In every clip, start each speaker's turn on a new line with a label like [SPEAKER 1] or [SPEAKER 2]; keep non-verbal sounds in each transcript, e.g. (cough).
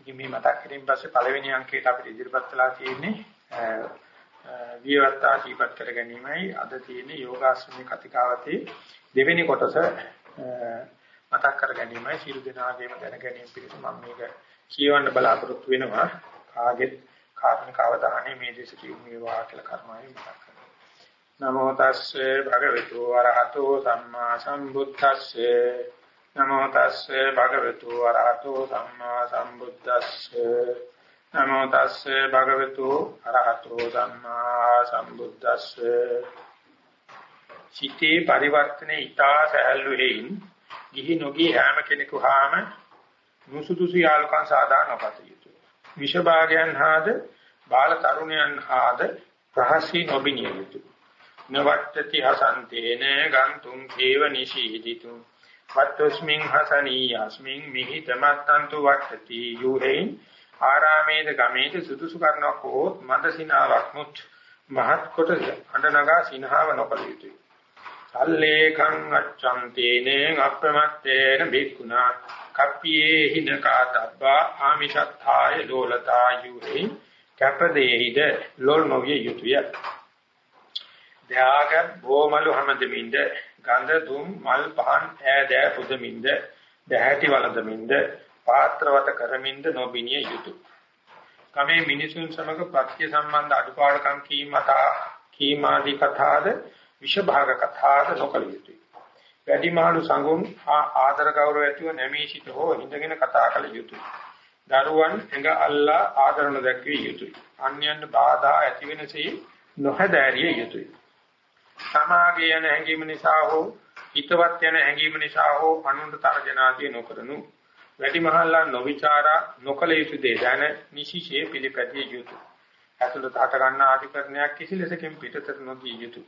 [SPEAKER 1] ඉතින් මේ මතක් කිරීම පස්සේ පළවෙනි අංකයට අපිට ඉදිරිපත් වෙලා තියෙන්නේ විවත්තා ජීවත් කර ගැනීමයි. අද තියෙන යෝගාශ්‍රමී කතිකාවතේ දෙවෙනි කොටස මතක් කර ගැනීමයි. සියලු දෙනාගේම දැන ගැනීම පිණිස මම මේක කියවන්න බලාපොරොත්තු වෙනවා. කාගෙත් කාර්මික අවධානය මේ දේශ කියමු වේවා කියලා කර්මයි මතක් කරනවා නමෝ තස්සේ භගවතු වරහතෝ සම්මා සම්බුද්දස්සේ. නමෝ තස්සේ භගවතු වරහතෝ සම්මා සම්බුද්දස්සේ. නමෝ තස්සේ භගවතු අරහතෝ සම්මා සම්බුද්දස්සේ. සිතේ පරිවර්තනේ ඊතා සැහැල්ලු හේයින් ගිහි නොගී හැම කෙනෙකු හාම නුසුදුසු යාලකම් සාදානපත යුතුය. විෂභාගයන් හාද බාල තරුණයන් හාද රහසී නොබිනිය යුතුය. නවට්ටති හසන්තේන ගන්තුම් කේව නිශීදිතුම්. වත්තස්මින් හසනීයස්මින් මිහි තමත්තන්තු වට්ටති යුරේ ආරාමේද ගමේද සුදුසු කරනක් හෝත් මන්දසිනාවක් මුත් මහත් කොට අඬනගා සිනහව නොකළ යුතුය. සල්ලේඛං අච්ඡන්තේන අප්‍රමත්තේන බික්ුණා කප්පියේ හින කාතබ්බා ආමිෂත්ථාය ලෝලතා යුරේ කැපදේහිද ලොල් නොවිය යුතුය. දයාගත් බොමලු හැමදෙමින්ද ගඳ දුම් මල් පහන් ඈදෑ පුදමින්ද දැහැටි වළඳමින්ද පාත්‍රවත කරමින්ද නොබිනිය යුතුය. කමේ මිනිසුන් සමග ප්‍රත්‍ය සම්බන්ධ අඩුපාඩුකම් කීමතා කීමාදී කතාද විෂභාග කතාද නොකළ යුතුය. වැඩිමහලු සංගුන් ආදර ගෞරව ඇතිව නැමී සිට හෝ ඉඳගෙන කතා කළ යුතුය. දරුවන් එඟ අල්ලා ආදරණ දැක්විය යුතුය. අන්‍යයන් බාධා ඇති වෙනසේ නොහැදෑරිය යුතුය. සමාගය යන හැඟීම නිසා හෝ හිතවත් යන හැඟීම නිසා හෝ අනුන්ට තරජනාදී නොකරනු වැඩිමහල්ලා නොවිචාරා නොකල යුතු දේ දැන නිසිෂේ පිළිපැදිය යුතුය. ඇතුළත හට ගන්න ආධිකරණයක් කිසි ලෙසකින් පිටතට නොදී යුතුය.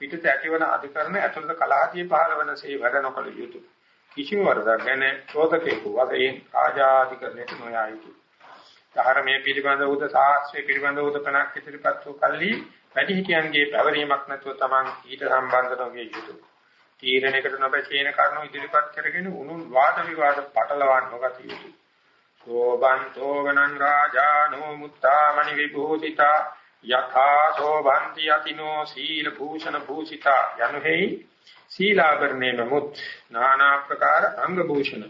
[SPEAKER 1] පිටත ඇතිවන අධිකරණ ඇතුළත කලහතිය පහළවනසේ වැඩ නොකළ යුතුය. කිසිම වරදක් ගැන චෝදකේකු වශයෙන් ආජාධිකරණයට නොයා යුතුය. ධර්මයේ පිළිබඳ උද සාක්ෂි පිළිබඳ උද කණක් ඉදිරිපත් වූ කල්ලි වැඩිහිටියන්ගේ පැවරීමක් නැතුව Taman ඊට සම්බන්ධ නොවිය යුතුය. තීරණයකට නොබැසීන කරුණු ඉදිරිපත් කරගෙන උනුන් වාද විවාද පටලවා නොගත යුතුය. සෝබන්තෝ ගණං රාජානෝ මුත්තාමනි විභූතිතා යථා සෝබන්ති යතිනෝ සීල භූෂණ භූෂිතා යනුහෙයි සීලාභරණේ නමුත් নানা ප්‍රකාර අංග භූෂණ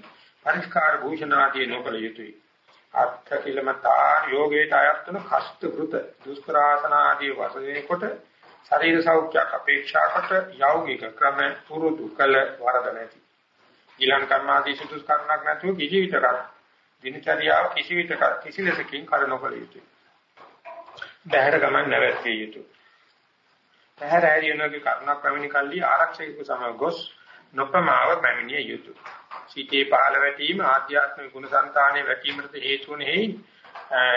[SPEAKER 1] පරිස්කාර භූෂණ ආදී නොකළ යුතුය. අත්ථ කිලමතා යෝගේට අයත්තුන කෂ්ඨ කෘත දුෂ්කරාසන ආදී වශයෙන් කොට ශරීර සෞඛ්‍යයක් අපේක්ෂා කොට යෞගික ක්‍රම පුරුදු කළ වරද නැති. ඊළඟ කර්මාදී සුදුස් කර්මයක් නැතුව කිසි විතරක් දිනචරියාව කිසි විතරක් කිසි ලෙසකින් කර නොකළ යුතුය. බහැර ගමන් නැවැත්විය යුතුය. බහැර ඇරියනගේ කරුණක් පැමිණි කල්ලි ආරක්ෂකව සමග ගොස් නොපමාව පැමිණිය යුතුය. සිතේ පහළ වැටීම ආධ්‍යාත්මික ගුණසංතානයේ වැටීමට හේතු වන හේයින්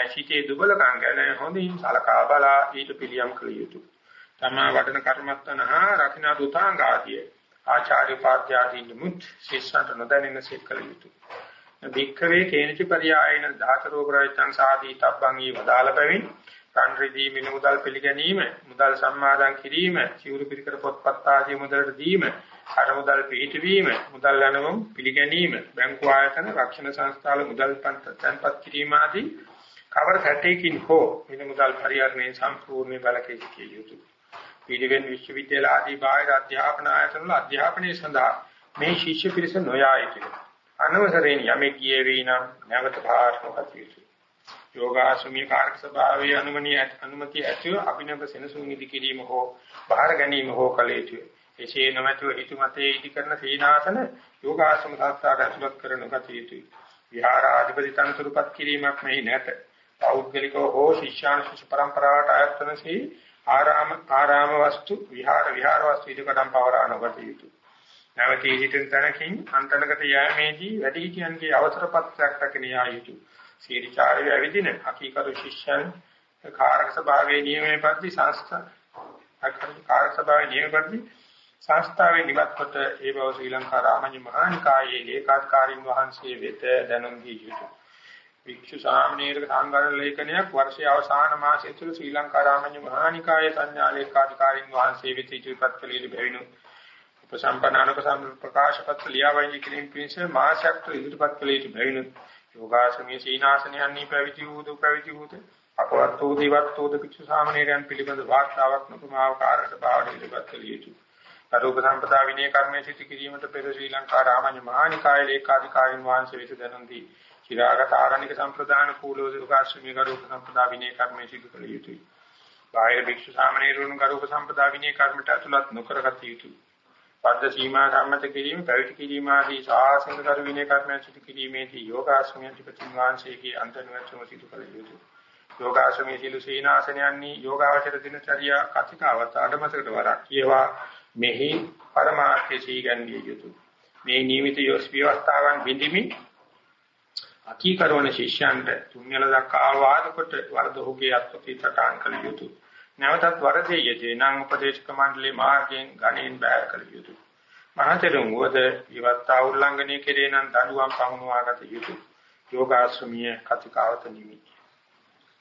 [SPEAKER 1] සිතේ දුබලකම් ගැන හොඳින් සලකා බලා ඊට පිළියම් කළ යුතුය. තමා වඩන කර්මත්තනහා රකින්න දුතාංග ආදී ආචාර්ය පාත්‍යාදීන් මුත් ශිෂ්‍යන්ට නොදැනෙන සෙක් කළ යුතුය. භික්ඛවේ කේනච පරියායන ධාත රෝග රහිතං සාදී තබ්බං ඊ වදාළ බැවින් රන් රිදී මිල මුදල් පිළිගැනීම මුදල් සම්මාදන් කිරීම සිවුරු පිළිකර පොත්පත් ආදී මුදලට දීම අර මුදල් පිළිහිටවීම මුදල් යනවම් පිළිගැනීම බැංකු ආයතන රක්ෂණ සංස්ථාවල මුදල් තැන්පත් කිරීම ආදී කවර සැටයකින් හෝ මිල මුදල් පරිහරණය සම්පූර්ණ බලකේ සිටිය යුතුය. පිළිවෙන් විශ්වවිද්‍යාල ආදී බාහිර අධ්‍යාපන ආයතනවල අධ්‍යාපනයේ සඳහා මේ ශිෂ්‍ය පිරිස නොයා යුතුය. අනවසරයෙන් යමෙක් ගියේ වීනම් නැවත භාෂාවක් යුතුය. යෝගාශ්‍රමී කාර්ක ස්වභාවයේ අනුමනිය අනුමැතිය ඇතිව අභිනව සෙනසුන් ඉදි කිරීම හෝ බාහිර ගැනීම හෝ කළ යුතුය. එසේ නොමැතිව හිතුමතේ ඉදි කරන සීනාසන යෝගාශ්‍රම සංස්ථාට ඇතුළත් කර නොගත යුතුය. විහාරාධිපති තනතුරුපත් කිරීමක් මෙහි නැත. පෞද්ගලිකව හෝ ශිෂ්‍යානුශිෂ්‍ය પરම්පරාවට අයත් වනසී ආරාම ආරාම වස්තු විහාර විහාර වස්තු ඉදකඩම් පවරා නොගත යුතුය. නැවතී සිටින තැනකින් අන්තනගත යෑමේදී වැඩිහිටියන්ගේ අවසර පත්‍රයක් රැගෙන යා යුතුය. සීරිචාරයේ ඇවිදින අකීකරු ශිෂ්‍යයන් කාරක සභාවේ නියමයේ පරිදි සංස්ථා කාරක සභාවේ නියමයේ පරිදි සංස්ථාවේ නිවත් කොට ඒ බව ශ්‍රී ලංකා රාමඤ්ඤ මහානිකායේ ලේකාධිකාරීන් වහන්සේ වෙත දැනුම් දී යුතුය. වික්ෂු සාමණේර සංගරණ ලේඛනයක් වර්ෂයේ අවසාන මාසයේ තුල ශ්‍රී ලංකා රාමඤ්ඤ මහානිකායේ සංඥා ලේකාධිකාරීන් වහන්සේ වෙත ඉදිරිපත් කළ යුතු බැවිනු උපසම්පන්නානක සම් ප්‍රකාශ පත්‍ර ලියාවයි කිරීම පිණිස මාසයක් තුළ ඉදිරිපත් කළ යුතු බැවිනු යෝගාශ්‍රමයේ සීනාසනයන්හි පැවිදි වූ පැවිදි වූද අපවත් වූ දිවත් වූ පිටු සාමණේරයන් පිළිබඳ වාර්තාවක් නොකමාවකාරට භාවයට ඉලපත් කළ යුතුය. අරූප සම්පදා විනය කර්මයේ සිට කිරීමට පෙර ශ්‍රී ලංකා රාමඤ්ඤ මහානිකායේ ලේකාධිකාරීන් වහන්සේ විසින් දනන්දී චිරාගත ආරණික සම්ප්‍රදාන කූලෝ යෝගාශ්‍රමයේ අරූප සම්පදා විනය කර්මයේ සිදු කළ යුතුය. බාහිර භික්ෂු සාමණේරුන් අරූප සම්පදා විනය කර්මයට අතුලත් නොකරගත යුතුය. පද්ද සීමා සම්මත කිරීම පැවිදි කිරීම ආදී ශාසනික කරු විනය කර්මයන් සිදු කිරීමේදී යෝගාශ්‍රමයන් ත්‍රිපතින් වහන්සේගේ අන්තර්නිවචන සිදු කළ යුතුය. යෝගාශ්‍රමයේ සිළු සීනාසනයන්හි යෝගාවචර දිනචර්යා කතිකාවත අඩමතකට වරක් කියවා මෙහි පරමාර්ථය සීගන්විය යුතුය. මේ නියමිත යොස් විවස්ථාවන් බිඳිමින් අකීකරවන ශිෂ්‍යයන්ට තුන්වල දක්වා ආවාද කොට වරද ඔහුගේ අත්පොතේ සටහන් කළ යුතුය. නැවතත් වරදේ යෙදී නම් උපදේශක මණ්ඩලයේ මාර්ගයෙන් ගණයෙන් බෑර කළ යුතුය. මහතෙරුන් වද විවත්තා උල්ලංඝනය කෙරේ නම් දඬුවම් පමුණවාගත යුතුය. යෝගාශ්‍රමීය කතිකාවත නිමි.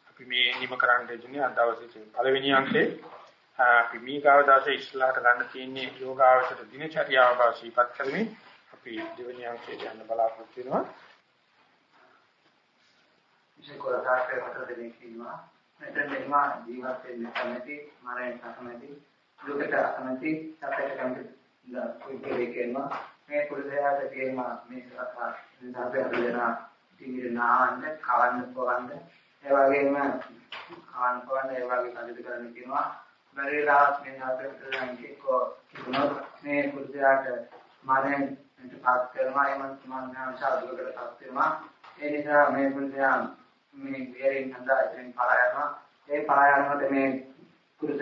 [SPEAKER 1] අපි මේ නිම කරන්න දෙන්නේ අද දවසේ පළවෙනි අංකේ අපි මේ ගාවදාසේ ඉස්ලාට ගන්න තියෙන්නේ යෝගාවචර දිනචර්යාව වාසීපත් කරමින් අපි දෙවෙනි අංකයට යන්න බලාපොරොත්තු වෙනවා.
[SPEAKER 2] විශේෂ කොටසක් මත දෙන්නේ කියනවා මෙතන එනවා ජීවත් වෙන්න කැමති මරණයට අකමැති දුකට අකමැති සැපයට කැමති කුයිකේ කියනවා මේ පුරුෂයාට කියනවා මේ සත්‍යා නිදාපේ හදලා තිමිරනාන්න කවන්න පොවන්න. ඒ වගේම කවන්න පොවන්න ඒ වගේ කටයුතු කරන්න කියනවා. බැරි රාත් මේ නාපේ හදලා එක්කෝ කිව්වොත් මේ පුරුෂයාට මරණයට පත් කරනවා. එමන් මරණ සාධුවකට පත් වෙනවා. ඒ නිසා මේ පුරුෂයා මේ වේරෙන් හඳා ඉතින් පලා යනවා. ඒ පලා යනකොට මේ කුරුස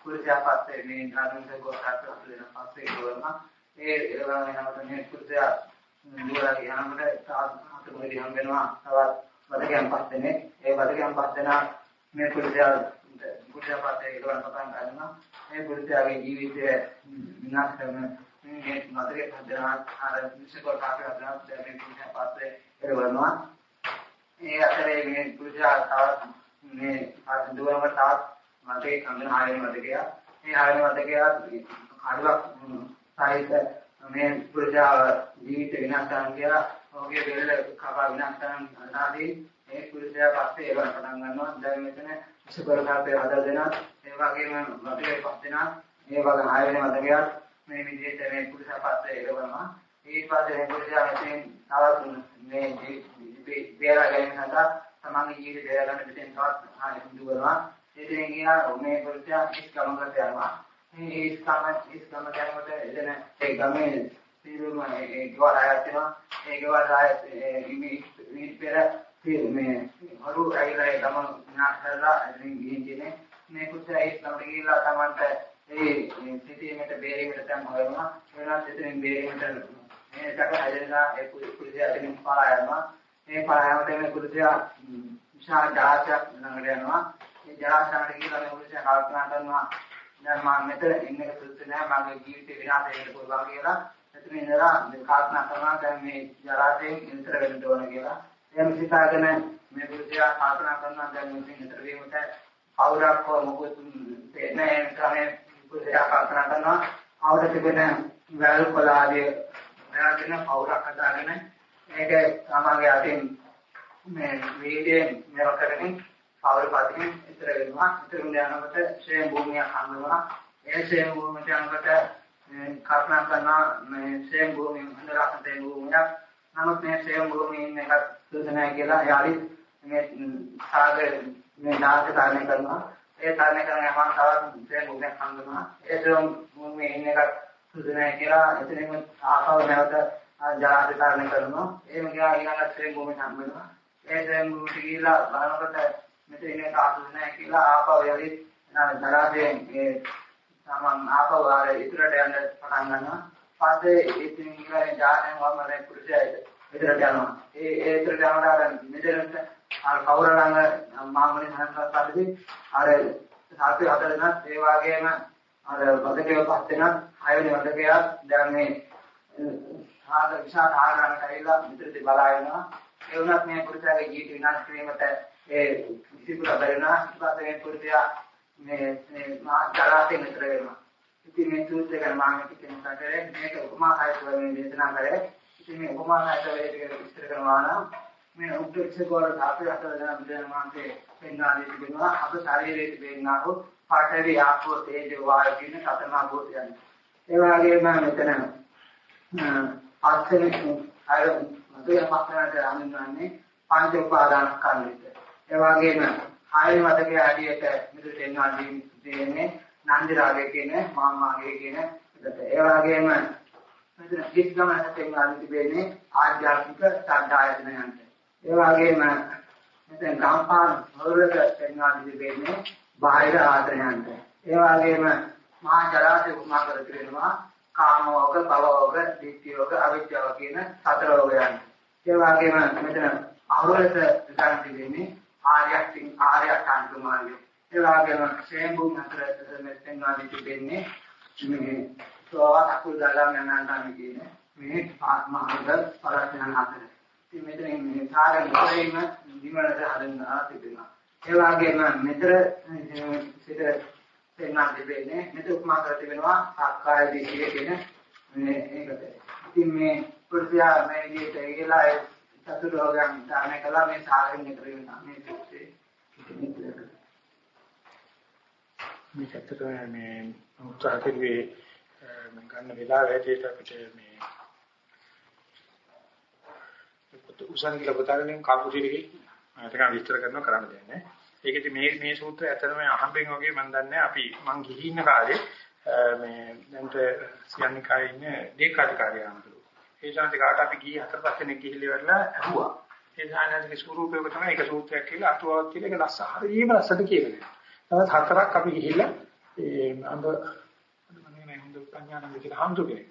[SPEAKER 2] කුරුසයා පස්සේ මේ ධර්මසේ කොටස් වෙන පස්සේ ගොල්ම ඒ ඒවා වෙනකොට මේ කුරුසයා දුරලා යනකොට තාත් හතුරුදී හම් වෙනවා. තවත් වදකයන් පස්සේනේ ඒ වදකයන් පස්සේනා මේ කුරුසයා කුරුසයා පස්සේ ඒකවල පටන් ගන්නවා මේ කුරුසයාගේ ජීවිතය විනාශ කරන මේ මතරේ හදනවා අර විශේෂ කොටස් හදනවා දැන් මේ කුරුසයා පස්සේ ඒක වරනවා ඒ අතරේ මේ පුරුෂයා තවත් මේ දුරම තවත් මතේ කන්දන ආයෙම මතකයා මේ ආයෙම මතකයා අඩුවක් සාහිත්‍ය මේ පුරුෂයා ජීවිත විනාශ කරන කියලා ඔහුගේ බෙල්ල කපා විනාශ කරන අනාදී මේ පුරුෂයා පස්සේ ඒව පටන් ගන්නවා. දැන් මෙතන සුපරකාපේ හදලා දෙනවා ඒ වගේම මතකේ පස් දෙනවා මේ වගේ ආයෙම මතකයා මේ විදිහට මේ පුරුෂයා පස්සේ ඒවනවා ඊට පස්සේ මේ පුරුෂයා මෙතෙන් තවත් මේ බේරා ගැනීම සඳහා තමන්ගේ ජීවිතය බේරා ගන්න පිටින් තවත් හානි සිදු කරනවා. ඉතින් ගියා මේ පුරුෂයා ඉස් ගමකට යනවා. මේ ඉස් ගම ඉස් ගම යනකොට එදෙන ඒ ගමේ සිරුම ඒ ගවර ආයතනවා. ඒ ගවර ආයත මේ පෙර මේ හරු ඇවිල්ලා ඒ ගම විනාශ කරලා ඉතින් ගිහින් මේ පුරුෂයා ඉස් ගමට ගිහිල්ලා තමන්ට ඒ සිටීමට බේරීමට තම හොයනවා. වෙනත් සිටින් බේරීමට මේ සැක හැදෙනවා ඒ පුරුෂයා අතින් පාලා යනවා. මේ පාරාවට මේ පුරුෂයා විශාල ජාතයක් ළඟට යනවා. ඒ ජලාශයට ගිහලා මේ පුරුෂයා කල්පනා කරනවා දැන් මම මෙතන ඉන්න එක සුදුසු නෑ මගේ ජීවිතේ විනාශ වෙන්න පුළුවන් කියලා. එතන ඉඳලා කල්පනා කරනවා දැන් මේ ජලාශයෙන් ඉතර වෙන්න ඕන කියලා. එම් සිතාගෙන මේ පුරුෂයා කල්පනා කරනවා දැන් මෙතන ඉතර වීමට අවුරක් හෝ මොකද තේන්නේ නැහැ පුරුෂයා කල්පනා කරනවා. අවුර තිබෙන වැල් කොළ ආදී මෙයාගෙන අවුරක් හදාගෙන මේක සමාගයේ අතින් මේ වීඩියෙන් මේව කරමින් පවර පදින් ඉතර වෙනවා. ඉතර යනකොට ශ්‍රේණ භූමිය හම්බුනවා ඒ ශ්‍රේණ භූමියට යනකොට කල්පනා කරනවා. මේ ශ්‍රේණ භූමිය හඳරාසතේ භූමියක් නමුත් මේ ශ්‍රේණ භූමියේ ඉන්න එකක් දුදනයි කියලා යාලි මේ සාගර මේ නාග තරණය කරනවා ඒ තරණය කරන යමන් තවත් ශ්‍රේණ භූමියක් හම්බුනවා ඒ ශ්‍රේණ භූමියේ ඉන්න එකක් දුදනයි කියලා එතනින්ම ආපහු නැවත ජලාධිකරණය කරනවා. එහෙම ගියා ඊළඟ ශ්‍රේණ භූමියට හම් වෙනවා. ඒ ශ්‍රේණ භූමියට ගිහිලා බලනකොට මෙතන ඉන්නේ කාටුද නැහැ කියලා ආපහු යලි ජලාධයෙන් ඒ සමන් ආපහු ආර ඉදිරියට යන්න පටන් ගන්නවා. පස්සේ ඉතින් ඊළඟ ජාතකයෙන් වමනේ පුරුෂයා ඉදිරියට යනවා. ඒ ඒ ඉදිරියට යනකොට අර මෙතනට අර කවුරු ළඟ මාමුනේ සම්පත් පරිදි අර සාපේ හදලනත් ඒ වගේම අර වදකේ පස් වෙනත් ආයෙත් වදකයක් දැන් මේ ආද විශාල ආහාරයක් ඇවිල්ලා මෙතනදී බලා වෙනවා. ඒ වුණත් මේ පුරුෂයාගේ ජීවිත විනාශ කිරීමට ඒ කිසිකුල බැරිනා ඊට පස්සේ මේ පුරුෂයා මේ මේ ජලාශයෙන් විතර වෙනවා. ඉතින් මේ සූත්‍රය ගැන මම කිව්වා කරේ මේක උපමා සාහිත්‍ය වලින් දේශනා කරේ. ඉතින් මේ උපමා සාහිත්‍ය වලට විස්තර කරනවා නම් මේ උපේක්ෂකවල ධාතු හතර දෙනා බුදුන් වහන්සේ පෙන්වාදී තිබෙනවා අප ශරීරයේ තිබෙනා වූ පාඨවි ආපෝ තේජෝ වායු කියන සතමා භූතයන්. ඒ වගේම මෙතන පස්සේ අර මතය පස්සට අනුගන්නේ පංච උපාදාන ස්කන්ධෙට. ඒ වගේම ආය මතකයේ ආදියට මිදු දෙන්නාදී දෙන්නේ නන්දි රාගය කියන මාමාගේ කියන එකට. ඒ වගේම මෙතන කිස් ගමනට තේමාවි තිබෙන්නේ ආධ්‍යාත්මික සද්ධායතනයන්ට. ඒ වගේම මෙතන ගම්පාන වලට තේමාවි තිබෙන්නේ බාහිර ආශ්‍රයයන්ට. ඒ වගේම මහා ජලාශය උපමා කර තිබෙනවා කාමෝග, භවෝග, ditthියෝග, අවිජ්ජාව කියන සතර ඕගයන්. ඒ වගේම මෙතන අහවලට විතරක් තිබෙන්නේ ආර්යයන් ආර්යයන් මාර්ගය. ඒ වගේම ශේම්බු මතර මෙතෙන් ආදී තිබෙන්නේ මේ සෝවාන් අකුල් දාලා යනන්දාමි කියන මේ ආත්මහග පරස්පරයන් අතර. ඉතින් මෙතන මේ සාර මුලින්ම නිවනට හදන්න තිබෙනවා. ඒ වගේම මෙතර සිට පෙන්වා දෙන්නේ මෙතන උපමා කර තිබෙනවා සක්කාය දිට්ඨිය කියන මේ ඒකට. ඉතින් මේ පුරුෂයා මේ විදිහට ඒගලා ඒ චතුරෝගයන් ධානය කළා මේ සාරෙන් විතර වෙනවා මේ සුත්තේ.
[SPEAKER 1] මේ ඇත්තට මේ උත්සාහ කරුවේ මම ගන්න වෙලාව හැටියට අපිට මේ උසන් කියලා පුතාගෙන කම්පියුටර් එකේ මම විස්තර කරනවා කරන්න දෙන්නේ. ඒකෙදි මේ මේ සූත්‍රය ඇත්තටම අහම්බෙන් වගේ මම දන්නේ අපි මං ගිහි ඉන්න කාලේ මේ දැන් සියන්නිකායේ ඉන්න දීකාධිකාරිය ආමතුරු. ඒ ශාන්ති කාට අපි ගිහි හතර පහ දෙනෙක් ගිහිලි වෙලා ඇහුවා. ඒ ශාන්තිගේ ස්වරූපයක තමයි ඒක සූත්‍රයක් කියලා අටුවාවක් කියලා ඒක ලස්ස හරියම ලස්සට කියනවා. තවත් හතරක් අපි ගිහිල්ලා ඒ අඹ මම නේ හොඳ පඤ්ඤාන විදිහට හම්දුනේ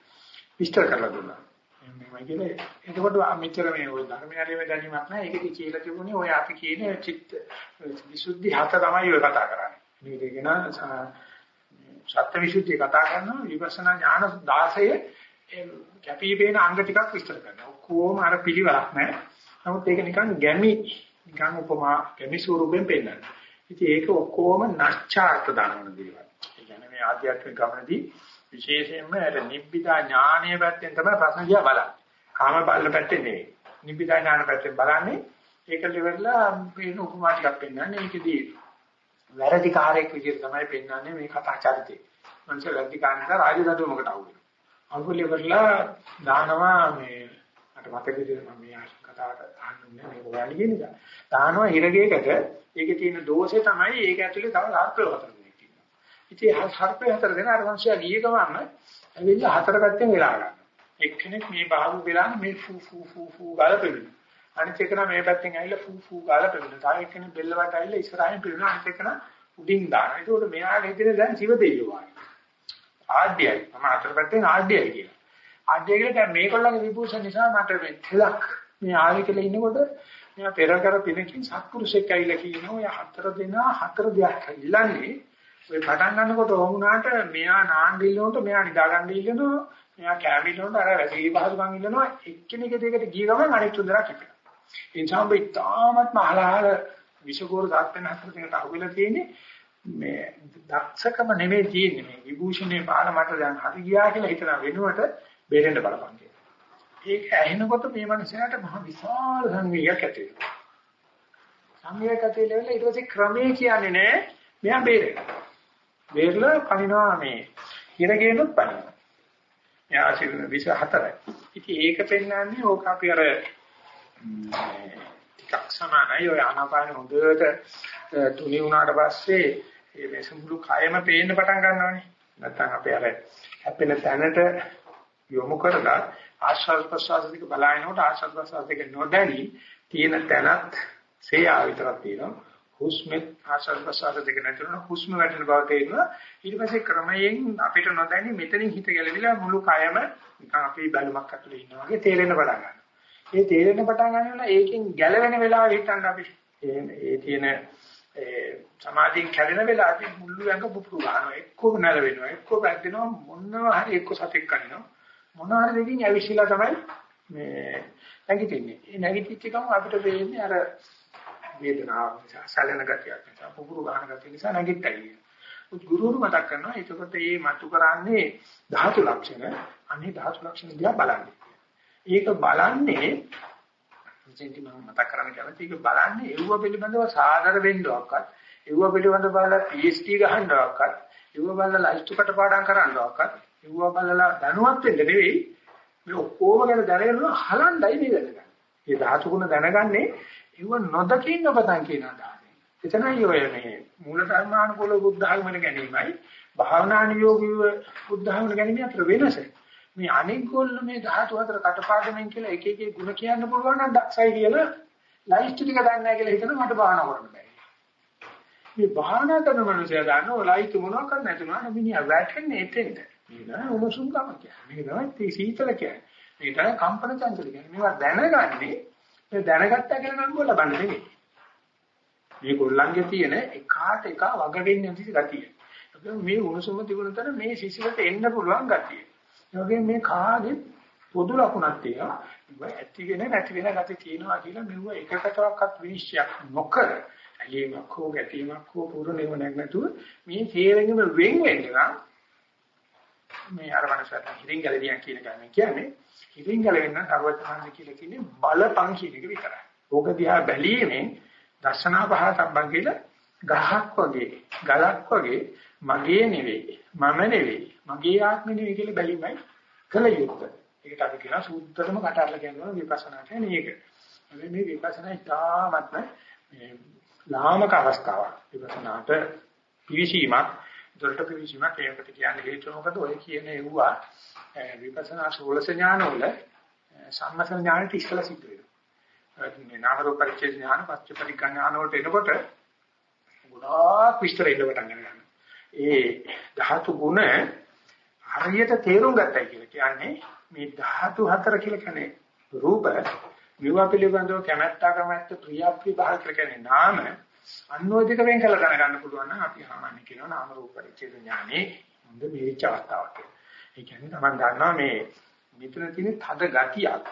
[SPEAKER 1] විස්තර කරලා දුන්නා. මම කියන්නේ එතකොට මෙච්චර මේ ওই ධර්මයරියේ දැනීමක් නැහැ. ඒකදී කියලා තිබුණේ ඔය අපි කියන චිත්ත විසුද්ධි හත තමයි ඔය කතා කරන්නේ. මේ දෙකන සත්‍ය විසුද්ධිය කතා කරනවා විපස්සනා ඥාන 16 කැපී පෙනෙන අංග ටිකක් විස්තර කරනවා. ඔක්කොම අර පිළිවෙලක් නැහැ. නමුත් ඒක නිකන් ගැමි නිකන් උපමා ගැමි ස්වරූපයෙන් පෙන්නනවා. ඉතින් ඒක ඔක්කොම නැස්චාර්ථ දනවන දේවල්. ඒ කියන්නේ මේ ආධ්‍යාත්මික ගමනදී විශේෂයෙන්ම අර නිබ්බිදා ඥානීය පැත්තෙන් තමයි ප්‍රශ්න දිහා බලන්නේ. කාම බල්ල පැත්තේ නෙවෙයි. නිබ්බිදා ඥාන පැත්තෙන් බලන්නේ ඒක liverලා පේන උපමා ටිකක් පෙන්නන්නේ. ඒකදී වැරදි කාර්යයක් විදිහට තමයි පෙන්නන්නේ මේ කතා චරිතේ. මනුෂ්‍ය වැරදි කාර්යයට රාජදඬුව මොකට අහුවෙනවා. අහුවෙල ඉවරලා දානවා මේ මට මතක විදිහට මම මේ කතාවට අහන්නේ මේ ඔයාලගේ නිසා. දානවා හිරගේකට ඒකේ තියෙන දෝෂේ තමයි ඒක ඇතුලේ තව සර්පය හතර දෙනෙක් ඉන්නවා. ඉතින් සර්පය හතර දෙනා අර මිනිස්සයා ගිය ගමන් ඇවිල්ලා හතර පැත්තෙන් වෙලා ගන්නවා. එක්කෙනෙක් මේ බාහුව වෙලානේ මේ ෆූ ෆූ ෆූ ෆූ ගාලා පෙන්නන. අනිත් එකන මේ පැත්තෙන් ඇවිල්ලා ෆූ ෆූ ගාලා පෙන්නන. තව එක්කෙනෙක් බෙල්ල වට ඇවිල්ලා ඉස්සරහින් පෙන්නන. අනිත් එකන උඩින් දානවා. ඒකෝට මෙයාගේ හිතේ දැන් සිව දෙයියෝ වගේ. ආඩ්‍යයි. මම හතර පැත්තෙන් ආඩ්‍යයි කියලා. ආඩ්‍ය කියලා දැන් මේගොල්ලන්ගේ විභූෂණ නිසා මට මේ තෙලක් මේ ආවේ කියලා ඉන්නකොට මෙයා පෙර කර පිනකින් සත්පුරුෂෙක් ඇවිල්ලා කියනවා ඔය හතර දෙනා හතර දෙයක් ඉල්ලන්නේ ඔය පටන් ගන්නකොට වුණාට මෙයා නාන්න ඉල්ලනකොට මෙයා නිදා ගන්න ඉල්ලනවා මෙයා කැම ඉල්ලනකොට අර වැසී පහසුකම් ඉල්ලනවා එක්කෙනෙක් දෙකට ගිය ගමන් අනිත් තුන්දෙනා කිපෙනවා ඒ නිසා ඔබ ඉතාමත් මහලහල විෂකෝර දාත්පෙන හතර දෙකට අහුවෙලා තියෙන්නේ මේ දක්ෂකම නෙමෙයි තියෙන්නේ මේ විභූෂණේ පාන මට දැන් හරි ගියා කියලා හිතන වෙනුවට බේරෙන්න බලපං ඒක ඇහෙනකොට මේ මනසට මහ විශාල සංවේගයක් ඇති වෙනවා. සංවේගයක් ඇති වෙලා ඊට පස්සේ ක්‍රමයේ කියන්නේ නෑ මෙයා බේරෙනවා. බේරලා පනිනවා මේ හිරගේනොත් පනිනවා. එයා සිල් 24යි. ඉතින් ඒක පෙන්වන්නේ ඕක අපි අර ටිකක් සමානයි ඔය ආනාපාන හොඳට තුනි වුණාට පස්සේ මේ සම්මුළු කයම පේන්න පටන් ගන්නවානේ. නැත්තම් අපි අර හැපෙන තැනට යොමු කරලා ආශ්වාස ප්‍රශ්වාස දෙක බලනකොට ආශ්වාස ප්‍රශ්වාස දෙක නොදැනි තියෙන තැනත් සේයා විතරක් තියෙනවා. හුස්මෙත් ආශ්වාස ප්‍රශ්වාස දෙක නැතුන හුස්ම වැටෙන බව තේරෙනවා. ඊට පස්සේ ක්‍රමයෙන් අපිට නොදැනි මෙතනින් හිත ගැලවිලා මුළු කයම නිකන් අපි බැලුමක් අතුලේ ඉන්නා වගේ තේරෙන්න පටන් ගන්නවා. ඒ තේරෙන්න පටන් ගන්නකොට ඒකෙන් ගැලවෙන වෙලාව හිතන්න අපි ඒ තියෙන ඒ සමාධියෙන් කැඩෙන වෙලාවේ මුළු ඇඟ පුපුරු ගන්නවා. එක්කම නැලවෙනවා. එක්ක වැද්දෙනවා මොනවා හරි එක්ක සතෙක් කනිනවා. මොනවා හරි දෙකින් ඇවිස්සලා තමයි මේ නැගිටින්නේ. ඒ නැගිටිච්ච ගමන් අපිට වෙන්නේ අර වේදනාව නිසා සැලෙන ගතියක් නිසා පුපුරු ගන්න ගතිය නිසා නැගිට්ටයි. උත් ගුරුවරු මතක් කරනවා එතකොට මේ මතු කරන්නේ ධාතු ලක්ෂණ අනේ ධාතු ලක්ෂණ දිහා බලන්නේ. ඒක බලන්නේ මෙතෙන්දි මම මතක් කරන්න කැමති ඒක බලන්නේ එව්ව පිළිබඳව සාදර වෙන්නවක්වත් එව්ව පිළිබඳව බලලා PhD ගහන්නවක්වත් එව්ව බලලා ලයිස්ට් කටපාඩම් කරන්නවක්වත් එව්ව බලලා දැනුවත් වෙන්න නෙවෙයි මේ ඔක්කොම ගැන දැනගෙන හලණ්ඩයි මේ දැනගන්නේ. මේ ධාතු ගුණ දැනගන්නේ එව්ව නොදකින්න ඔබතන් කියන අදහසෙන්. එතනයි ඔය මේ මූල ධර්මානුකූල බුද්ධ ධර්මන ගැනීමයි භාවනානුයෝගීව බුද්ධ ධර්මන ගැනීම අතර වෙනස. මේ අනිගොල්ල මේ ධාතු හතර කටපාඩමින් කියලා එක එක ಗುಣ කියන්න පුළුවන් නම් දක්ෂයි කියලා ලයිස්ට් ටික දන්නේ නැහැ කියලා හිතන මට භාවනා කරන්න බෑ. මේ භාවනා කරන මනුස්සයා දන්නව ලයිස්ට් මොනවක් කරන්න නැතුණා මිනිහා වැටෙන්නේ එතෙන්ද. මේ නෑ උණුසුම් කම කියන්නේ. මේක තමයි සීතල කියන්නේ. මේක තමයි කම්පන චංචල කියන්නේ. මේවා දැනගන්නේ මේ දැනගත්තා කියලා නම් ලබන්නේ නෙමෙයි. මේ ගොල්ලන්ගේ තියෙන එකාට එක වග වෙන්නේ නැති ගතිය. මේ උණුසුම තිබුණ තර මේ සිසිලට එන්න පුළුවන් ගතිය. ඒ වගේම මේ කාගේ පොදු ලකුණක් තියෙනවා. ඒක ඇති වෙන නැති වෙන ගති තියෙනවා කියලා මෙව එකකටවත් විනිශ්චයක් නොකර ඇලීමක් හෝ ගැටීමක් හෝ පුරුණේම නැගනතු මේ තේරෙන්නම වෙන් වෙන්න නම් මේ අරමනසට හිරින් ගැලවියන් කියන ගමන් කියන්නේ හිරින් ගැලවෙන්න සර්වඥාන්ද කියලා කියන්නේ බලපං කියන එක විතරයි. ඕක දිහා බැලීමෙන් දර්ශනා පහ සම්බන් කියලා ගහක් වගේ ගලක් වගේ මගේ නෙවෙයි මම නෙවෙයි මගේ ආත්මෙ නෙවෙයි කියලා බැලීමයි කල යුත්තේ. ඒකට අපි කියනවා සූත්‍රම කටහරලා කියනවා විපස්සනා කියන්නේ මේක. මේ විපස්සනා ඉතාමත්ම මේ ලාමක අවස්ථාවක්. විපස්සනාට පිවිසීමක්, දොරට පිවිසීමක් ඒකට කියන්නේ හේතුව මොකද? ඔය කියන ඒවා විපස්සනා සෝලස ඥානවල සම්මත ඥානෙට ඉස්සලා සිද්ධ වෙනවා. මේ නාම රූප පරිච්ඡේද ඥාන, පච්ච පරිඥාන වලට එනකොට ගොඩාක් විස්තර ඉන්න පටන් ගන්නවා. ඒ ධාතු ගුණ හරියට තේරුම් ගත්තයි කියලා කියන්නේ මේ ධාතු හතර කියලා කියන්නේ රූප විවා පිළිබඳව කැමැත්ත කැමැත්ත ප්‍රියප්‍රිය භාව කියලා කියන්නේ නාම අන්වෝදික වෙන් කළ දැනගන්න පුළුවන් නම් අපි සාමාන්‍ය කියනවා නාම රූප පරිච්ඡේද ඥානේ හොඳ මේච අවස්ථාවක් කියලා. ඒ කියන්නේ තමයි දන්නවා මේ මෙතන තියෙන තද ගතියක්.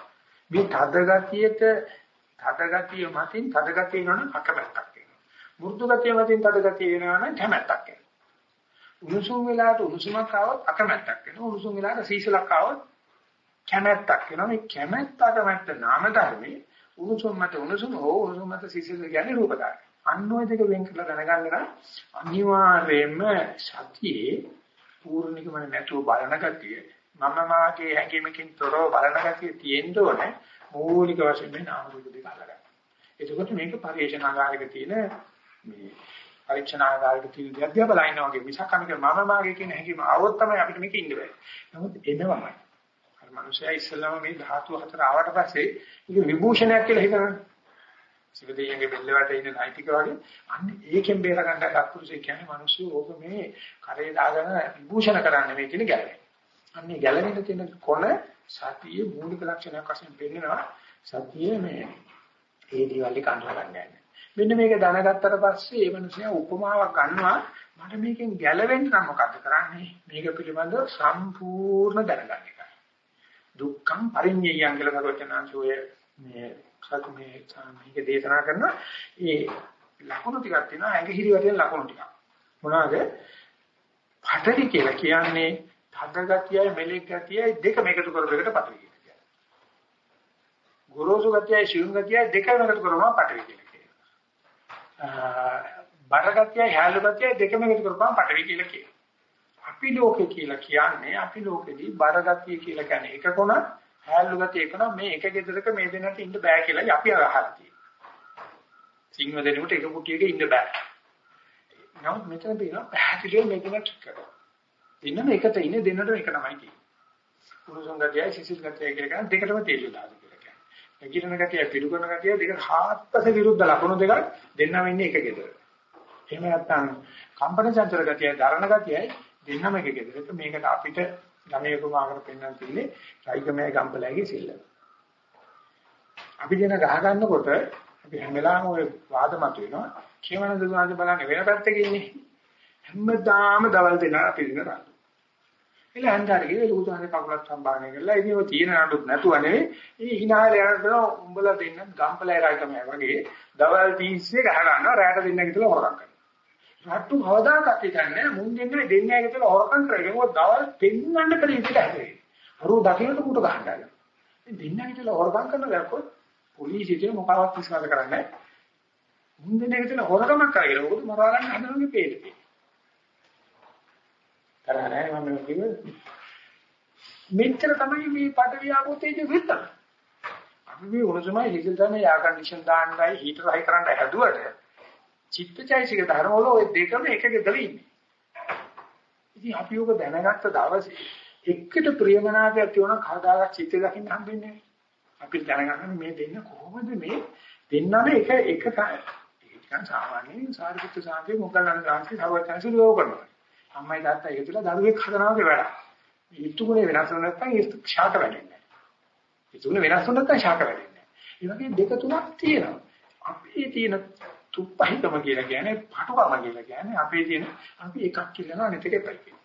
[SPEAKER 1] මේ තද ගතියට තද ගතිය මතින් තද ගතිය වෙනවනම් අකමැත්තක් වෙනවා. මෘදු ගතිය මතින් තද ගතිය වෙනවනම් කැමැත්තක් වෙනවා. උණුසුම් වෙලාවට උණුසුමක් ආවොත් අකමැත්තක් වෙනවා. උණුසුම් වෙලාවට සීසලක් ආවොත් කැමැත්තක් වෙනවා. මේ කැමැත්ත අකමැත්ත නාම ධර්මයේ උණුසුම් මත උණුසුම හෝ උණුසුම් මත සීසල කියන්නේ රූප ධර්ම. අන්නෝය දෙක වෙන් කරලා දැනගන්න නම් අනිවාර්යයෙන්ම සතියේ පූර්ණිකම නැතුව බලන ගතිය මම මාගේ හැඟීමකින් තොරව බලන ගතිය තියෙන්න ඕනේ මූලික වශයෙන් මේ නාම රූප දෙක අල්ලගන්න. එතකොට මේක පරිේශනාගාරයක තියෙන මේ පරීක්ෂණාගාරයක තියෙන දෙයක් බලනවා වගේ මිසක් අනික මම මාගේ කියන හැඟීම આવොත් තමයි අපිට මේක ඉන්න බෑ. නමුත් එනවමයි. අර මිනිස්සයා ඉස්සෙල්ලාම මේ ධාතු හතර ආවට පස්සේ ඒක විභූෂණයක් කියලා හිතනවා. සිවදීයන්ගේ බෙල්ලවට ඉන්න නයිතික වගේ අන්න ඒකෙන් බේර ගන්න අත්පුරුෂය කියන්නේ මිනිස්සු ඕක මේ කරේ දාගෙන විභූෂණ කරන්නේ මේ කියන ගැලවෙන. අන්නේ ගැලවෙන්න තියෙන කොන සතියේ මූලික ලක්ෂණයක් වශයෙන් පෙන්නනවා. සතියේ මේ ඒ දිවල්ලි කන්දර ගන්න මෙන්න මේක දැනගත්තට පස්සේ ඒ මනුස්සයා උපමාවක් ගන්නවා මට මේකෙන් ගැලවෙන්න නම් මොකද්ද කරන්නේ මේක පිළිබඳව සම්පූර්ණ දැනගන්න එකයි දුක්ඛම් පරිඤ්ඤයං කියලා වචනාංශෝය මේ සත් මේ මේක දේශනා කරන ඒ ලකුණු ටිකක් තියෙනවා ඇඟහිරි වටින ලකුණු ටිකක්. මොනවාද? පඨවි කියලා කියන්නේ තද ගතියයි මෙලෙක් ගතියයි දෙකම එකතු කරපු එකට පඨවි කියලා කියනවා. ගොරෝසු ගතියයි ශිවුම් ගතියයි දෙකම එකතු කරපුවම පඨවි කියලා බරගතිය හැලු ගතිය දෙකම එකතු කරපුවම පටවි කියලා කියනවා. අපි ලෝකේ කියලා කියන්නේ අපි ලෝකෙදී බරගතිය කියලා කියන්නේ එක කොන හැලු ගතිය එක නම් මේ එක ගෙදරක මේ දෙන්නට ඉන්න බෑ කියලා අපි අහලා තියෙනවා. සිංහ දෙනෙකුට එක කුටියක ඉන්න බෑ. නමුත් මෙතන තියෙනවා පැහැදිලිව මේක ටික කරනවා. ඉන්නම එකට ඉන්නේ දෙන්නට එක තමයි තියෙන්නේ. පුරුෂං ගතියයි සිසිල් ගතියයි කියලා කියන දෙකටම තේරිලා නැගිටින ගතිය පිටු කරන ගතිය දෙක හාත්පස විරුද්ධ ලක්ෂණ දෙකක් දෙන්නම ඉන්නේ එක ගෙදර. එහෙම නැත්නම් කම්පන චන්තර ගතිය, ධරණ ගතියයි දෙන්නම එක ගෙදර. ඒක මේකට අපිට ගමේ කුමාරකට පෙන්වන්න තියෙන්නේ රයිකමයි ගම්පලයිගේ සිල්ල. අපි දෙන ගහ ගන්නකොට අපි හැම වෙලාවෙම ওই වාද මත වෙනවා. කියවන දුනාද බලන්නේ වෙන පැත්තක ඉන්නේ. හැමදාම දවල් දෙන අපි දින රාත්‍රී එළ හන්දාර ගිහලා ලුකුතානේ කකුලක් සම්බාහනය කරලා ඉතින් ඔය තියෙන නඩුත් නැතුව නෙවෙයි ඉතින් hinaල යනකොට උඹලා දෙන්න ගම්පලයි රාජකමයි වගේ දවල් 30 ගහ ගන්නවා රැට දෙන්න කියලා හොරකම් කරනවා රට්ටු කවදාකවත් හිතන්නේ මුන් දෙන්නේ දෙන්නේ කියලා හොරකම් කරගෙන ඔය දවල් පෙන්නන්න කලින් ඉතින් හැදේ අරු දකින්නට කුට ගහනවා ඉතින් දෙන්න කියලා හොරකම් කරන ගක්කොත් පොලිසියට මොකවත් විශ්වාස කරන්නේ නැහැ. මුන්දෙන එක තියෙන හොරකමක් කරගෙන මොකද මරා ගන්න හදනවගේ පේන්නේ. කරන්නේ මම කිව්වේ. මෙච්චර තමයි මේ පඩ වියාපෝතේජ විතර. අපි මේ උණුසුමයි හිතල් තමයි යා කන්ඩිෂන් දාන්නයි හීටර් හයි කරන්න හැදුවට චිත්තචෛසික ධර්ම වල ওই දෙකම එකකද ඉන්නේ. ඉතින් අපි ඔබ දැනගත්ත දවසේ එක්කට ප්‍රියමනාපයක් තියෙනවා කවදාවත් චිත්තය දකින්න හම්බෙන්නේ නැහැ. අපි දැනගන්න මේ දෙන්න කොහොමද මේ දෙන්නම එක එක ඒකන් සාමාන්‍යයෙන් සාරිපුත්‍ර සාන්තිය මොකක්ද ගාන්ති සවචන්සු ලෝක කරනවා. අම්මයි තාත්තා එකතුලා දරුවෙක් හදනවාගේ වැඩ. මේ ඉතුගුණේ වෙනස් වෙන නැත්නම් ඒ ශාක වැඩෙන්නේ නැහැ. ඉතුගුණේ වෙනස් වෙන නැත්නම් ශාක වැඩෙන්නේ නැහැ. ඒ වගේ දෙක තුනක් තියෙනවා. අපේ තියෙන තුප්පහිකම කියලා කියන්නේ පටුකම කියලා කියන්නේ අපේ තියෙන අපි එකක් කියනවා අනිත් එක එපයි කියනවා.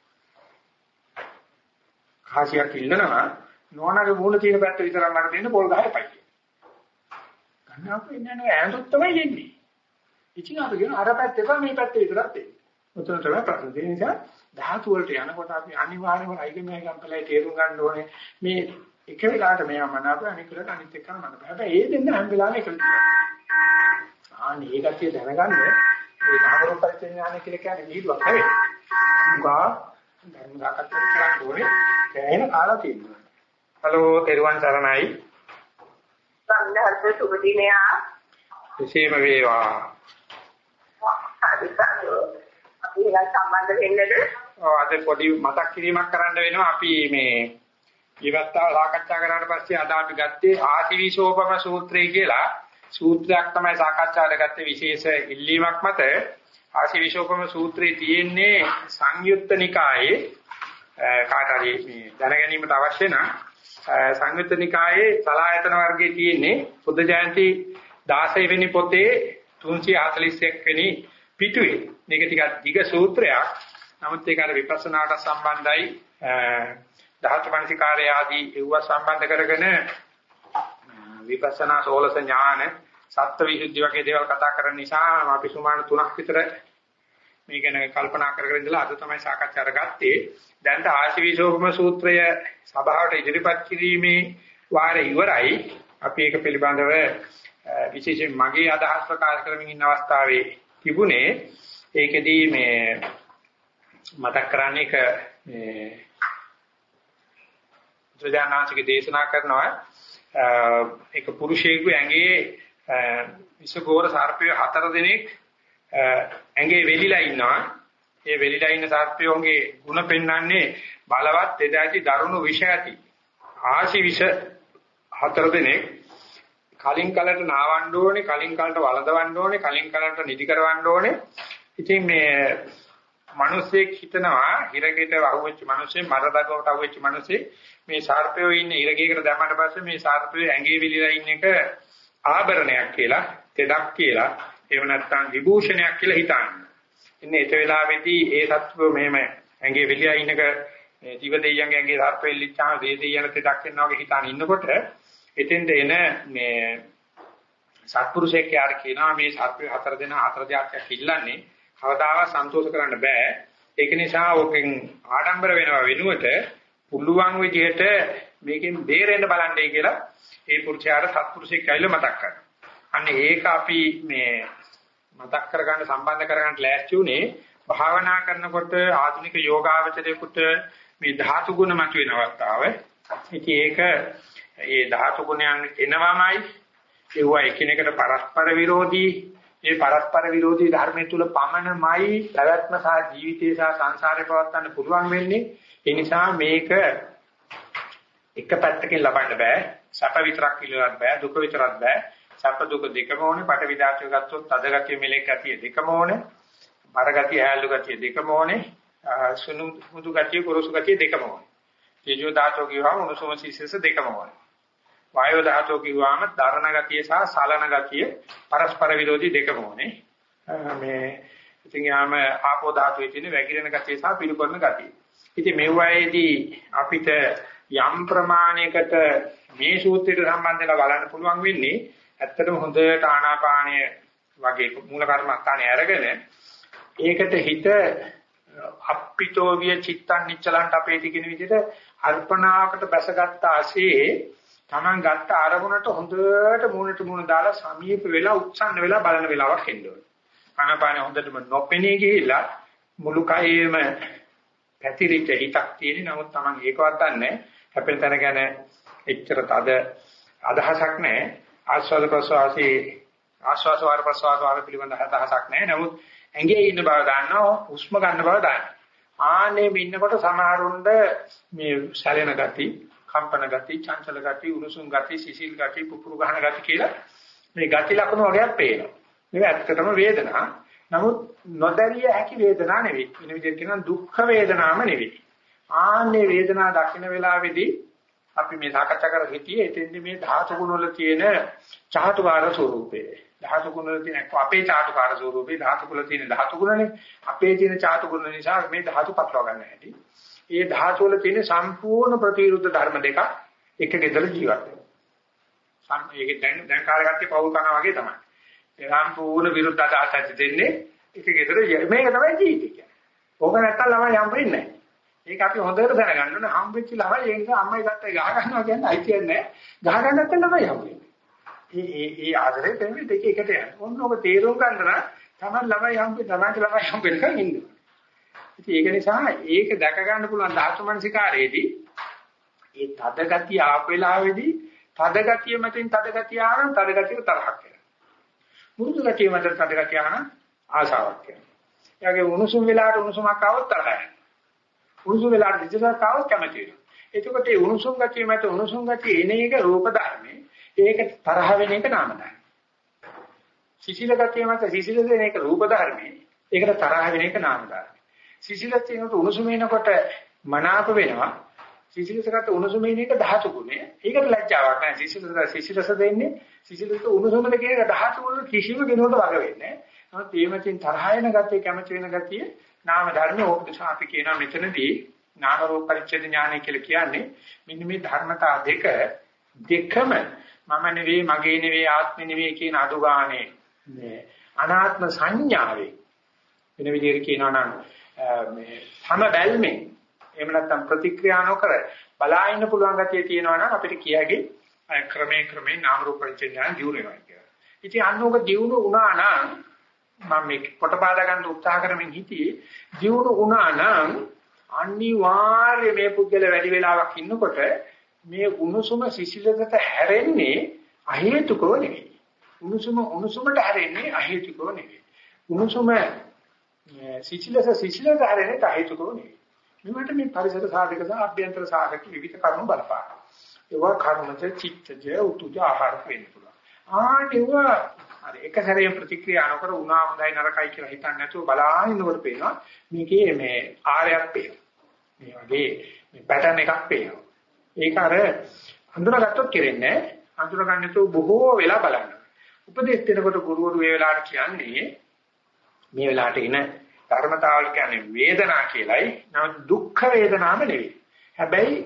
[SPEAKER 1] කාසියක් ඉල්ලනවා නෝනාගේ මූණ තියෙන පැත්ත විතරක් මට දෙන්න පොල් ගහලා පයි. ගන්න අපේ නෑ ඈඳුත් තමයි යන්නේ. ඉතින් අපි කියන අර පැත්ත එපා මේ පැත්ත විතරක් දෙන්න. උතන තමයි ප්‍රශ්න. ඒ නිසා ධාතු වලට යනකොට අපි අනිවාර්යයෙන්ම අයිගමයි කම්පලයි තේරුම් ගන්න ඕනේ මේ එක වෙලාවට මෙයා මනාප අනිත් වෙලාවට අනිත් එක මනාප. හැබැයි ඒ දෙන්න හැම වෙලාවෙම එකතු වෙනවා. ආන්නේ ඒ කතිය දැනගන්න ඒ නාම රූප පරිච්ඡේඥාන කියලා කියන්නේ නිදුවක් නෙවෙයි. උගා ධර්ම සාකච්ඡා කරන්න ඕනේ. කෑහෙන කාලා තියෙනවා. හලෝ තෙරුවන් සරණයි.
[SPEAKER 3] සම්දර්ශ සුබ දිනයා.
[SPEAKER 1] එසේම වේවා.
[SPEAKER 3] අපි සම්බන්ධ වෙන්නද?
[SPEAKER 1] ඔව් අද පොඩි මතක් කිරීමක් කරන්න වෙනවා අපි මේ ඊවත්තාව සාකච්ඡා කරාට පස්සේ අද අපි ගත්තේ ආතිවිශෝපම සූත්‍රය කියලා සූත්‍රයක් තමයි සාකච්ඡාවට ගත්තේ විශේෂ ඉල්ලීමක් මත ආශිවිශෝපම සූත්‍රයේ තියෙන්නේ සංයුත්ත නිකායේ කාට හරි මේ දැන ගැනීමට අවශ්‍ය නම් සංයුත්ත නිකායේ සලායතන වර්ගයේ තියෙන්නේ බුද්ධ ජයන්ති 16 වෙනි පොතේ 341 වෙනි පිටුවේ. මේක ටිකක් දිග සූත්‍රයක්. නමුත් ඒක අර විපස්සනාට සම්බන්ධයි ධාතු මනසිකාරය ආදී ඒව සම්බන්ධ කරගෙන විපස්සනා සෝලස ඥාන සත්ත්ව විසුද්ධි වගේ දේවල් කතා කරන නිසා අපි සුමාන 3ක් විතර මේ ගැන කල්පනා කරගෙන ඉඳලා අද තමයි සාකච්ඡා කරගත්තේ. දැන් ආශිවිශෝපම සූත්‍රය සභාවට ඉදිරිපත් කිරීමේ වාරය ඉවරයි. අපි ඒක පිළිබඳව විශේෂයෙන් මගේ අදහස් ප්‍රකාශ කරමින් ඉන්න අවස්ථාවේ තිබුණේ ඒකෙදී මේ මතක් කරන්නේ එක මේ ත්‍රිදානාංශික දේශනා කරනවා ඒක පුරුෂයෙකු ඇඟේ විසගෝර සර්පය හතර දිනක් ඇඟේ වෙලිලා ඉන්නවා. ඒ වෙලිලා ඉන්න සර්පයෝගේ ಗುಣ පෙන්වන්නේ බලවත් එදාචි දරුණු විෂ ඇති. ආශි විෂ හතර දිනක් කලින් කලට නාවන්න ඕනේ, කලින් කලට වළඳවන්න ඕනේ, කලින් කලට නිදි කරවන්න ඕනේ. ඉතින් මේ මිනිස්සෙක් හිතනවා හිරගෙට වහුවෙච්ච මිනිස්සේ මරදගවට අහුවෙච්ච මිනිස්සේ මේ සර්පයෝ ඉන්නේ හිරගෙකට දැම්මට පස්සේ මේ සර්පයෝ ඇඟේ විලිලා ඉන්න එක ආභරණයක් කියලා, තෙදක් කියලා, එහෙම නැත්නම් විභූෂණයක් කියලා හිතන්න. ඉන්නේ ඒ වෙලාවේදී ඒ සත්වෝ මෙහෙම ඇඟේ විලියා ඉන්නක දිව දෙයියන්ගේ ඇඟේ සර්ප වෙල්ලිච්චාම දේ දෙයියන් තෙදක් වෙනවා වගේ හිතාන ඉන්නකොට එතෙන්ද එන මේ සත්පුරුෂයෙක් යාර කියනවා මේ සර්පය හතර දෙනා හතර જાතියක් ඉල්ලන්නේ කවදාවත් සන්තෝෂ කරන්න බෑ. ඒක නිසා ඕකෙන් ආඩම්බර වෙනවා වෙනුවට පුළුවන් විදිහට මේකෙන් බේරෙන්න බලන්නයි කියලා ඒ පුරුෂයාට සත්පුරුෂයෙක් කියලා මතක් කරනවා. අන්න ඒක අපි මේ මතක් කරගන්න සම්බන්ධ කරගන්න ලෑස්ති උනේ භාවනා කරනකොට ආධුනික යෝගාවචරයේකට මේ ධාතු ගුණ මතුවෙන අවස්ථාව. ඉතින් ඒක ඒ ධාතු ගුණයන් එනවාමයි ඒවා එකිනෙකට පරස්පර විරෝධී මේ පරස්පර විරෝධී ධර්මයේ තුල පමණමයි පැවැත්ම සහ ජීවිතය සහ සංසාරේ පවත්වන්න පුළුවන් වෙන්නේ. ඒ නිසා මේක එක පැත්තකින් ලබන්න බෑ. සැප විතරක් ඉල්ලන්න බෑ. දුක විතරක් බෑ. සැප දුක දෙකම ඕනේ. පට විදාචය ගත්තොත් අද ගතිය මෙලෙක් ගතිය දෙකම ඕනේ. බර ගතිය හැලු ගතිය දෙකම ඕනේ. සුණු මුදු ගතිය කුරුසු ගතිය දෙකම ඕනේ. තේජෝ ධාතෝ කියවම උණුසුම සීසස දෙකම ඕනේ. වායෝ ධාතෝ කිව්වම දරණ ගතිය සහ සලන ගතිය පරස්පර විරෝධී දෙකම ඕනේ. මේ ඉතින් යාම ආපෝ ධාතුවේ තියෙන වැగిරෙන ගතිය සහ පිළිකොරන ගතිය. ඉතින් මෙවයිදී අපිට යම් ප්‍රමාණයකට මේ සූත්‍රයට සම්බන්ධ වෙලා බලන්න පුළුවන් වෙන්නේ ඇත්තටම හොඳට ආනාපානය වගේ මූල කර්මස්ථානේ අරගෙන ඒකට හිත අප්පිතෝ විය චිත්තං නිච්චලන්ට අපේ තිකින විදිහට අර්පණාවකට බැසගත්ත ආසේ Taman ගත්ත අරමුණට හොඳට මූණට මූණ දාලා සමීප වෙලා උත්සන්න වෙලා බලන වෙලාවක් එන්න ඕනේ. ආනාපාන හොඳටම නොපෙනී ගිහිල්ලා මුළු කයෙම පැතිරිච්ච හිතක් තියෙන නමුත් Taman ඒකවත් දන්නේ හැපෙන තැන ගැන එච්චර තද අදහසක් නැහැ. ආස්වාද ප්‍රසවාසී ආස්වාස වාර ප්‍රසවාස වාර පිළිබඳ අදහසක් නැහැ. නමුත් ඇඟේ ඉන්න බව දන්නවා, හුස්ම ගන්න බව දන්නවා. ආනේ ඉන්නකොට සමහරුන්ට මේ සැලෙන ගති, කම්පන ගති, චංචල ගති, උණුසුම් ගති, සිසිල් ගති, පුපුරු ගහන ගති කියලා මේ ගති ලක්ෂණ වගේක් පේනවා. මේක ඇත්තටම වේදනා. නමුත් නොදැරිය හැකි වේදනා නෙවෙයි. වෙන විදිහට කියනවා දුක්ඛ වේදනාම නෙවෙයි. ආන්නේ වේදනා දකින්න වෙලාවේදී අපි මේ සාකච්ඡා කර හිටියේ එතෙන්දි මේ ධාතු ගුණ වල තියෙන චාතුකාර ස්වરૂපේ. ධාතු ගුණ වල තියෙන අපේ චාතුකාර ස්වરૂපේ ධාතු වල තියෙන ධාතු ගුණනේ. අපේ තියෙන චාතු ගුණ නිසා මේ ධාතු පටලවා ගන්න හැටි. ඒ ධාතු වල තියෙන සම්පූර්ණ ප්‍රතිවිරුද්ධ ධර්ම දෙකක් එක ගෙදර ජීවත් වෙනවා. සම් ඒකේ දැන් දැන් කාර්යගත්තේ පවුල් කරනවා වගේ තමයි. ඒ සම්පූර්ණ විරුද්ධ අදහස් ඇති දෙන්නේ එක ගෙදර මේක තමයි ජීවිතය කියන්නේ. ඕක නැත්තම් ළමයි හම්බ වෙන්නේ නැහැ. ඒක අපි හොඳට දැනගන්න ඕනේ හම්බෙච්ච ළමයි ඒ නිසා අම්මයි තාත්තයි ගහ ගන්නවා කියන්නේ අයිතියක් නැහැ. ගහ ගන්න නැත්නම් ළමයි හම්බෙන්නේ. ඒ ඒ ඒ ආදරේ දෙන්නේ දෙක එකට යන. ඔන්න ඔබ තේරුම් ගන්න නම් තමයි ළමයි හම්බෙන්නේ තමයි ළමයි හම්බෙන්නකන් ඉන්නේ. ඉතින් ඒක නිසා ඒක දැක ගන්න පුළුවන් ධාතු මනසිකාරයේදී ඒ තද ගතිය ආප වෙලාවේදී තද ගතිය මතින් තද ගතිය ආන තද ගතිය තරහක් වෙනවා. මුරුදු ගතිය මතින් තද ගතිය ආන ආසාවක් වෙනවා. එයාගේ උණුසුම් වෙලාවට උණුසුමක් ආවොත් තරහයි. උණුසුම් වෙලාවට විචාරයක් ආවොත් කැමති වෙනවා. එතකොට මේ උණුසුම් ගතිය මත උණුසුම් ගතිය එන එක රූප ධර්මේ. ඒක තරහ වෙන එක නාම ධර්ම. සිසිල ගතිය මත සිසිල දෙන එක රූප ධර්මේ. ඒකට තරහ වෙන එක නාම ධර්ම. සිසිල තියෙනකොට උණුසුම එනකොට මනාප වෙනවා. සිසිලසකට උණුසුම එන එක ධාතු ගුණය. ඒකට ලැජ්ජාවක් නැහැ. සිසිලස සිසිලස දෙන්නේ සිසිලස උණුසුමද කියන එක ධාතු ගුණ කිසිම කෙනෙකුට වග වෙන්නේ නැහැ. නමුත් මේ මතින් තරහ වෙන ගතිය කැමති වෙන ගතිය නාම ධර්ම ඕක නිසා අපි කියනවා මෙතනදී නාම රූප පරිච්ඡේද ඥානය කියලා කියන්නේ මෙන්න මේ ධර්මතා දෙක දෙකම මම නෙවෙයි මගේ නෙවෙයි ආත්මෙ නෙවෙයි කියන අදුගානේ මේ අනාත්ම සංඥාවේ වෙන විදිහට කියනවා නම් මේ සම බැල්මේ එහෙම නැත්නම් ප්‍රතික්‍රියා නොකර බලා ඉන්න පුළුවන් ගතිය තියෙනවා නම් අපිට කියගේ ක්‍රමේ ක්‍රමේ නාම රූප පරිච්ඡේද ඥාන දියුණු වෙනවා කියලා. ඉතින් අන්නෝක දියුණු වුණා නම් මම මේ කොට පාදා ගන්න උත්සාහ කරමින් හිටියේ ජීවුණු වුණා නම් අනිවාර්ය මේ පුද්ගල වැඩි වෙලාවක් ඉන්නකොට මේ උණුසුම සිසිලකට හැරෙන්නේ අහේතුකව නෙවෙයි. උණුසුම උණුසුමට හැරෙන්නේ අහේතුකව නෙවෙයි. උණුසුම සිසිලස සිසිලට හැරෙන්නේ අහේතුකව නෙවෙයි. මේකට මේ පරිසර සාධක සහ අභ්‍යන්තර සාධක විවිධ කරුණු බලපාන. ඒවා කර්මජ චිත්තජ උතුජ ආහාර වෙන්න පුළුවන්. ආ හරි එක සැරේ ප්‍රතික්‍රියා නොකර උනා හොඳයි නරකයි කියලා හිතන්නේ නැතුව බලාගෙන ඉන්නකොට පේනවා මේකේ මේ ආරයක් පේනවා. මේ වගේ මේ පැටර්න් එකක් පේනවා. ඒක අර අඳුරගත්තොත් කෙරෙන්නේ අඳුර ගන්නතු බොහෝ වෙලා බලන්න. උපදේශ දෙනකොට ගුරුවරු ඒ වෙලාවට කියන්නේ මේ වෙලාවට එන ධර්මතාවල් කියන්නේ වේදනා කියලයි. නමුත් දුක්ඛ වේදනාම නෙවෙයි. හැබැයි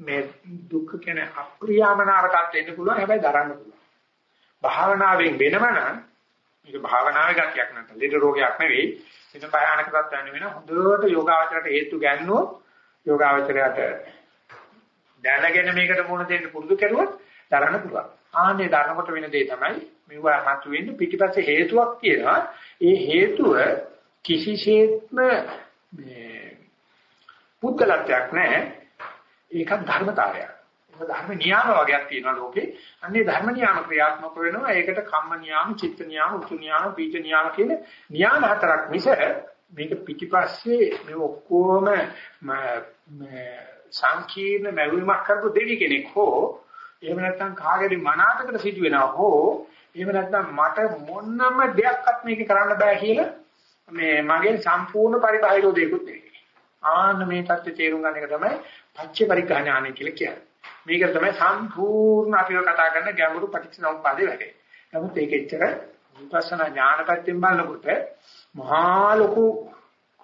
[SPEAKER 1] මේ දුක්ඛ කියන්නේ අප්‍රියමනාරකත් වෙන්න පුළුවන්. හැබැයි දරන්න පුළුවන්. භාවනාවෙන් වෙනවනම් මේක භාවනාවේ ගතියක් නැත්නම් ලෙඩ රෝගයක් නෙවෙයි. මෙතන භයානක තත්ත්වයක් වෙන හොඳට යෝගාවචරයට හේතු ගන්නොත් යෝගාවචරයට දැනගෙන මේකට මුණ දෙන්න පුරුදු කරුවොත් දරන්න පුළුවන්. ආන්නේ දරනකොට වෙන දේ තමයි මෙවුවා මතු වෙන්නේ පිටිපස්සේ හේතුවක් තියෙනවා. ඒ හේතුව කිසිසේත්ම මේ පුද්ගලත්වයක් නැහැ. ඒක ධර්මතාවයක්. ඒක ධර්ම නියාම වගේක් තියෙනවා ලෝකේ. අන්නේ ධර්ම නියාම ක්‍රියාත්මක වෙනවා. ඒකට කම්ම නියාම, චිත්ත නියාම, උතු නියාම, පීච නියාම කියන නියාම හතරක් මිස මේක පිටිපස්සේ මේ ඔක්කොම සංකීර්ණ මැවීමක් කරපු දෙවි කෙනෙක් හෝ එහෙම නැත්නම් කාගෙරි මනාතකට සිදු වෙනවා හෝ එහෙම නැත්නම් මට මොනම දෙයක්වත් මේක කරන්න බෑ කියලා මේ මගෙන් සම්පූර්ණ පරිබාහිරෝ දෙයක්වත් නෙවෙයි. ආන්න මේ தත්ත්වය තේරුම් ගන්න එක තමයි පච්චේ පරිඥානය කියලා කියන්නේ. මේක තමයි සම්පූර්ණ අපිව කතා කරන ගැඹුරු පටිච්චසමුප්පාදේ වැඩේ. නමුත් ඒක එච්චර විපස්සනා ඥාන පැත්තෙන් බලනකොට මහා ලොකු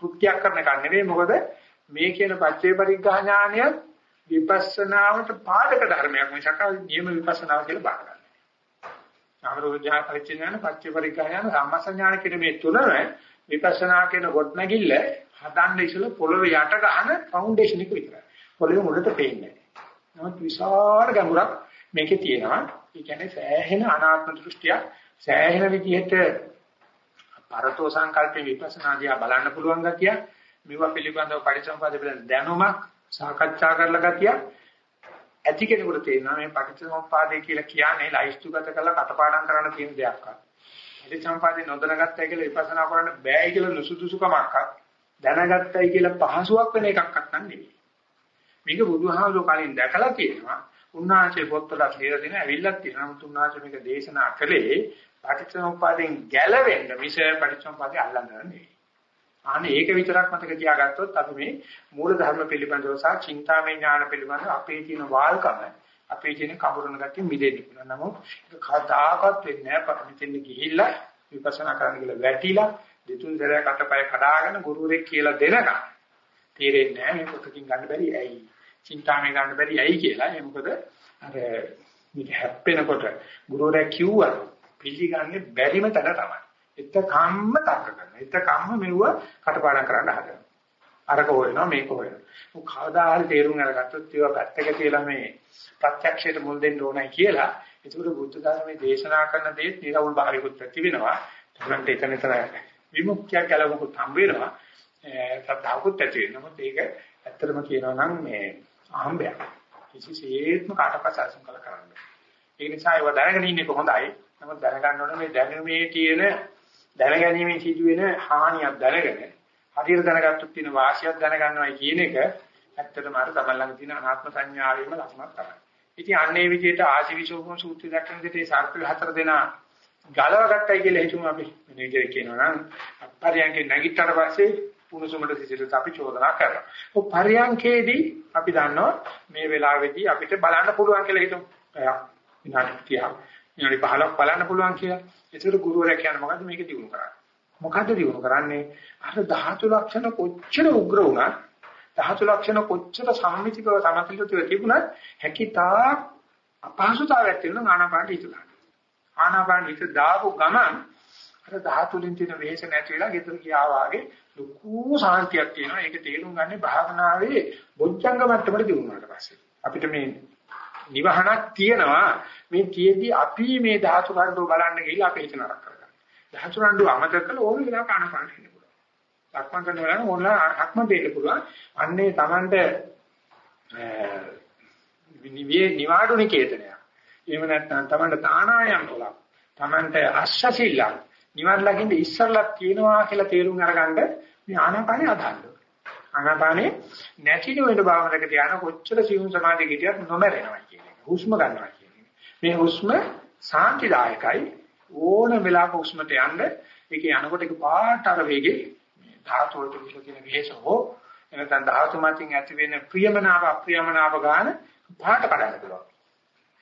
[SPEAKER 1] කෘත්‍යයක් කරන එක නෙවෙයි මොකද මේ කියන පච්චේ පරිග්‍රහ ඥානය විපස්සනාවට පාදක ධර්මයක් මිසක නියම විපස්සනාව කියලා බාර ගන්න. සාමරෝධ්‍යා පරිච්ඡේදන පච්චේ පරිග්‍රහ ඥාන සම්මස්ඥාන කියන මේ තුනම විපස්සනා කියන කොට නැගිල්ල හදන්න ඉසල පොළවේ යට ගන්න ෆවුන්ඩේෂන් එක විතරයි. පොළවේ මුලට පේන්නේ නමුත් විශාල ගැඹුරක් මේකේ තියෙනවා. ඒ කියන්නේ සෑහෙන අනාත්ම දෘෂ්ටිය සෑහෙන විදිහට පරතෝ සංකල්පේ විපස්සනාදියා බලන්න පුළුවන් ගතිය මේවා පිළිබඳව පරිසම්පාද පිළිබඳ දැනුමක් සාකච්ඡා කරලා ගතිය ඇති කෙනෙකුට තේරෙනවා මේ පටිච්චසමුප්පාදේ කියලා කියන්නේ ලයිස්තුගත කරලා කටපාඩම් කරන්න තියෙන දෙයක් අත්. පටිච්චසමුප්පාදේ නොදැනගත්තයි කියලා විපස්සනා කරන්න බෑයි කියලා නුසුදුසුකමක්වත් දැනගත්තයි කියලා පහසුවක් වෙන එකක්වත් නෙවෙයි. මේක බුදුහාමුදුරු කලින් දැකලා තියෙනවා. උන්වහන්සේ පොත්වල කියලා දෙන ඇවිල්ලක් තියෙනවා. නමුත් උන්වහන්සේ මේක දේශනා කළේ පටිච්චසමුප්පාදෙන් ගැලවෙන්න මිස පටිච්චසමුප්පාදේ අල්ලන්න නෙවෙයි. අනේ ඒක විතරක් මතක තියාගත්තොත් අපි මේ මූල ධර්ම පිළිබඳව සහ චින්තාමය ඥාන පිළිබඳව අපේ තියෙන වාල්කම අපේ තියෙන කඹරණ ගැටි මිදෙන්න පුළුවන්. නමුත් ඒක කවදාකවත් වෙන්නේ නැහැ. මෙතෙන් ගිහිල්ලා විපස්සනා කරන්න කියලා වැටිලා දෙතුන් සැරයක් අතපය කඩාගෙන ගුරුවරයෙක් කියලා දෙනකම් තේරෙන්නේ නැහැ මේ පොතකින් ගන්න බැරි ඇයි. චින්තාමය ගන්න බැරි ඇයි කියලා. ඒ මොකද අර මේක හැප්පෙනකොට ගුරුවරයා කිව්වා පිළිගන්නේ බැරිම තැන තමයි. එතකම්ම තක්ක කරනවා. එතකම්ම මෙවුව කටපාඩම් කරන්න හදනවා. අරක හොයනවා මේක හොයනවා. මොක කවදා හරි තේරුම් අරගත්තොත් ඒවා පැත්තක තියලා මේ ප්‍රත්‍යක්ෂයට මුල් දෙන්න ඕනයි කියලා. ඒකට බුද්ධ ධර්මයේ දේශනා කරන දේත් නිරවුල් භාවිකුත් ඇති වෙනවා. තමන්ට එතන එතන විමුක්තිය ගැලවුකුත් හම්බ වෙනවා. සත්‍යාවකුත් ඇති වෙනවා. මොකද ඒක ඇත්තටම කියනවා නම් මේ අහඹයක්. කිසිසේත්ම කාටවත් අසුන් කළ කරන්නේ. ඒ නිසා ඒව දැනගෙන ඉන්නේ කොහොඳයි. නමුත් දැනගන්න ඕනේ මේ දැනුමේ තියෙන දැනගැනීමේ සිදුවෙන හානියක් දැනගෙන හරියට දැනගත්තොත් තියෙන වාසියක් දැනගන්නවයි කියන එක ඇත්තටම අර තමයි ළඟ තියෙන අනාත්ම සංඥාවේම ලක්ෂණක් තමයි. ඉතින් අන්නේ විදිහට ආශිවිශෝභම සූත්‍රය දක්වන විදිහට සර්ප හතර දෙනා ගලව ගත්තයි කියලා හිතමු අපි. මේ විදිහට කියනවා නම් පරියන්කේ නැගිටතර පස්සේ පුණුසුමට සිසිලට අපි චෝදනා කරනවා. ඔය පරියන්කේදී අපි දන්නවා මේ වෙලාවේදී අපිට බලන්න පුළුවන් කියලා හිතමු. විනාඩි 30 විනාඩි 15ක් බලන්න පුළුවන් කියලා. ඒකට ගුරුවරයා කියන්නේ මොකද්ද මේක දිනු කරන්නේ? මොකද්ද දිනු කරන්නේ? අර ධාතු ලක්ෂණ කොච්චර උග්‍ර වුණත් ධාතු ලක්ෂණ කොච්චර සම්මිතිකව සමතුලිතව තිබුණත් හැකිතා අපහසුතාවයක් තියෙනවා ආනාපාන හිතලා. ආනාපාන හිත දාපු ගමන් අර ධාතුලින් තියෙන වෙහෙස නැති වෙලා ගෙදර ගියා වාගේ ලොකු සාන්තියක් තියෙනවා. ඒක තේරුම් ගන්නේ භාවනාවේ බොජ්ජංග මට්ටමට දිනුනාට පස්සේ. අපිට මේ නිවහනක් තියෙනවා. මේ තියෙද්දි අපි මේ ධාතු රණ්ඩු බලන්න ගිහිල්ලා අපි හිත නරක කරගන්නවා. ධාතු රණ්ඩු අමතක කළ ඕන වෙලාවක ආනපාන හින්න පුළුවන්. ලක්මන් කරන වෙලාවට ඕනලා අක්ම දෙන්න පුළුවන්. අන්නේ Tamanට නිවේ නිවාඩු නිකේතනය. එහෙම නැත්නම් Tamanට තානායම් වලක්. Tamanට අස්සසිල්ලක්. නිවන් ලකින්න ඉස්සරලක් තියෙනවා කියලා තේරුම් අරගන්න මේ ආනාපානේ අදහන්න. ආනාපානේ නැති වෙන භාවනක ධානය කොච්චර සිවුම් සමාධිය කිටියත් නොමරෙනවා කියන්නේ. හුස්ම ගන්නවා කියන්නේ. මේ හුස්ම සාන්තිදායකයි ඕන වෙලාවක හුස්මට යන්න ඒකේ යනකොට ඒක පාට අර වේගේ ධාතු වලට විශ්ල කියන විශේෂ හෝ එනතන් ධාතු මතින් ඇති වෙන ප්‍රියමනාප අප්‍රියමනාප ගන්න පාට කඩන්න පුළුවන්.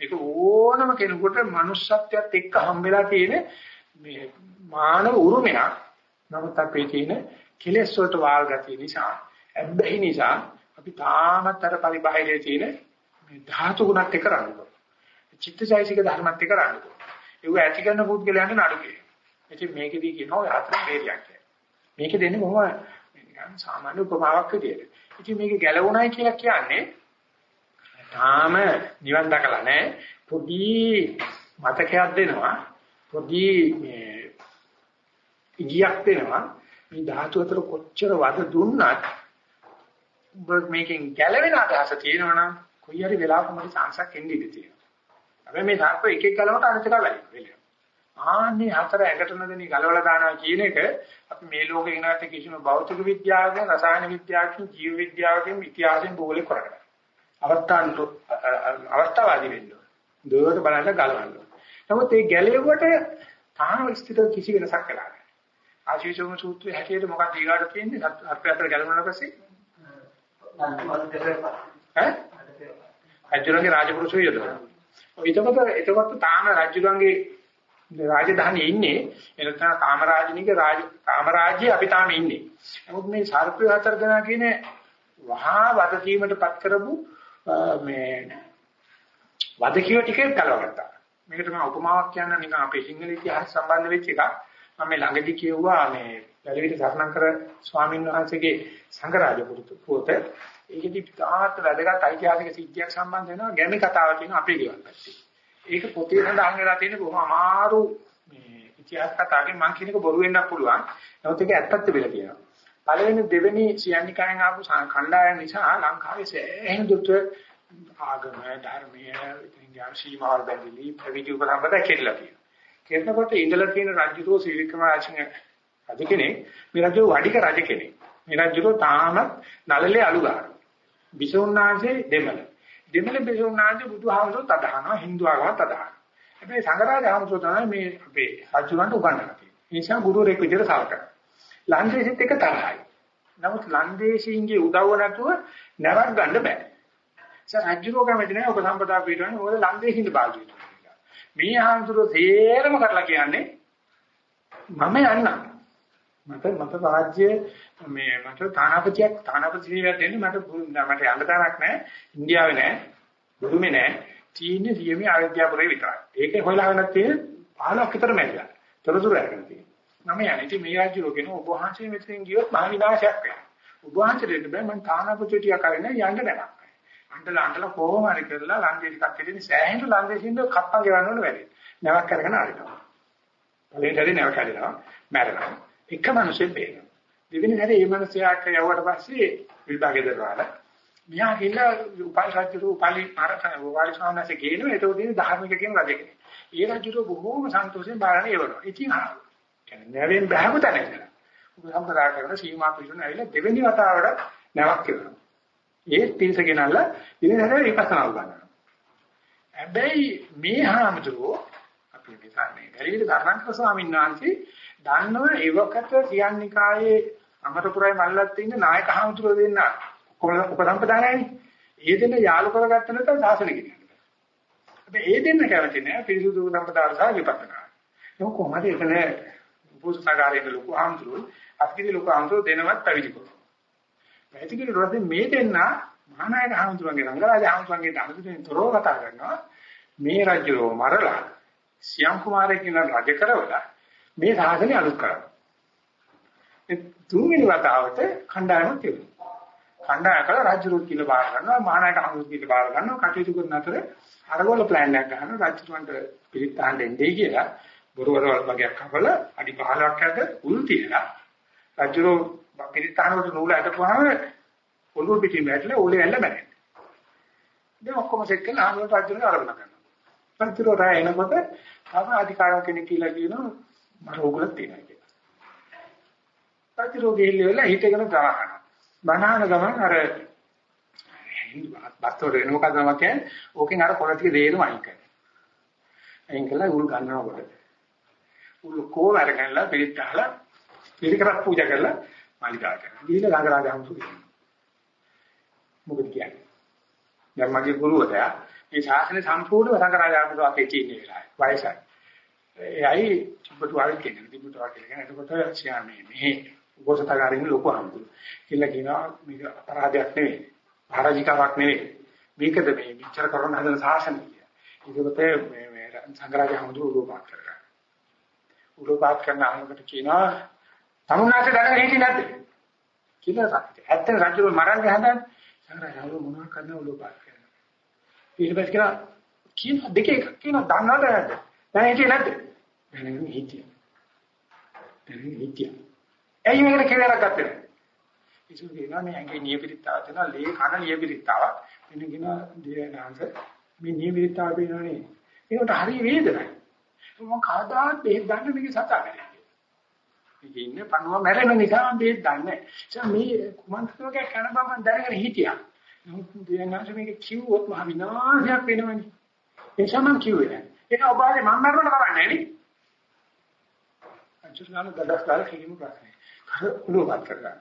[SPEAKER 1] ඒක ඕනම කෙනෙකුට manussත්වයට එක්ක හම්බෙලා තියෙන මේ මානව උරුමයක්. නමුත් අපේ තියෙන කෙලෙස් වලට වාල් ගතිය නිසා, ඇබ්බැහි නිසා අපි තාමත් අර පරිබාහිරයේ තියෙන මේ ධාතු ගුණත් එක්ක රණ්ඩු. චිත්තචෛසික ධර්මත් එක්ක රණ්ඩු. ඒව ඇති කරන පුද්ගලයන්ට නඩු කියනවා. ඉතින් මේකෙදී කියනවා ඔය හතර වේරියක් කියලා. මේක දෙන්නේ කොහොම නිකන් සාමාන්‍ය උපමාවක් විදියට. ඉතින් මේක ගැලවුණයි කියලා කියන්නේ තාම නිවන් දකලා නැහැ. පොඩි මතකයක් දෙනවා. පොඩි මේ ඉගියක් දෙනවා. මේ ධාතු අතර කොච්චර වද දුන්නත් ඔබ මේකෙන් ගැලවෙන අදහස තියෙනවනම් කොයි හරි වෙලාවක මට chance එකක් එන්න ඉඩ තියෙනවා. හැබැයි මේ ධාතු එක එක ගලවට අනිත් එක වෙලෙනවා. ආන්නේ හතර ඇඟට නැදෙනි ගලවලා දානවා කියන එක අපි මේ ලෝකේ ඉනාට කිසිම භෞතික විද්‍යාවකින් රසායන විද්‍යාවකින් ජීව විද්‍යාවකින් ඉතිහාසයෙන් භූගෝලේ කරගන්න. අවස්ථාන්තු අවස්ථාවාදී වෙන්න ඕන. දුරට බලන්න ගලවන්න ඕන. නමුත් මේ ගැලෙව්වට තාම ස්ථිත කිසි වෙනසක් වෙලා නැහැ. ආශීෂෝම සූත්‍රයේ හැටියට මොකක්ද ඊගාට තියෙන්නේ? අත්පය අතර ගැලවුණා පස්සේ ඈ? රජුරන්ගේ රාජපුරුෂය යදවනවා. එතකොට එතකොට තාම රජුරන්ගේ රාජධානියේ ඉන්නේ එනතන කාමරාජිනික රාජ කාමරාජ්‍යයේ අපි තාම ඉන්නේ. නමුත් මේ සර්පය හතර දෙනා කියන වහා වද කීමටපත් කරපු මේ වදකිය ටිකේ කලවගත්තා. මේකට මම උපමාවක් කියන්න නිකන් අපේ සිංහල ඉතිහාස සම්බන්ධ වෙච්ච එකක්. මම මේ ළඟදී කියුවා මේ වැලිවිට සරණංකර ස්වාමීන් වහන්සේගේ සංඝරාජ පුරුත පොත. ඒකෙදි තාත් වැදගත් ඓතිහාසික සිද්ධියක් සම්බන්ධ වෙනවා ගැමි කතාවක් තියෙනවා අපේ ගෙවල් පැත්තේ. ඒක පොතේ සඳහන් වෙලා තියෙන බොහොම අමාරු මේ ඉතිහාස කතාවකින් මම කියනක බොරු වෙන්නත් පුළුවන්. නමුත් ඒක ඇත්තත් තිබිලා තියෙනවා. පළවෙනි දෙවෙනි සියන්නිකායන් ආපු කණ්ඩායම නිසා ලංකාවේ සෑහෙන දුරට ආගම ධර්මීය ඉතින් සීමාවල් බැඳිලි ප්‍රවිදි උපසම්පදා කෙරලා තියෙනවා. කෙරනකොට ඉඳලා තියෙන රජුරෝ ශ්‍රී වික්‍රම රාජසිංහ රජ කෙනෙක් මේ රජු වඩික රජ කෙනෙක්. මේ රජුරෝ තාමත් නළලේ අලු ගන්නවා. බිසෝන්නාංශේ දෙමළ. දෙමළ බිසෝන්නාංශේ බුදුහාමුදුරුවෝ තදහනවා Hindu ආගමත් තදහනවා. හැබැයි සංගරාජ හාමුදුරුවෝ තමයි මේ අපේ රජුරන්ට උගන්වන්නේ. ඒ නිසා ගුරුවරයෙක් විදිහට සලකනවා. ලන්දේසිත් එක තරහයි. නමුත් ලන්දේසීන්ගේ උදව්ව නැතුව නැවක් ගන්න බෑ. ඒ රජුරෝ කැමති නැහැ ඔබ සම්පදා පිටවන්නේ මොකද ලන්දේසින්ද බාජු වෙනවා. මේ හාමුදුරුවෝ තේරම කරලා කියන්නේ මම යන්නම්. මට මට රාජ්‍ය මේ මට තානාපතියක් තානාපති සේවයක් දෙන්න මට මට යන්න තරක් නැහැ. ඉන්දියාවේ නැහැ. බුරුමේ නැහැ. චීනේ සියමේ ආවිද්‍යාපුරේ විතරයි. ඒකේ හොයලා වෙනත් තියෙන 15ක් විතර මැරිලා. තොරතුරු අරගෙන තියෙනවා. මම යන්නේ ඉතින් මේ රාජ්‍ය රෝගෙන ඔබ වහන්සේ මෙතෙන් ගියොත් මහ විනාශයක් වෙනවා. ඔබ වහන්සේ දෙන්න බෑ මම තානාපති ටික කරගෙන යන්න නැහැ. අඬලා අඬලා කොහොම හරි කරලා ලන්දේසි කට්ටියදී සෑහෙන ලන්දේසින්ද කප්පන් ගෙවන්න ඕන වැඩි. නැවක් කරගෙන ආරිනවා. පළවෙනි හැරි නැවක් හරිනවා. මැරෙනවා. එක මිනිහෙක් බේනවා. දෙවෙනි හැරි මේ මිනිහයාට යවුවට පස්සේ විභාගෙ දරවලා මෙහා ගිහිල්ලා උපාසාචරු උපාලි ආරතන උපාලි සාමනසේ ගේනවා ඒතෝ දින ධර්මික කියන රජ කෙනෙක්. ඒ රජුට බොහෝම සන්තෝෂයෙන් බාරණ එවනවා. ඉතින් කියන්නේ නැවෙන් බහපු තැනක. උප සම්ප්‍රදාය කරන සීමා පිළිතුරු ඇවිල්ලා දෙවෙනි වතාවට නැවක් කියනවා. ඒ පිරිස ගෙනල්ලා ඉතින් හැබැයි විපස්සනා උගන්වනවා. හැබැයි මේ හාමුදුරුවෝ අපි මේ මේ ගලිවිල ධර්මංක ස්වාමීන් වහන්සේ දන්නව ඒවකට සියන්නිකායේ අමරපුරයි මල්ලත් ඉන්න නායක හාමුදුරුවෝ දෙන්න උපසම්පදානයිනේ. ඒ දෙන්න යාළු කරගත්ත නැත්නම් සාසන ගෙනියන්න. හැබැයි ඒ දෙන්න කැමති නෑ පිරිසුදු සම්පදාන සහ විපස්සනා. ඒක කොහොමද එතන උපසනාගාරයේ ලොකු හාමුදුරුවෝ අත්කිරි ලොකු හාමුදුරුවෝ දෙනවත් පැවිදි කරනවා. පැතිකිරි රොඩේ මේ දෙන්න මහානායක හාමුදුරන්ගේ රංගරාජ හාමුදුරන්ගේ ධනතුෙන් තොරව කතා කරනවා මේ රජුව මරලා සියම් කුමාරයෙක් කියන රජ කරවලා මේ සාසනය අලුත් කරනවා ඒ තුන්වෙනි වතාවට කණ්ඩායම තිබුණා. කණ්ඩායම කළා රජුරුත් කියලා බාර ගන්නවා මහානායක හාමුදුරුවෝ කියලා බාර ගන්නවා. කටයුතු කරන අතර අරගොල්ල ප්ලෑන් එකක් ගන්නවා රජුන්ට පිළිත් අහන්න එන්නේ කියලා. බොරවරවල් වගේක් කපලා අඩි 15ක් ඇද උල් තියලා රජුරෝ පිරිතානකට නූල අතපුවාම ඔළුව පිටින් වැටලා ඕලේ ඇල්ල බැහැ. දැන් ඔක්කොම සෙට් කරලා ආනන්ද රජුන ආරම්භ කරනවා. පන්තිරෝ රාය එනකොට තම අධිකාරම් කෙනෙක් කියලා කියනවා මට ඕගොල්ලෝ තියෙනවා කියලා. පන්තිරෝ ගිහිල්ලා හිටගෙන ගහනවා. බනහන ගමන් අර බස්තර වෙන මොකද මම කියන්නේ ඕකෙන් අර පොළ ටික දේරම අයින් කරනවා. අයින් කළා උල් ගන්නකොට. උල් කොහොම අරගෙනලා පිළිත් අහලා පිළිකරක් පූජා කරලා මාලිකාව කරනවා. ගිහිල්ලා ළඟරාජ හමුසු මොකද කියන්නේ? දැන් මගේ ගුරුවරයා මේ ශාසනය සම්පූර්ණව ළඟරාජ හමුසු අපේ තියෙන වෙලාවයි. වයසයි. එයයි තිබුටුවාල් කියන්නේ තිබුටුවාල් කියන්නේ එතකොට සියාමේ මේ උපසතකාරින් ලොකු හමුසු. කියලා කියනවා මේක අපරාධයක් නෙවෙයි. පරාජිකාවක් නෙවෙයි. මේකද මේ විචාර කරන හදන ශාසනය කියලා. ඒකත් මේ මේ සංගරාජ හමුසු උරෝපාත් කරගන්න. උරෝපාත් කරන අනුකට කියනවා තමුන්නාට දැනගෙන හිටියේ නැද්ද? කියලා සත්‍ය. ඇත්තට රජුව මරන්නේ හදන්නේ. සංග්‍රහය මොනවා කරන්න උලෝපාත් කරනවා. ඊට පස්සේ කියනවා කියන දෙක එකක් කියනවා දන්නවද නැද්ද? දැන් හිටියේ නැද්ද? දැනගෙන හිටියා. දැනගෙන හිටියා. ඇයි මේකට කියලා ගත්තේ? ඉතින් කියනවා මේ ඇඟේ නියපිරිතාව තියෙනවා ලේ කන නියපිරිතාව. මෙන්න කියනවා දේනාංශ මේ නියපිරිතාව වෙනවනේ. ඒකට හරි වේදනයි. මම කවදාත් බෙහෙත් ගන්න මේක සතා නැහැ. මේකේ ඉන්නේ පණුව මැරෙන නිසා මම බේත් දන්නේ නැහැ. මේ කුමන්ත්‍රණයක් කරන බව මම දැනගෙන හිටියා. නමුත් දෙයනාට මේක කිව්වොත් මහ විනාශයක් වෙනවනේ. ඒ නිසා මම කිව්වේ නැහැ. ඒක ඔබගේ මම මරන්න කරන්නේ නේ. අචුර්ගාන ගඩස් කාලේ කිලිමු ප්‍රශ්නේ. කර උලුවත් කරගන්න.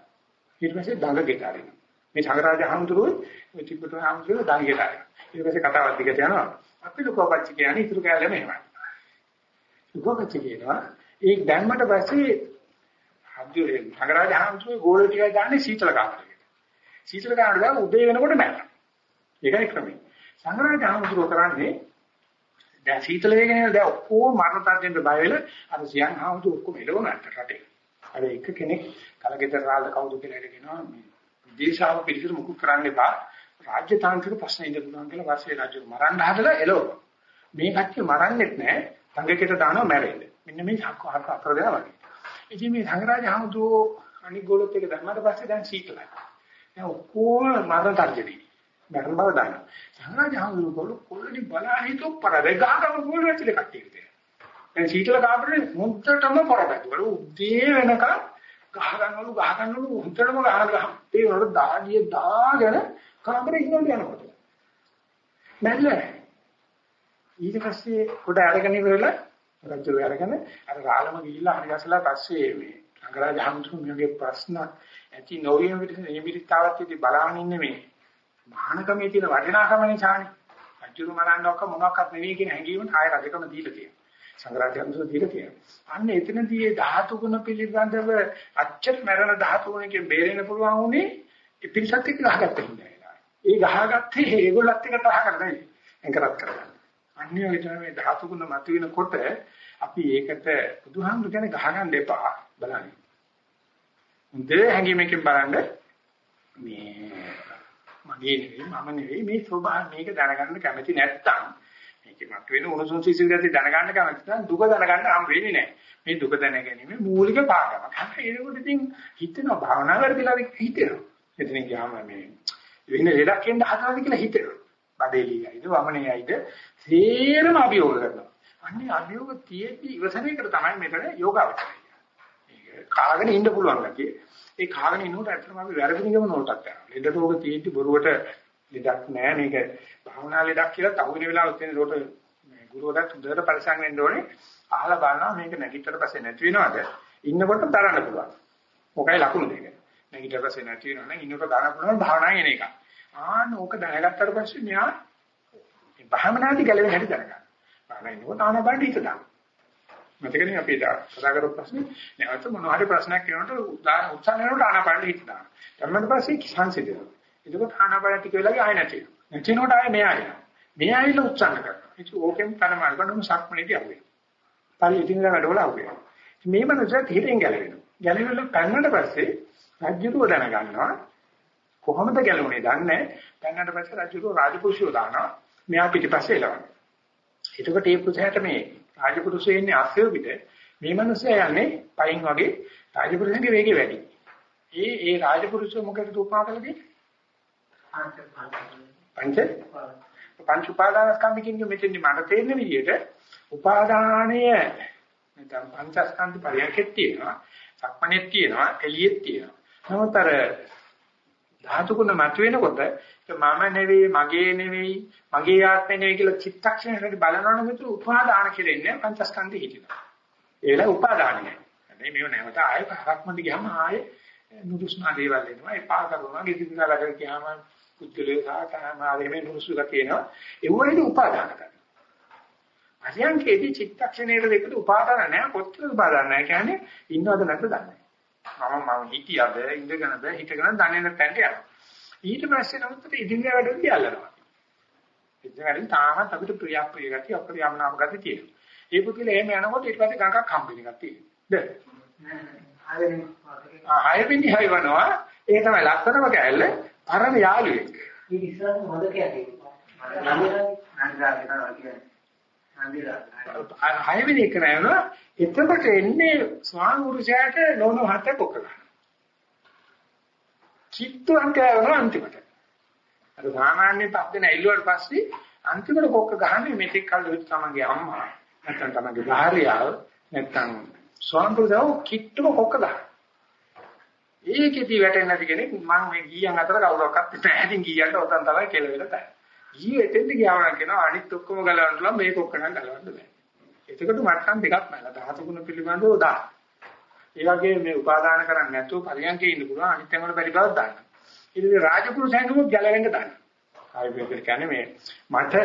[SPEAKER 1] ඊට පස්සේ දඟ ගෙතාරින. මේ සංගරාජ හමුදුරුවෝ මේ තිබුණු හමුදුරුවෝ දඟ ගෙතාරින. ඊට පස්සේ කතාවක් දිගට යනවා. අපි ලෝකපච්ච කියන්නේ ඉතුරු කැලේ මෙහෙමයි. ලෝකපච්ච කියනවා ඒක දැම්මට පස්සේ හම්දුවේ නගරාජ හම්දුවේ ගෝල ටිකයි දාන්නේ සීතල කාමරයකට. සීතල කාමරයට දාලා උදේ වෙනකොට මැරෙනවා. ඒකයි ක්‍රමය. සංගරාජ හම්දුව කරන්නේ දැන් සීතල වේගෙන දැන් ඔක්කොම මරණ තත්ත්වෙට බය වෙලා අර සියන් හම්දු ඔක්කොම එළවන රටේ. අර එක කෙනෙක් කලගෙදර රාල්ද කවුද කියලා කියනවා මේ දේශාව පිළිතුරු මුකුත් කරන්න එපා. රාජ්‍ය තාන්ත්‍රික ප්‍රශ්න ඉඳ පුළුවන් කියලා වාසිය රාජ්‍ය මරන්න හදලා එළවන. මේ කච්චි මරන්නෙත් නැහැ. සංගකේට දානවා මැරෙන්න. මෙන්න මේ හක අතර දෙනා වගේ. ඉතින් මේ සංගරාජ හමුදෝ අනිත් ගෝලොත් එක ධර්මයට පස්සේ දැන් සීතලයි. දැන් ඔක්කොම මරණ තර්ජනේ. මරණ බව දානවා. සංගරාජ හමුදෝ ගෝල කොල්ලනි බලා හිතෝ පරද ගහකම ගෝල ඇතුලේ කට්ටියට. දැන් සීතල කාමරේ මුද්දටම පරබැදුවල උදේ වෙනකන් ගහ ගන්නවලු ගහ ගන්නවලු හුදටම ගහ ගහ ඒ වල දාඩිය දාගෙන කාමරේ ඉන්නවලු යනකොට නැල්ල ඊට පස්සේ කොට අරගෙන ඉවරලා රජු අරගෙන අර රාලම ගිහිල්ලා හරියසලා පස්සේ මේ අගරාජ හඳුන්ගේ ප්‍රශ්න ඇති නොවියම විදිහට මේ පිළිතාවත් ඉති බලාගෙන ඉන්නේ මේ මහානකමේ තියෙන වටිනාකම නිසානේ රජු මරන්න ඔක්ක මොනවාක්වත් නෙවෙයි කියන හැඟීමට ආය රජකම දීලා තියෙනවා සංග්‍රහයන්සු දීලා තියෙනවා. අන්න එතනදී මේ ධාතු ගුණ පිළිබඳව අච්චර මරණ ධාතු ගුණකින් බේරෙන්න පුළුවන් උනේ පිළිසත් එක්ක ගහගත්ත හින්දා. ඒ ගහගත්තේ ඒගොල්ලත් එක්ක තහ කරන්නේ. එංකරත් කරගන්න. අන්නේ ඔය තමයි මේ ධාතු ගුණ මතුවෙනකොට අපි ඒකට බුදුහාමුදුර කියන්නේ ගහගන්න එපා බලන්න. හොඳේ හැංගීමකින් බලන්න මේ මගේ නෙවෙයි මම නෙවෙයි මේ ස්වභාව මේක දැනගන්න කැමති නැත්තම් මේකේ මත වෙන උණුසුම් සිසිල් ගතිය දැනගන්න කැමති නම් දුක දැනගන්න හම් වෙන්නේ නැහැ. මේ දුක දැනගැනීමේ මූලික පාඩමක්. හැබැයි ඒකට ඉතින් හිතෙනවා භාවනා කරලා හිතෙනවා. එතනින් ගියාම මේ වෙන ලෙඩක් එන්න හදනවාද කියලා හිතෙනවා. බඩේලියයිද වමනේයිද සේරම අභියෝග කරනවා. අන්නේ අභියෝග තියෙද්දි ඉවසනයකට තමයි මෙතන යෝගාවචරය. ඒක කාගෙන ඉන්න පුළුවන් ගැතිය. ඒ කාගෙන ඉන්නකොට ඇත්තටම අපි වැරදි නිගමන වලටත් යනවා. ලෙඩ රෝග තියෙද්දි බොරුවට ලෙඩක් නෑ. මේක භාවනා ලෙඩක් කියලා තවුනේ වෙලාවත් තියෙන ඒකට මේ ගුරුවරයාත් හොඳට පරිසම් වෙන්න ඕනේ. අහලා බලනවා මේක නැගිටතර පස්සේ නැති වෙනවද? ඉන්නකොට තරන්න පුළුවන්. මොකයි ලකුණු දෙක? නැගිටතර පස්සේ නැති වෙනවා නම් ඉන්නකොට ගන්න පුළුවන් භාවනාවේ එන එක. ආන්න ඕක දැනගත්තට පස්සේ මෙයා මේ භාවනාදී ගැලවෙන හැටි දැනගන්න. භාවනා ඉන්නකොට ආනබණ්ඩ හිත දාන්න. මතකනේ අපි කතා කරපු ප්‍රශ්නේ නැවත මොනවා හරි ප්‍රශ්නයක් කියනකොට උදාහරණ උත්සාහ කරනකොට ආනබණ්ඩ හිත දාන්න ඊට පස්සේ සංසිඳනවා එතකොට ආනාපාන ටික වෙලාවගේ ආය නැති වෙනවා. නැති වෙනකොට ආය මෙයා එනවා. මෙයා ඇවිල්ලා උත්සන්න කරනවා. ඒක ඕකෙන් තමයි කරනම සක්මනේදී අහුවේ. පරි ඉතින් වැඩවල අහුවේ. මේ මනසට හිතෙන් ගැලවෙනවා. ගැලවෙලා පැන්නට පස්සේ රාජ්‍යරුව දැනගන්නවා කොහොමද ගැලවුනේ දන්නේ පැන්නට පස්සේ රාජ්‍යරුව රාජපුරුෂයෝ දානවා මෙයා පිටිපස්සේ එළවනවා. එතකොට මේ පුරුෂයාට මේ රාජපුරුෂය ඉන්නේ අස්සෙව පිට. මේ මනුස්සයා යන්නේ පයින් වගේ රාජපුරුෂයන්ගේ වේගය වැඩි. ඒ ඒ රාජපුරුෂය මොකටද උපමා කළේ? පංච පංච? උපාදානස්කන්ධ කියන්නේ මෙතෙන්දි මට තේරෙන විදිහට උපාදානය නැත්නම් පංචස්කන්ධ පරියන්කෙත් තියෙනවා සක්මණෙත් තියෙනවා එළියෙත් තියෙනවා. නමුත් අර ධාතු ගුණ මතුවෙනකොට මම නෙවෙයි මගේ නෙවෙයි මගේ ආත්මෙ නෙවෙයි කියලා චිත්තක්ෂණයට බලනවනම් මෙතන උපාදාන කියලා ඉන්නේ පංචස්කන්ධෙ හිටිනවා ඒ වෙලාව උපාදානයි හැබැයි මේව නැවත ආයෙ හරක්මන්ට ගියාම ආයෙ නුරුස්නා දේවල් එනවා. එපා කරනවා ගෙදිනා වැඩ ගියාම පුද්ගලයේ සාකනාමාවේ මේ නුසුක තියෙනවා. ඒ වගේ උපාදාන කරනවා. අරියංකේදී චිත්තක්ෂණයේ දෙකට උපාදාන නැහැ. කොච්චර උපාදාන නැහැ. කියන්නේ ඉන්නවද නැද්ද දන්නේ මම මම හිටියද ඉඳගෙනද හිටගෙන දන්නේ නැත්නම් යනවා ඊට පස්සේ නමුත් ඉදිරිය වැඩදී අල්ලනවා ඉතින් වැඩි තාමත් අපිට ප්‍රියක් ප්‍රිය ගතිය අපිට යමනාම ගතිය තියෙනවා ඒ පුදුලේ එහෙම යනකොට ඊට පස්සේ ගඟක් හම්බෙන එකක් තියෙනවා ආ හයෙන්නේ හයවනවා ඒ තමයි ලස්සනම කැලල පරම යාළුවෙක්.
[SPEAKER 2] මේ ඉස්සරහ හොඳ කියන්නේ. නන්දා කියනවා කියන්නේ.
[SPEAKER 1] හයවෙනි එක නෑනවා එතකොට එන්නේ ස්වාමි පුරුෂයාට නොන හත පොක ගන්න. චිත්තවන්ත යනවා අන්තිමට. අර සාමාන්‍ය පස්සේ නැල්ලුවාට පස්සේ අන්තිමට පොක ගහන්නේ මෙතෙක් කල් වෙච්ච තමන්ගේ අම්මා නැත්නම් තමන්ගේ භාර්යාව නැත්නම් ස්වාමි පුරුෂයෝ කිට්ටුම පොක ගන්න. ඒකෙදි වැටෙන්නේ නැති කෙනෙක් මම මේ ගීයන් අතර කවුරක්වත් නැහැ. ඉතින් ගීයන්ට ඔතන තමයි කෙලවෙලා තැන. ගීය එතෙන්ද ගියාම නම් කියනවා අනිත් ඔක්කොම ගලවන්න පුළුවන් මේක ඔක්කොම ගලවන්න බෑ. එතකොට මට්ටම් දෙකක් නැලා ධාතු ගුණ පිළිබඳව දා. ඒ වගේ මේ උපාදාන කරන්නේ නැතුව පරියන්කේ ඉන්න පුළුවන් අනිත් තැන් වල බැරි බවක් දාන්න. ඉතින් රාජපුරුෂයන්ගොත් ගැලවෙන්න දාන්න. ආයෙත් කියන්නේ මේ මට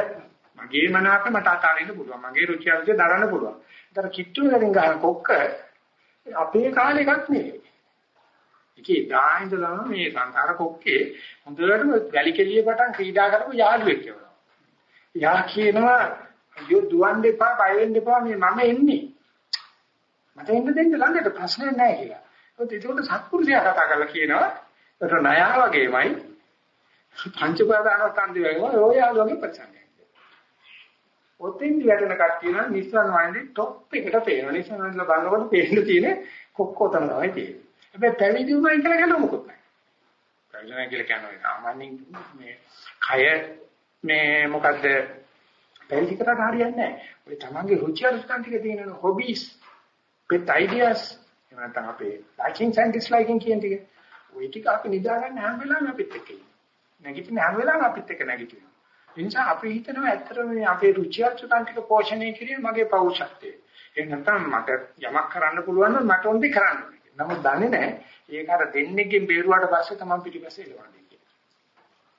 [SPEAKER 1] මගේ මනාප මට අතාරින්න පුළුවන්. මගේ රුචි අරුචි දරන්න පුළුවන්. ඒතර කිට්ටු වලින් ගහන කොක්ක අපේ කාලේ එකක් නෙවෙයි. ඒකේ දා ඉඳලා මේ සංකාර කොක්කේ හොඳටම වැලි කෙලිය පටන් ක්‍රීඩා කරපු යාළුවෙක් කියනවා. යා කියනවා අයියෝ දුවන් දෙපා බය වෙන්න එපා මේ මම එන්නේ. මට එන්න දෙන්න ළඟට ප්‍රශ්නයක් නැහැ කියලා. ඒත් ඒකට සත්පුරුෂයා කතා කරලා කියනවා ඒක ණයා වගේමයි පංච උපාදානස්කන්ධය වගේ ඔය යාළුවගේ ප්‍රතිසංගය. ඔතෙන් වැටෙන කට්ටිය නම් නිස්සන් වයින්දි টොප් එකට පේනවා. නිස්සන් වයින්දලා බලනකොට පේන්න තියෙන කොක්කොතන තමයි තියෙන්නේ. හැබැයි පැවිදි වුණා කියලා ගැල මොකුත් නැහැ. පැවිදි වුණා කියලා කියන්නේ සාමාන්‍යයෙන් මේ කය මේ මොකද්ද පැවිදි කරලා හරියන්නේ නැහැ. ඔය තමන්ගේ රුචි අරුචිකම් ටික තියෙන හොබීස්, pet ideas, එහෙම නැත්නම් අපේ liking and disliking කියන ටික. ওই ටික අපි නිදා ගන්න හැම වෙලාවෙම අපිත් එක්ක ඉන්නේ. නැගිටින හැම වෙලාවෙම අපිත් එක්ක නැගිටිනවා. ඒ නිසා අපි හිතනවා ඇත්තටම මේ අපේ රුචි අරුචිකම් ටික පෝෂණය කිරීම මගේ පෞරුෂත්වය. ඒ නැත්නම් මට යමක් කරන්න පුළුවන් නම් මට ඕනේ කරන්න ඕනේ. නමුත් දන්නේ නැහැ ඒක අර දෙන්නෙක්ගෙන් බේරුවාට පස්සේ තමයි පිටිපස්සේ එළවන්නේ කියලා.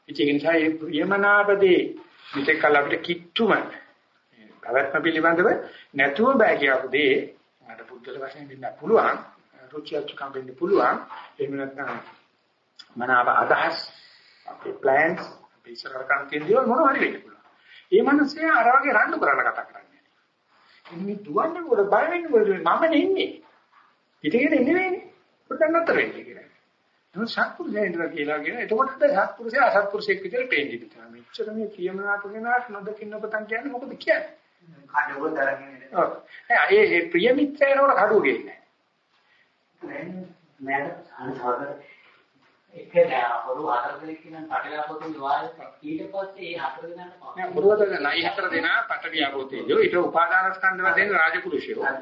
[SPEAKER 1] ඒ නිසා මේ ප්‍රියමනාපදී මෙතෙක් කල අපිට කිට්ටුම පැවැත්ම පිළිබඳව නැතුව බෑ කියපු දේ මට පුද්ගල වශයෙන් දෙන්න පුළුවන් රුචි අරුචිකම් වෙන්න පුළුවන් එහෙම නැත්නම් මනාව අදහස් අපේ plans අපේ ඉස්සරහට තියෙන දේවල් මොනවා හරි වෙන්න පුළුවන්. ඒ මනසේ අර වගේ රණ්ඩු කරන්න කතා කරන්නේ. ඉන්නේ දුවන්නේ මොකද බය වෙන්නේ මොකද මම නෙන්නේ. පිටිගෙන ඉන්නේ නෙන්නේ. පොඩ්ඩක් නතර වෙන්නේ කියලා. නමුත් සත්පුරුෂයා ඉඳලා කියලා කියන එතකොට සත්පුරුෂයා අසත්පුරුෂයෙක් විදිහට පේන්නේ ඉතින්. මෙච්චර මේ කියමනාට කෙනාට නොදකින්න ඔබතන් කියන්නේ මොකද කියන්නේ?
[SPEAKER 2] කඩ උඩ තරගෙන
[SPEAKER 1] ඔව්. ඒ ඒ ප්‍රිය මිත්‍රයනෝட කඩුව ගේන්නේ.
[SPEAKER 4] නෑ අනිවාර්ය එක නෑ පොරු හතර දෙනෙක් කියන පටලවා පොතු විවාහය ඊට පස්සේ ඒ හතර දෙනාට
[SPEAKER 1] නෑ බුරුවද නයි හතර දෙනා පටවිය ආපෝතේජෝ ඊට උපාදාන ස්කන්ධ වශයෙන් රාජපුරුෂයෝ.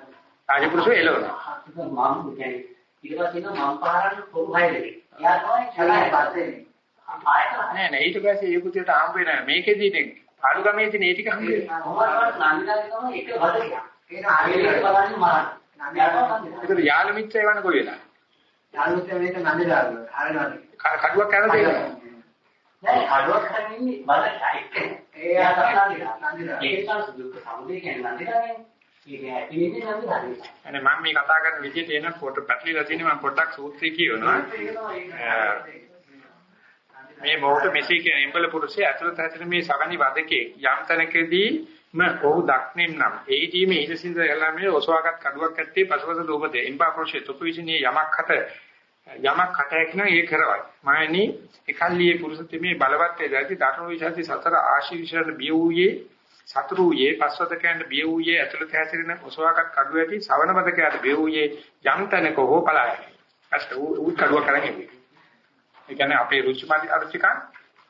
[SPEAKER 1] රාජපුරුෂෝ එළවනවා.
[SPEAKER 4] මම කියන්නේ ඊට පස්සේ මම පහරන්න පොරු හය දෙකේ. එයා තමයි
[SPEAKER 2] ඡලයි පස්සේ.
[SPEAKER 1] නෑ නෑ ඊට පස්සේ ඒ කුතියට හම්බ වෙන මේකෙදී නේ පාලුගමේදී නේ ටික හම්බ වෙනවා.
[SPEAKER 4] මොකක්වත් නන්දිලාගේ තමයි එක බඩේ.
[SPEAKER 2] ඒක ආයෙත්
[SPEAKER 4] බලන්නේ මරන්න.
[SPEAKER 1] නන්දිලාගේ යාළු මිත්‍රය වань කොහෙලා? යාළු
[SPEAKER 2] මිත්‍රය මේක නන්දිලාගේ. හරියනවා.
[SPEAKER 1] කඩුවක් කෑවද ඒක?
[SPEAKER 4] නෑ කඩුවක් කන්නේ බලයි.
[SPEAKER 2] ඒ
[SPEAKER 4] ආතල්
[SPEAKER 2] නන්දිලා.
[SPEAKER 4] ඒක තමයි දුක් සමුදේ කියන්නේ නන්දිලාගේ. ඒක ඇති වෙන්නේ නන්දිලාගේ.
[SPEAKER 1] අනේ මම මේ කතා කරන විදිහට එන පොට පැටලිලා තියෙනවා මම පොඩ්ඩක් සූත්‍රය කියවනවා. මේ මොහොත මෙසේ කියන එම්බල පුරුෂය ඇතුළත ඇතුළ මේ සගනි වදකේ යම් තැනකදී ම ඔහු දක්නෙම් නම් ඒදී මේ ඉදසින්ද යලාමේ ඔසවාගත් කඩුවක් ඇත්තේ පසවස දෝපදේ එම්බා පුරුෂය තුපු විසිනේ යමක් හට යමක් කටයක් නම් ඒ කරවයි මායනි එකල්ලියේ පුරුෂත්වයේ බලවත් වේදාති ධර්ම විශ්වාසී සතර ආශීර්වාද බිය වූයේ සතුරු වූයේ පස්වදකයන්ට බිය වූයේ ඇතුළත හැසිරෙන ඔසවාගත් කඩුව ඇති ශවන බදකයට බිය වූයේ යම් තැනක හෝ පලායයි අස්ත උත් කඩුව කරන්නේ ඒ කියන්නේ අපේ රුචිමාදී අරුචිකන්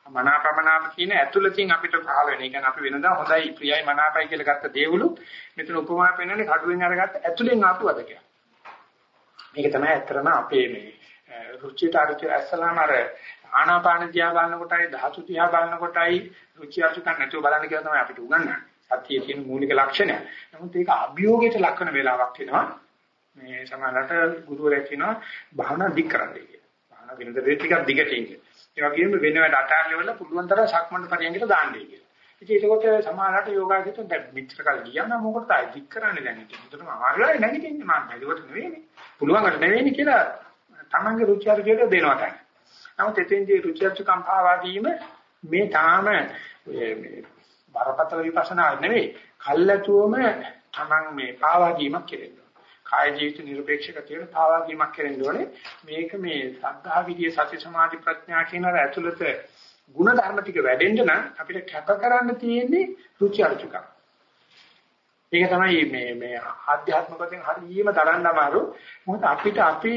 [SPEAKER 1] මනාපමනාප කියන ඇතුළතින් අපිට පහළ වෙන. ඒ කියන්නේ අපි වෙනදා හොඳයි ප්‍රියයි මනාපයි කියලා ගත්ත දේවලු මෙතන උපමා පෙන්වන්නේ කඩුවෙන් අරගත්ත ඇතුළෙන් ආපු වදකයක්. මේක තමයි ඇත්තටම අපේ මේ රුචියට අරුචි ඇස්සලාම අර ආනාපාන දිහා බලන කොටයි ධාතු දිහා බලන කොටයි රුචි අරුචිකන් නැතුව බලන්න කියලා තමයි අපිට උගන්වන්නේ. සතියේ තියෙන මූලික ලක්ෂණය. නමුත් ඒක අභියෝගයට ලක්වන වෙලාවක් වෙනවා. මේ සමානලට ගුරුවරයෙක් කියනවා භාවනා දික් කරන්නයි කියලා. භාවනා වෙනද ටිකක් දිගට ඉන්නේ. ඒ වගේම වෙන වැඩ අතාරිනවල පුළුවන් තරම් සක්මන් පරියන්කට දාන්නයි කියලා. ඉතින් ඒකකොට සමානලට යෝගාසිතෙන් දැන් මිත්‍ර කල් ගියා නම් මොකටද ආයි දික් කරන්නේ දැන් ඉතින්. ඒතරම අමාරුයි නැගිටින්නේ මම ඒකට නෙවෙයිනේ. පුළුවන්කට නෙවෙයිනේ කියලා තමන්ගේ රුචි අරුචියට දෙනවා තමයි. නමුත් එතෙන්දී රුචි අරුචිකම් පාවා දීම මේ තාම මේ බරපතල විපස්සනා නෙවෙයි. කල්ැතුවම තමන් මේ පාවා දීමක් කෙරෙන්න. කාය ජීවිත නිර්පේක්ෂක තියෙන පාවා දීමක් කෙරෙන්න ඕනේ. මේක මේ සද්ධා විදියේ සති සමාධි ප්‍රඥා කියන අර ඇතුළත ಗುಣ ධර්ම ටික වැඩෙන්න නම් අපිට කැප කරන්න තියෙන්නේ රුචි අරුචිකම්. ඒක තමයි මේ මේ ආධ්‍යාත්මික වශයෙන් හරියම තරන්න අමාරු. මොකද අපිට අපි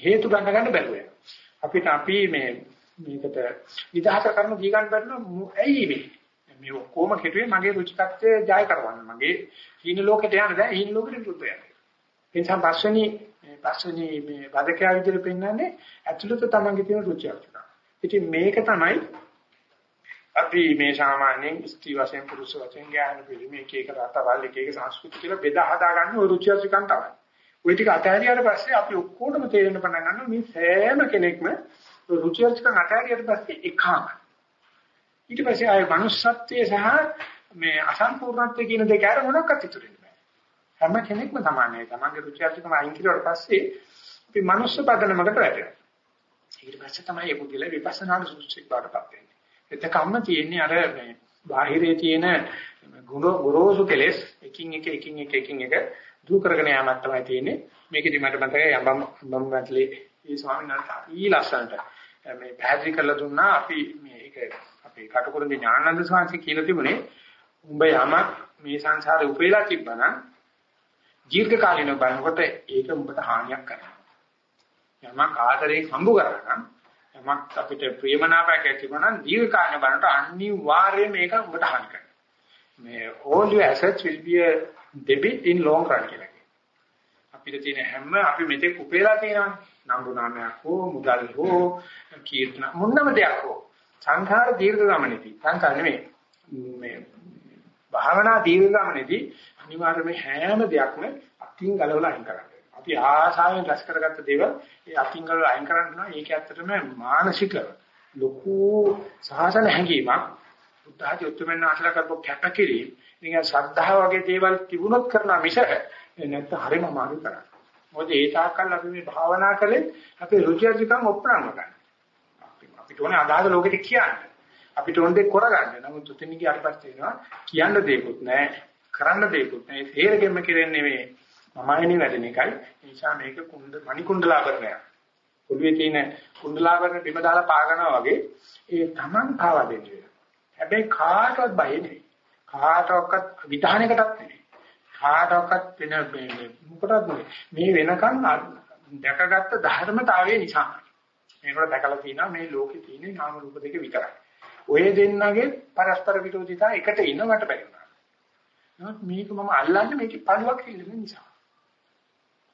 [SPEAKER 1] හේතු ගන්න ගන්න බැරුව අපිට අපි මේ මේකට විදහාස කරන දී ගන්න බැරි ඇයි මේ? මේ ඔක්කොම කෙටුවේ මගේ රුචිකත්වයේ ජය කරවන්න. මගේ හීන ලෝකෙට යන්න දැන් හීන ලෝකෙට විරුද්ධ යන්න. ඒ නිසා පස්වෙනි මේ පස්වෙනි මේ වදකයා විදිහට පෙන්වන්නේ ඇතුළත තමන්ගේ තියෙන රුචිය අරුචිකම් ඉතින් මේක තමයි අපි මේ සාමාන්‍යයෙන් ස්ත්‍රී වශයෙන් පුරුෂ වශයෙන් ඥාන පිළිමේ එක එක රටවල් එක එක සංස්කෘති කියලා බෙදා හදාගන්න ওই රුචි අරුචිකම් තමයි. ওই ටික අතහැරියට පස්සේ අපි ඔක්කොටම තේරෙන්න පටන් ගන්නවා මේ සෑම කෙනෙක්ම රුචි අරුචිකම් අතහැරියට පස්සේ එකම. ඊට පස්සේ ආයේ manussත්වයේ සහ මේ අසම්පූර්ණත්වයේ කියන දෙක අර මොනක්වත් ඉතුරු වෙන්නේ නැහැ. හැම කෙනෙක්ම සමානයි. තමන්ගේ රුචි අරුචිකම් අයින් කරුවාට පස්සේ අපි manuss පදනමකට වැටෙනවා. ඊට පස්සේ තමයි මේ පුදුල විපස්සනාට සුසුචික් බාටපත් වෙන්නේ. එතකම්ම තියෙන්නේ අර මේ බාහිරේ තියෙන ගුරුසු කෙලෙස් එකින් එක එකින් එක එකින් එක දුරු කරගෙන යෑමක් තමයි තියෙන්නේ. මේකෙදි මට මතකයි යම්බම් යම්බම් වැටලේ ඒ ස්වාමීන් වහන්සේ ඊ ලස්සනට මේ පැහැදිලි කරලා දුන්නා අපි මේක අපේ කටුකුරුගේ ඥානানন্দ ස්වාමීන් කියලා තිබුණේ උඹ යමක් මේ සංසාරේ උපේලා තිබ්බනම් දීර්ඝ කාලිනව බලනකොට ඒක උඹට හානියක් කරනවා. යමක් ආදරයෙන් හම්බ කරගන්න යමක් අපිට ප්‍රියමනාපයක් ඇතිවෙනවා දීර්ඝ කාලින බලනට අනිවාර්යයෙන් මේක උඹට හානි කරනවා. මේ all your assets will be a debit in long run කියලා. අපිට තියෙන හැම අපි මෙතෙක් උපේලා තියෙනවානේ. නම්බු නාමයක් හෝ මුදල් හෝ කීර්තන මොනම දෙයක් හෝ සංඛාර දීර්ඝ ගමනේදී සංඛාර නෙමෙයි මේ භාවනා දීර්ඝ ගමනේදී අනිවාර්යයෙන්ම හැම දෙයක්ම අකින් ගලවලා අයින් කරන්න. අපි ආසාවෙන් රැස් කරගත්ත දේවල් ඒ අකින් ගලවලා අයින් කරන්න ඒක ඇත්තටම මානසික ලොකු සාසන හැඟීමක් බුද්ධ ආදී උතුම්මන් ආශ්‍රය කරපු කැපකිරීම නිකන් ශ්‍රද්ධාව වගේ දේවල් තිබුණොත් කරන මිස නැත්නම් හරිම අමාරු කරන්නේ. මොකද ඒ තාක්කල් අපි මේ භාවනා කළේ අපේ රුචි අරුචිකම් ඔප්පරන්න ගන්න. අපිට ඕනේ අදාළ ලෝකෙට කියන්න. අපිට ඕන දේ කරගන්න. නමුත් උතින් ගියාට පස්සේ වෙනවා කියන්න දෙයක්වත් නැහැ. කරන්න දෙයක්වත් නැහැ. තේරෙගෙම කෙරෙන්නේ මේ මමයිනි වැඩෙන එකයි. ඒ නිසා මේක කුණ්ඩ මණි කුණ්ඩලාභරණයක්. පොළවේ තියෙන කුණ්ඩලාභරණ බිම දාලා පාගනවා වගේ ඒ Taman පාවා දෙන්නේ. හැබැයි කාටවත් බය නෙවෙයි. කාටවත් විධානයකටත් නෙවෙයි. කාටවත් වෙන මොකටද මේ වෙනකන් දැකගත්ත ධර්මතාවය නිසා මේකට දැකලා තියෙනවා මේ ලෝකේ තියෙන නාම රූප දෙක විතරයි. ඔය දෙන්නගේ පරස්පර විරෝධිතා එකට ඉන්න මට බැරිුණා. නමුත් මේක මම අල්ලන්නේ මේකේ පළුවක් ඉල්ලන නිසා.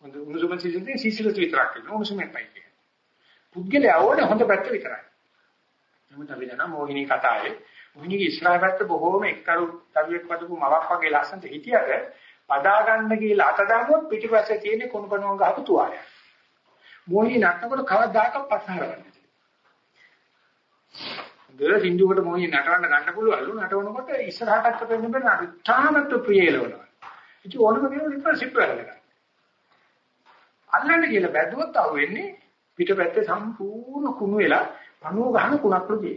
[SPEAKER 1] හොඳ උණුසුම සිසිලදී සිසිලට විතරක් නෙවෙයි උණුසුමෙන් පයි කියන්නේ. පුද්ගලයා ඕනේ හොඳ පැත්ත විතරයි. නමුත් අපි දන්නා මොහිනී කතාවේ මොහිනීගේ ඉස්රායල් පැත්ත බොහෝම එක්කරු තවියෙක් වදපු මවක් වගේ ලස්සනට හිටියද පදා ගන්න කියලා අත දාගුවොත් පිටිපස්සේ තියෙන කුණපණුවන් ගහපු තුවාලය. මොහි නටනකොට කවදාකවත් පස්සහරවන්නේ. දර සින්දුවකට මොහි නටවන්න ගන්න පුළුවන්ලු නටවනකොට ඉස්සරහටත් පෙන්න බෑ නටු තාමත් ප්‍රියලවනවා. ඉතින් ඕනම කෙනෙකුට ඉතින් සිප් වෙලා අල්ලන්න කියලා බැදුවොත් අහු වෙන්නේ පිටපැත්තේ සම්පූර්ණ කුණු වෙලා පණුව ගහන කුණක් රුදී.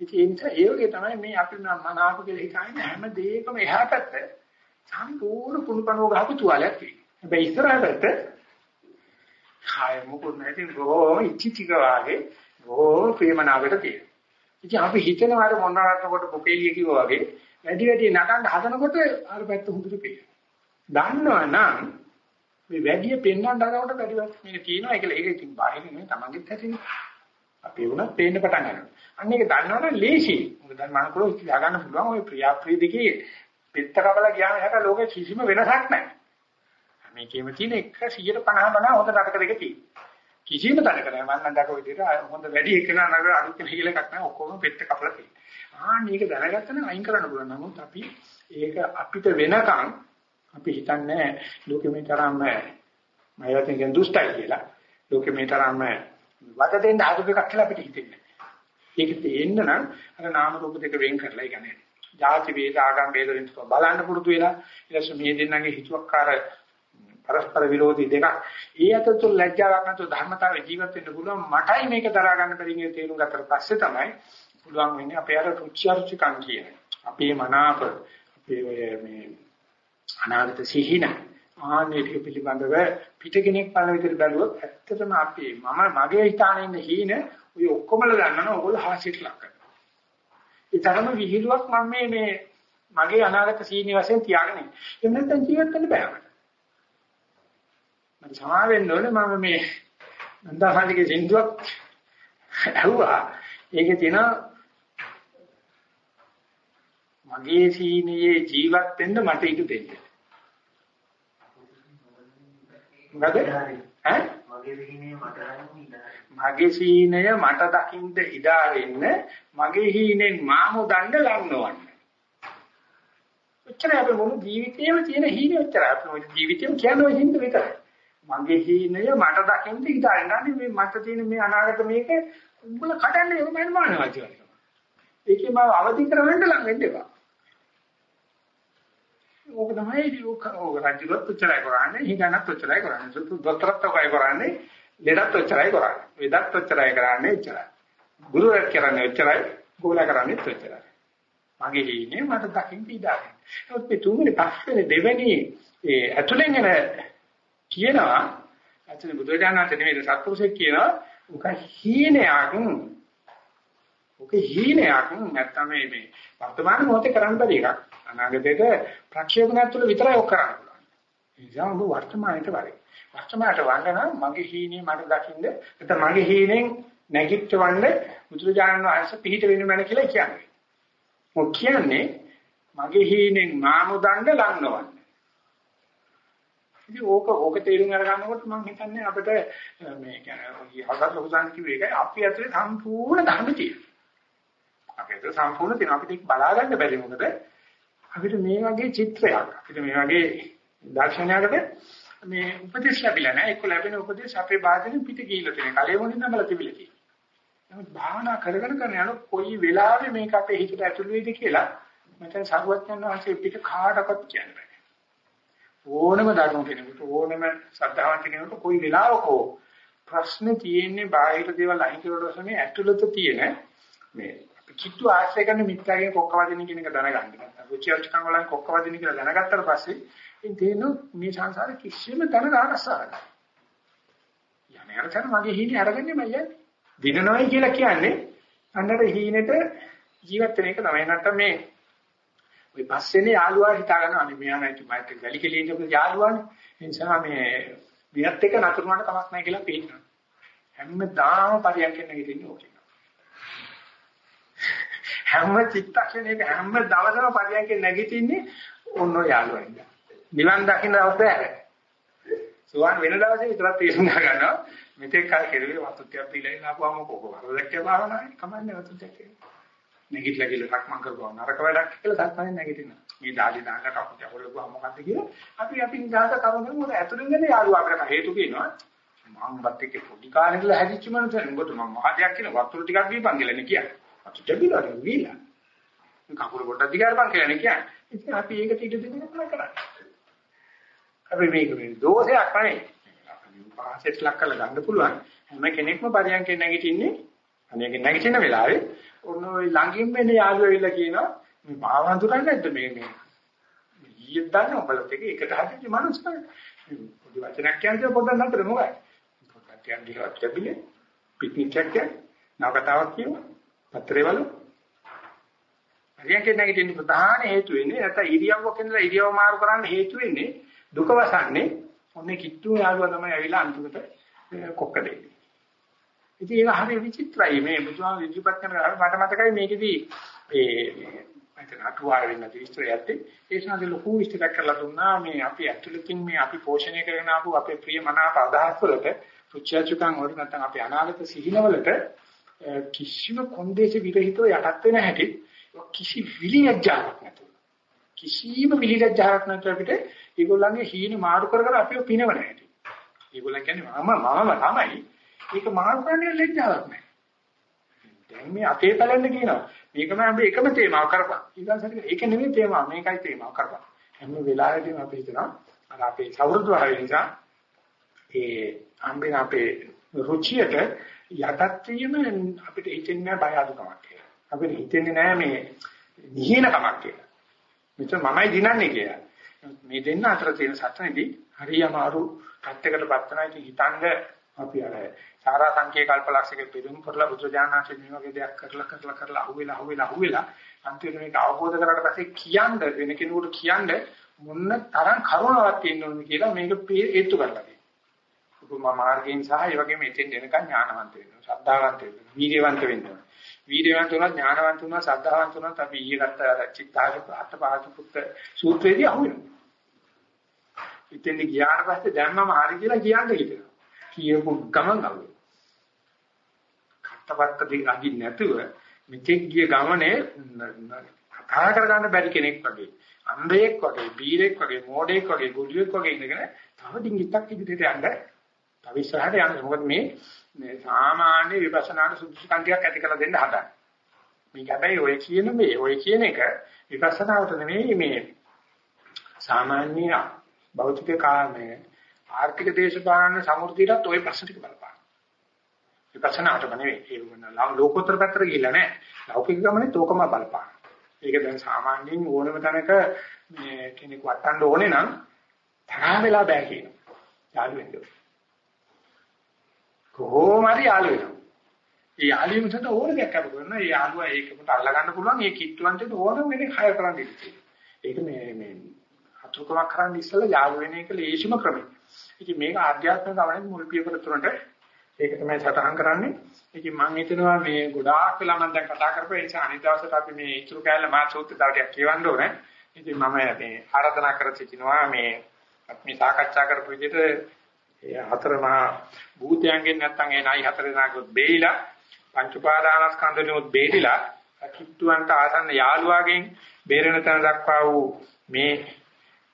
[SPEAKER 1] ඉතින් ඒ නිසා ඒ වගේ තමයි මේ අපි මනාප කියලා හිතන්නේ හැම දෙයකම එහා පැත්තේ සම්පූර්ණ කුණුපණුව ගහපු තුවාලයක් තියෙනවා. හැබැයි ඉස්සරහට කාය මොකද නැති බොහොම ඉච්චිතික වාගේ බොහොම ප්‍රේමනාවට තියෙනවා. ඉතින් අපි හිතනවා අර මොනවාටකොට පොකේලිය කිව්වා වගේ වැඩි වැඩි නටන්න හදනකොට අර පැත්ත හුදුට පේනවා. දන්නවනම් මේ වැඩි පෙන්වන්න හදනකොට වැඩිවත් මේක තියෙනවා ඒක ඒක ඉතින් බාහිර නෙමෙයි තමන්ගෙත් ඇතිනේ. අපි වුණත් පේන්න පටන් ගන්නවා. අන්න ඒක දන්නවනම් ලේසි. මොකද දැන් මනකලෝ ඉතිලා ගන්න පුළුවන් ওই ප්‍රියා ප්‍රී දෙකේ පෙත්ත කබලා ගියාම හැට ලෝකේ කිසිම වෙනසක් නැහැ. මේකේම තියෙන 150 මනා හොඳ නරක දෙක තියෙනවා. කිසිම තැනක නැහැ. මම නම් දැක විදිහට හොඳ වැඩි එක නරක අඩු කියලා එකක් නැහැ. ඔක්කොම පෙත්ත කපලා තියෙනවා. ආ මේක දැනගත්තම අයින් කරන්න පුළුවන්. නමුත් අපි ඒක අපිට වෙනකන් අපි හිතන්නේ ලෝකෙ මේ තරම්ම මම හිතන්නේ දුෂ්ටයි කියලා. ලෝකෙ මේ තරම්ම වද දෙන්න හදපු එකක් කියලා අපිට හිතෙන්නේ. ඒක තේන්න නම් අර නාම රූප දෙක වෙන් කරලා ඒ කියන්නේ ಜಾති වේද ආගම් වේද වෙනස බලන්න පුරුදු වෙලා ඊට මේ දෙන්නගේ හිතුවක්කාර පරස්පර විරෝධී දෙකක්. ඒ අතර ලැජ්ජාවක් නැතුව ධර්මතාවේ ජීවත් වෙන්න පුළුවන්. මටයි මේක දරා ගන්න බැරි නේ තේරුම් ගත්තට පස්සේ තමයි පුළුවන් වෙන්නේ අපේ අර රුචි අරුචිකම් කියන. අපේ මනාප අපේ මේ අනාගත සිහින ආන්නේ ටික පිළිබඳව පිටකෙනෙක් බලන විදිහට බැලුවොත් ඇත්තටම අපි මම මගේ හිතානේ ඉන්න හීන ඔය ඔක්කොමල දන්නවනේ ඕගොල්ලෝ හාසියට ලක් කරනවා ඒ තරම විහිළුවක් මම මේ මේ මගේ අනාගත සීනි වශයෙන් තියාගෙන ඉන්නේ. එහෙම නැත්නම් ජීවත් වෙන්න බෑ මට. මට සමා වෙන්න ඕනේ මම මේ නන්දාහානිගේ සින්දුවක් ඇහුවා. ඒකේ තියෙන මගේ සීනියේ ජීවත් වෙන්න මට ඉඩ දෙන්න. මොකද? ඈ? මගේ සීනියේ මට මගේ සීනය මට දකින්න ඉඩා වෙන්න මගේ හීනෙන් මාමු දණ්ඩ ලන්නවන්න. ඔච්චර අපේ මොන ජීවිතේම තියෙන හීන ඔච්චර අපේ ජීවිතේම කියන්නේ හින්ද විතරයි. මගේ හීනය මට දකින්න ඉඩා වෙනන්නේ මේ මට තියෙන මේ අනාගත මේක උඹල කඩන්නේ ඔබ මම මානවාදී වගේ. ඒකේ මම අවදි කරවන්න ලඟ වෙන්න එපා. ඕක තමයි ඕක රජුත් ඔච්චරයි කරන්නේ, හිඟනත් ඔච්චරයි කරන්නේ, සුදු දොස්තරත් ඔකයි කරන්නේ. ලෙඩත් ඔච්චරයි කරන්නේ. වෙදත් ඔච්චරයි කරන්නේ ඔච්චරයි. ගුරුවරයෙක් කරන්නේ ඔච්චරයි, ගෝලා කරන්නේ ඔච්චරයි. මගේ ඉන්නේ මට දකින්න ඉඩාගෙන. ඒත් මේ තුන්වෙනි පස්වෙනි දෙවෙනි ඒ ඇතුලෙන් එන කියනවා ඇතුලේ බුදුරජාණන් වහන්සේ නෙමෙයි සත්පුරුෂයෙක් කියනවා උක හීනයක් උක හීනයක් නැත්තම් මේ මේ වර්තමාන මොහොතේ කරන්න බැරි එකක්. අනාගතේට ප්‍රක්ෂේපණය තුළ විතරයි ඔක් කරන්න පුළුවන්. ඒ නිසා ඔබ වර්තමානයේ වරේ. වර්තමානට වංගන මගේ හීනේ මට දකින්න නැත්නම් මගේ හීනෙන් නැගිටවන්න බුදුරජාණන් වහන්සේ පිළිහිට වෙන්න මන කියලා කියන්නේ. මොක කියන්නේ මගේ හීනෙන් මාමුදන්න ලඟනවන්න. ඉතින් ඕක ඕක තේරුම් අරගන්නකොට මම හිතන්නේ අපිට මේ කියන්නේ හදත් ලොකුසන් කිව්වේ ඒකයි අපි ඇතුලේ සම්පූර්ණ ධර්ම තියෙනවා. අපි ඇතුලේ සම්පූර්ණ තියෙනවා අපිට ඒක බලා ගන්න බැරි මොකද අපිට මේ වගේ චිත්‍රයක් අපිට මේ වගේ දර්ශනයකට මේ උපදේශ ලැබිලා නැහැ. ඒක ලැබෙන උපදේශ අපේ බාධනෙ පිට ගිහිල්ලා තියෙන. කලෙ මොනින් නම්බල තිබිලා තියෙනවා. නමුත් භාවනා කරගෙන කරන යන කොයි වෙලාවෙ මේක අපේ හිතට ඇතුළු වෙයිද කියලා මචං සරුවච්චන් වහන්සේ පිට කාටවත් කියන්නේ ඕනම ධර්ම කෙනෙකුට ඕනම ශ්‍රද්ධාවන්ත කෙනෙකුට කොයි වෙලාවක ප්‍රශ්නේ තියෙන්නේ බාහිර දේවල් අයින් කරලා තමයි ඇතුළත තියෙන මේ කිට්ටු ආශ්‍රය කරන මිත්‍යාගෙන් කොක්ක වදින කියන එක දැනගන්න. රුචිර්චකම් වලින් කොක්ක වදින කියලා දැනගත්තට පස්සේ ඉතින් තේරෙනවා මේ සංසාරේ කිසිම තැනක ආරස්සාවක් නැහැ. යන්නේ අර තන මගේ හිණි අරගන්නේ මම යන්නේ. දිනනොයි කියලා කියන්නේ අන්නර හීනෙට ජීවත් වෙන එක තමයි. නැත්තම් මේ ওই පස්සේනේ යාළුවා හිතා ගන්නවා අනේ මෙයා නැති මයිත් ගලි කෙලින් ඉඳපු යාළුවානේ. ඒ නිසා මේ විනත් එක නතර වුණාට කමක් නැහැ කියලා පේනවා. හැමදාම පරියන්කෙන් නැගිටින්නේ ඕකේ. හැම චිත්තක්ෂණයක හැම දවසම පරියන්කෙන් නැගිටින්නේ ඔන්න යාළුවා ඉඳලා. නිවන් දකින්න අවශ්‍යයි. සුවන් වෙන දවසේ විතරක් තේරුම් ගන්නවා මෙතෙක් කල් කෙරුවේ වතුත්‍යක් දීලා ඉන්නකොම කොහොමද දැක්කේ භාවනාවේ කමන්නේ වතුත්‍යක් කියලා. නැගිටලා කියලා රක්මන් කරපුවා නරක වැඩක් කියලා තමයි නැගිටිනවා. මේ දාලි දාන්න කපුට හොල්ලුවා මොකද්ද කියලා අපි අපි නිදාස කරගෙන මොකද ඇතුලින් ගන්නේ යාළුවා අපිට හේතු කියනවා. මම බත් එක්ක පොඩි කාලේ ඉඳලා හැදිච්ච මනුස්සයෙක් උඹට මම මහදයක් කියන වතුර ටිකක් දීපන් කියලා නේ කියන්නේ. අපි දෙබිලා නෙවිලා. කකුල පොඩ්ඩක් දිගාරපන් කියලා නේ කියන්නේ. ඉතින් අපි ඒකට ඉඩ දෙන්න තමයි කරන්නේ. අපි මේක මේ දෝෂයක් නෙවෙයි. පාසෙත් ලක් කරලා ගන්න පුළුවන්. හැම කෙනෙක්ම පරියන්කේ නැගිටින්නේ අනේක නැගිටින වෙලාවේ ඔන්න ඔය ළඟින් වෙන යාළුවෝ ඇවිල්ලා කියනවා මේ මාව හඳුනන්නේ නැද්ද මේ මේ ඊයේ දන්න ඔබලත් එක එකට හදිච්ච මනුස්සයෙක්. පොඩි වචනක් කියන්නේ පොඩ්ඩක් නතර මොකයි? පොඩ්ඩක් කියන්නේ ලැබිලේ පික්නික් එකක් නවකතාවක් කියනවා. පත්‍රේ වල හරියකින් නැගිටින්න ප්‍රධාන හේතු වෙන්නේ නැත්නම් ඉරියව්වක ඉඳලා ඉරියව් මාරු කරන්න හේතු වෙන්නේ දුක වසන්නේ ඔන්නේ කිට්ටු යාළුවා තමයි ඇවිල්ලා අන්තිමට කොක්ක දෙන්නේ. ඉතින් ඒක හරි විචිත්‍රයි. මේ බුදුහාම ඉදිරිපත් කරන මට මතකයි මේකෙදී ඒ මම අටුවාය වෙන විස්තරයත් ඒ සඳහන් ලොකු විස්තරයක් කරලා දුන්නා. මේ අපි ඇතුළතින් මේ අපි පෝෂණය කරගෙන ආපු අපේ ප්‍රිය මනාප අදහස් වලට රුචිචුකම් වල නැත්නම් අපේ අනාගත සිහිනවලට කිසිම කොන්දේශ විරහිතව යටත් වෙන හැටි කිසි විලියජාවක් නැතුව. කිසිම විලියජාවක් නැතුව අපිට ඒගොල්ලන්ගේ හීන මාරු කර කර අපිව පිනවන හැටි. ඒගොල්ලන් කියන්නේ මම මම තමයි. ඒක මාරු කරන්නේ ලැජ්ජාවක් නැහැ. දැන් මේ අපේ බලන්න කියනවා. මේකම අපි එකම තේමාව කරපන්. ඊගාසට ඒක නෙමෙයි තේමාව මේකයි තේමාව කරපන්. හැම වෙලාවෙදීම අපි හිතනවා අර අපේ සෞහෘද ආවේ නිසා ඒ අම්බෙන් අපේ රුචියට යටත් වීම අපිට හිතෙන්නේ බය අඩුකමක් කියලා. අපිට හිතෙන්නේ නැහැ මේ නිහිනකමක් කියලා. මෙතන මමයි දිනන්නේ කියලා. මේ දෙන්න අතර තියෙන සත්‍යනේදී හරි අමාරු පැත්තකටපත් වෙනා ඉතින් හිතනද අපි අර සාරා සංකේ කල්පලක්ෂයක පිරුම් කරලා බුදුජානනාංශ මේ වගේ දෙයක් කරලා කරලා කරලා අහුවෙලා අහුවෙලා අහුවෙලා අන්තිමට මේක අවබෝධ කරගන්න පස්සේ කියන්න වෙන කෙනෙකුට කියන්න මොන්න තරම් කරුණාවක් තියෙන්න ඕනද කියලා මේක හේතු කරලා තියෙනවා. උපමා මාර්ගයෙන් සහ ඒ වගේම එතෙන් එනකන් ඥානවන්ත වෙනවා. ශ්‍රද්ධාවන්ත වෙනවා. වීර්යවන්ත වෙනවා. වීර්යවන්ත වුණා ඥානවන්ත වුණා ශ්‍රද්ධාවන්ත වුණා අපි ඊයේ ගත්ත චිත්තාජ අටපාද පුත්ත සූත්‍රයේදී අහුවෙනවා. ඉතින් ගියාට පස්සේ දැන් මම හරි කියලා කියන්න හිතෙනවා. කියපු ගමන් අහුවෙනවා. කටවත්තදී අගින් නැතුව මෙතෙක් ගිය ගමනේ කතා කරගන්න බැරි කෙනෙක් වගේ අන්ධයෙක් වගේ බීරෙක් වගේ මෝඩෙක් වගේ ගුලියෙක් වගේ ඉඳගෙන තව ඩිංගිත්තක් ඉදිරියට යන්න තව ඉස්සරහට යන්න මොකද මේ මේ සාමාන්‍ය විපස්සනාට සුදුසුකම් ටිකක් ඇති කරලා දෙන්න හදන්නේ මේක හැබැයි ඔය කියන මේ ඔය කියන එක විපස්සනාවට නෙමෙයි මේ සාමාන්‍ය භෞතික කාමයේ ආර්ථික දේශපාලන සමෘද්ධියටත් ওই ප්‍රශ්න ටික බලපාන. විපස්සනාටම නෙවෙයි ඒ වුණ ලෝකෝත්තර පැත්තට ගිහිල්ලා නැහැ. ලෞකික ගමනේ තෝකම බලපාන. ඒක දැන් සාමාන්‍යයෙන් ඕනම තැනක මේ කෙනෙක් වටන්න ඕනේ නම් තරහ වෙලා බෑ කියනවා. යාළු වෙන්න. කොහොම හරි යාළු වෙනවා. ඒ යාළු වීම සඳහා ඕන දෙයක් අප කරනවා. ඒ යාළුවා ඒකට අල්ල ගන්න පුළුවන්. ඒ කිට්ටුවන්ට ඕන වෙන්නේ හය කරන් දෙන්න. ඒක මේ මේ අතුරුකමක් කරන්න ඉස්සෙල්ලා යාළු වෙන එක ලේසිම ක්‍රමය. ඉතින් මේක ආධ්‍යාත්මික ගමනේ මුල් පියවර තුනට ඒක තමයි සටහන් කරන්නේ. ඉතින් මම හිතනවා මේ ගොඩාක් වෙලා මම දැන් කතා කරපු ඒ නිසා අනිත් දවසට අපි මේ ඉතුරු කැලේ මා සූත්‍ර දාටියක් කියවන්න ඕනේ. ඉතින් මම මේ ආරාධනා කර සිටිනවා මේ අපි සාකච්ඡා කරපු විදිහට ඒ හතර මහා භූතයන්ගෙන් නැත්තම් ඒ නයි හතර දෙනාගොත් බේරිලා පංච උපාදානස්කන්ධෙනුත් බේරිලා කිට්ටුවන්ට ආසන්න යාළුවාගෙන් බේරෙන තැන දක්වා වූ මේ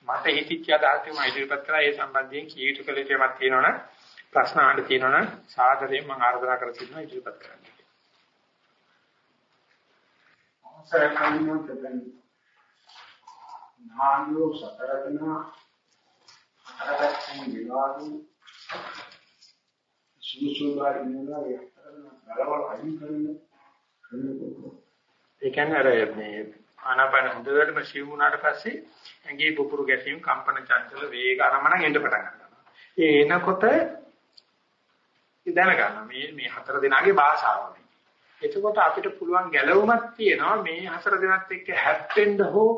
[SPEAKER 1] මට හිතිච්ච අදහසම ඉදිරිපත් කරලා ඒ සම්බන්ධයෙන් කීයුතු කළ යුතුමක් තියෙනවනම් ප්‍රශ්න අහන්න තියෙනවනම් සාදරයෙන් මම ආරාධනා කර සිටිනවා ඉදිරිපත් කරන්න.
[SPEAKER 5] අවසරයි කන්නුත් දැන් නාන්‍යෝ සතරකනා අරකට විවාදු සුසුබා ඉන්නවා ගලවල් අයින් කරන
[SPEAKER 1] ඒ කියන්නේ අර මේ ආනාපාන හොඳටම සිව් වුණාට පස්සේ ඇඟේ පුපුරු ගැසීම් කම්පන චංචල වේග අරමණන් එන්න පටන් ගන්නවා. ඒ එනකොට දැනගන්න මේ මේ හතර දිනාගේ භාෂාව මේ. එතකොට අපිට පුළුවන් ගැළවුමක් තියෙනවා මේ හතර දිනත් එක්ක හැප්පෙන්න හෝ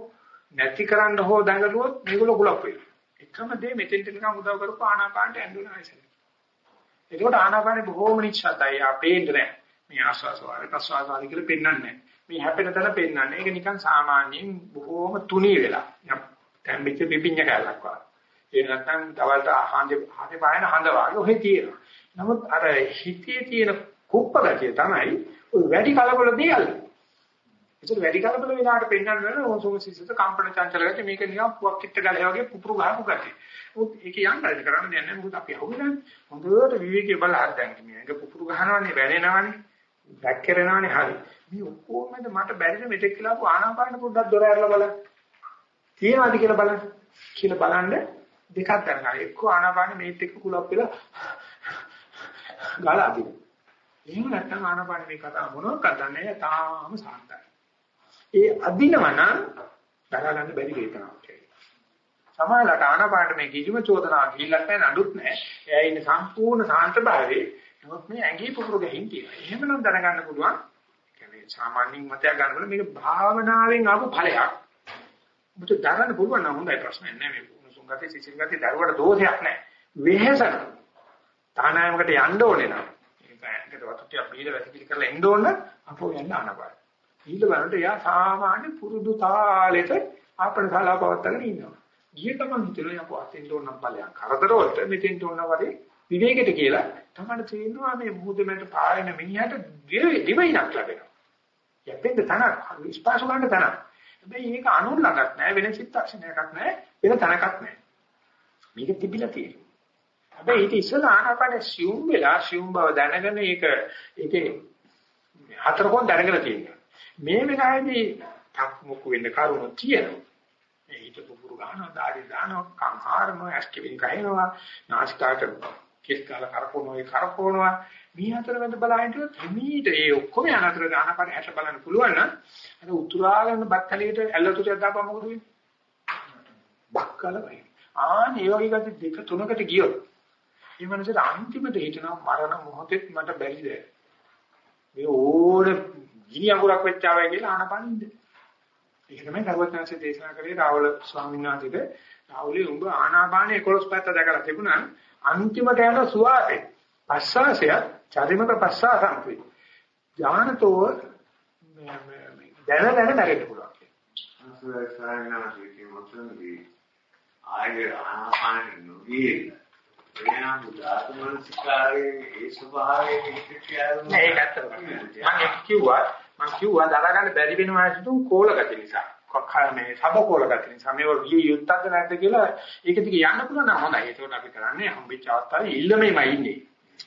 [SPEAKER 1] නැති කරන්න හෝ දඟලුවොත් මේගොල්ලෝ කුලප් වෙනවා. එකම දේ මෙතෙන්ට නිකන් උදව් කරපු ආනාපානට ඇඬුණා ඉතින්. එතකොට ආනාපානෙ බොහෝම නිශ්ශබ්දයි. අපේන්නේ නැහැ. මේ ආස්වාස වාරේ ප්‍රස්වාස වාරේ කියලා පෙන්වන්නේ නැහැ. මේ හැපෙන තැන පෙන්වන්නේ. ඒක නිකන් සාමාන්‍යයෙන් බොහෝම තුනී වෙලා. තැම්බිච්ච පිපිඤ්ඤ කැලක් වගේ. ඒ නැත්නම් දවල්ට හාන්දේ හාන්දේ පායන හඳ වගේ ඔහෙ තියෙනවා. නමුත් අර හිතේ තියෙන කුප්ප ගතිය තමයි ඔය වැඩි කලබල දෙයල්. ඒතර වැඩි කලබල වෙනාට පෙන්වන්න වෙන ඕසෝම සිසිත කම්පන චංචල ගතිය මේක නිකන් පුවක් කිට්ට ගලේ වගේ පුපුරු ගහපු ගතිය. උත් ඒක යන්නයි කරන්න දෙන්නේ නැහැ මොකද අපි අහුවෙන්නේ හොඳට විවේකී බලලා දැන් මේක පුපුරු ගහනවනේ වැරෙනවනේ දැක්කරනවනේ හරි. මේ ඔක්කොමද මට බැරිද මෙතෙක් කියලා ආනාපාන පොඩ්ඩක් දොර ඇරලා බලන්න. තියනවාද කියලා බලන්න. කියලා බලන්න දෙකක් ගන්නවා. එක්ක ආනාපාන මේත් එක්ක කුලප් වෙලා ගාලා අදින. එහෙම නැත්නම් ආනාපාන මේ කතාව මොනවද කරන්නේ තාම සාන්තයි. ඒ අදිනවනම් දරා ගන්න බැරි වේදනාවක් කියලා. සමාලට ආනාපාන මේ කිසිම චෝදනාවක් ගිහිල්ලක් නැහැ නඩුත් නැහැ. එයා ඉන්නේ සම්පූර්ණ සාන්ත භාවයේ. නමුත් මේ ඇඟේ පුපුරු ගහින් තියෙනවා. එහෙමනම් දැනගන්න පුළුවන්. කියන්නේ සාමාන්‍යයෙන් මතය ගන්නකොට මේක භාවනාවෙන් ආපු ඵලයක්. මුතු දරන්න පුළුවන් නම් හොඳයි ප්‍රශ්නයක් නැහැ මේ උණුසුම් ගතිය සිසිල් ගතිය දරුවට දෝෂයක් නැහැ. වෙහෙසන. තානායමකට යන්න ඕනේ නම් ඒකට වතුට්ටිය බීල වැසිකිලි කරලා එන්න ඕන අපෝ යන්න ආනපාන. ඊළ බලනට එයා සාමාන්‍ය පුරුදු තාලෙට ආපන ශාලාව පවත්වාගෙන ඉන්නවා. ගිය ගමන් හිතෙනවා යකෝ අතින් ඕන නම් ඵලයන් කරදරවලට මෙතෙන් ඕන වගේ විවේකයට කියලා තමයි තේරෙනවා මේ මුහුදෙමට පායන මිනිහට දිවිනක් ලැබෙනවා. යැපෙන්න තනක් ස්පාසු ගන්න තනක්. හැබැයි මේක අනුල්ලගත් නැහැ වෙන චිත්තක්ෂණයක්වත් නැහැ වෙන තනකක් නැහැ. මේක තිබිලා තියෙනවා. හැබැයි ඊට ඉස්සෙල්ලා ආනාපාන සියුම් වෙලා සියුම් බව දැනගෙන ඒක ඒකේ හතරකොන් දැනගෙන තියෙනවා. මේ වෙලාවේදී තක් මුක්කු වෙන්න කරුණු තියෙනවා. මේ හිත පුපුරු ගන්නවා, දාඩි දානවා, කම්හාරම ඇස්කිවින් කහිනවා, නාසිකාට කිස් කාලා කරකවනවා, ඒ කරකවනවා. මේ අතර මැද බලහිටියොත් හිමීට ඒ ඔක්කොම යන අතර ආනාපාන හැට බලන්න පුළුවන් නම් අර උතුරාගෙන බත්තලියට ඇල්ලතුරක් දාපුවා මොකද වෙන්නේ? බක්කල වෙයි. ආන් ඒ වගේ ගැටි දෙක තුනකට ගියොත් මේ මනසට අන්තිමට හිතනවා මරණ මොහොතෙත් මට බැරිද මේ ඕන ගිනි අඟුරක් වෙච්චාවයි කියලා ආනපනින්ද ඒක තමයි කරුවත්නාංශයේ දේශනා කරේ රාහුල ස්වාමීන් වහන්සේට. රාහුලේ උඹ ආනාපාන 11 පැත්ත දැකලා තිබුණා අන්තිමට යන සුවාසේ පස්සාසය චරිමක පස්සාසන්ති ඥානතෝ දැන දැන නැරෙන්න පුළුවන්
[SPEAKER 5] අසුර සායනාදී කියමුතුන්දී ආයේ ආනාපාන නොදී වෙනම ධාතු මනසිකාරයේ ඒ ස්වභාවයෙන් ඉතිරියන
[SPEAKER 1] නෑ ඒක ඇත්තටම මම කිව්වා මම කිව්වා දරා ගන්න බැරි වෙනවා හිතුම් කෝල ගති නිසා කොක්කා මේ සබකෝල ගති නිසා මේව විය යුත්තක්ද නැද්ද කියලා ඒක දිගේ යන්න පුළුවන් නම් හොඳයි. ඒකට අපි කරන්නේ හම්බෙච්ච අවස්ථාවේ ඉල්ලමෙමයි ඉන්නේ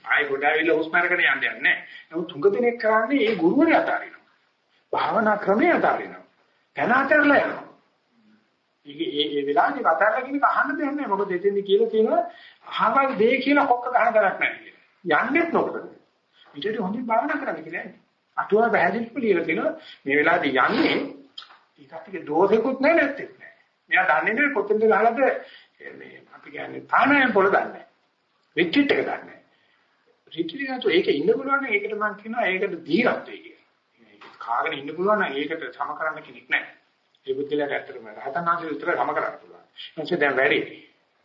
[SPEAKER 1] ආයි ගොඩාවිල හුස්ම අරගෙන යන්න යන්නේ නෑ නමුත් තුඟ දිනෙක කරන්නේ ඒ ගුරුවරයා අතාරිනවා භාවනා ක්‍රමයේ අතාරිනවා තන අතරලා යනවා ඒ ඒ වෙලාවේ කතා කරගෙන අහන්න දෙයක් නැහැ. මොකද එතෙන්දි කියලා තියෙනවා අහවල් දෙය කියලා කොක්ක ගන්න කරක් නැහැ කියලා. යන්නෙත් නොකද. ඊට හොඳින් භාවනා කරන්න කියලා යන්නේ. අටුවා පැහැදිලිව කියලා තියෙනවා මේ වෙලාවේදී යන්නේ ඒකට දෝෂෙකුත් නැහැ නැත්තේ නෑ. මෙයා දන්නේ නැහැ කොතෙන්ද ගහලාද මේ අපි කියන්නේ තානායම් පොළ දන්නේ නැහැ. රිට්‍රීට් එක දන්නේ නැහැ. රිට්‍රීට් නැතු ඒක ඉන්න පුළුවන් නම් ඒකට මම කියනවා ඒකට ධීරත්වය කියලා. ඒක කාගෙන ඉන්න පුළුවන් නම් ඒකට සම කරන්න කෙනෙක් නැහැ. ඒ බුද්ධිලට ඇත්තටම රහතන් වහන්සේ විතර සම කරන්න පුළුවන්. එනිසා දැන් වැඩි.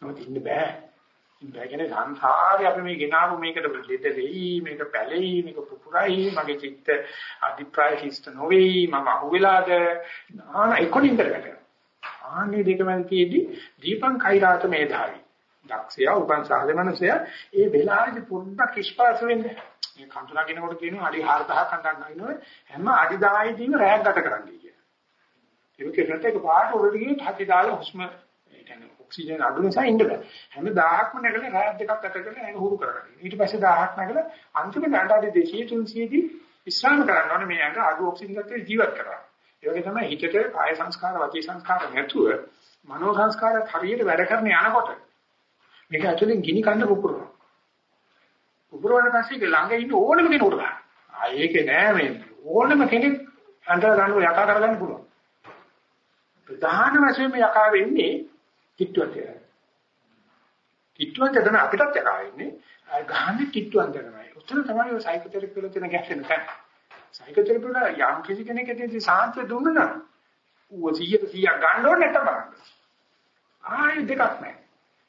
[SPEAKER 1] නමුත් ඉන්න බෑ. ඉන්න බෑ කියන්නේ සංසාරේ අපි මේ ගෙනාවු මේකට ලෙඩ වෙයි, මේක පැලෙයි, මේක පුපුරයි, මගේ චිත්ත අධිප්‍රාය හිස්ත නොවේයි, මම අහුවෙලාද ආන එකොනින් කරකට. ආන්නේ දෙක මැදදී දීපං කෛරාත මේධාවි. දක්ෂයා උපන් සාධ මනසයා ඒ වෙලාවේදී පොඩ්ඩක් ඉස්පාස වෙන්නේ. මේ කන්තුලාගෙනකොට කියනවා අඩි 4000ක් අඬන් ගන්නවනේ හැම අඩි 10යිදීම රැයක් ගත කරන්නයි කියන්නේ. ඒක කෙනෙක් එක පාට උඩට ගියොත් හති දාලා හුස්ම ඒ කියන්නේ ඔක්සිජන් අඩු නිසා ඉන්න බෑ. හැම 1000ක්ම නැගලා රැයක් දෙකක් ගත කරලා ඒක හුරු කරගන්න. ඊට පස්සේ 1000ක් නැගලා අන්තිමට අඬාදී 200 300 දී විශ්‍රාම කරන්න ඕනේ මේ අඟ අඩු ඔක්සිජන් ගත්තේ ජීවත් කරනවා. ඒ වගේ තමයි හිතට කාය සංස්කාර වාචී සංස්කාර නැතුව මනෝ සංස්කාරත් හරියට වැඩ කරන යනකොට මේක ඇතුලෙන් ගිනි කන්න පුපුරනවා. පුපුරවන පස්සේ ඒක ළඟ ඉන්න ඕනම කෙනෙකුට ගන්න. ආ ඒකේ නෑ මේ ඕනම කෙනෙක් අnder ගන්නව යකා කරගන්න පුළුවන්. ප්‍රධාන වශයෙන් මේ යකා වෙන්නේ කිට්ටුවට. කිට්ටුවට තමයි අපිටත් යකා වෙන්නේ. ගහන්නේ කිට්ටුවෙන් තමයි. උත්තර තමයි ඔය සයිකෝതെරපි වල තියෙන ගැටෙන තැන. සයිකෝതെරපි වල යම් කිසි කෙනෙක් ඇදී සාන්තිය දුන්නා නම් ඌ 100 100ක් ගන්න ඕනේ නැත්නම් බලන්න. ආයෙ දෙකක් නැහැ.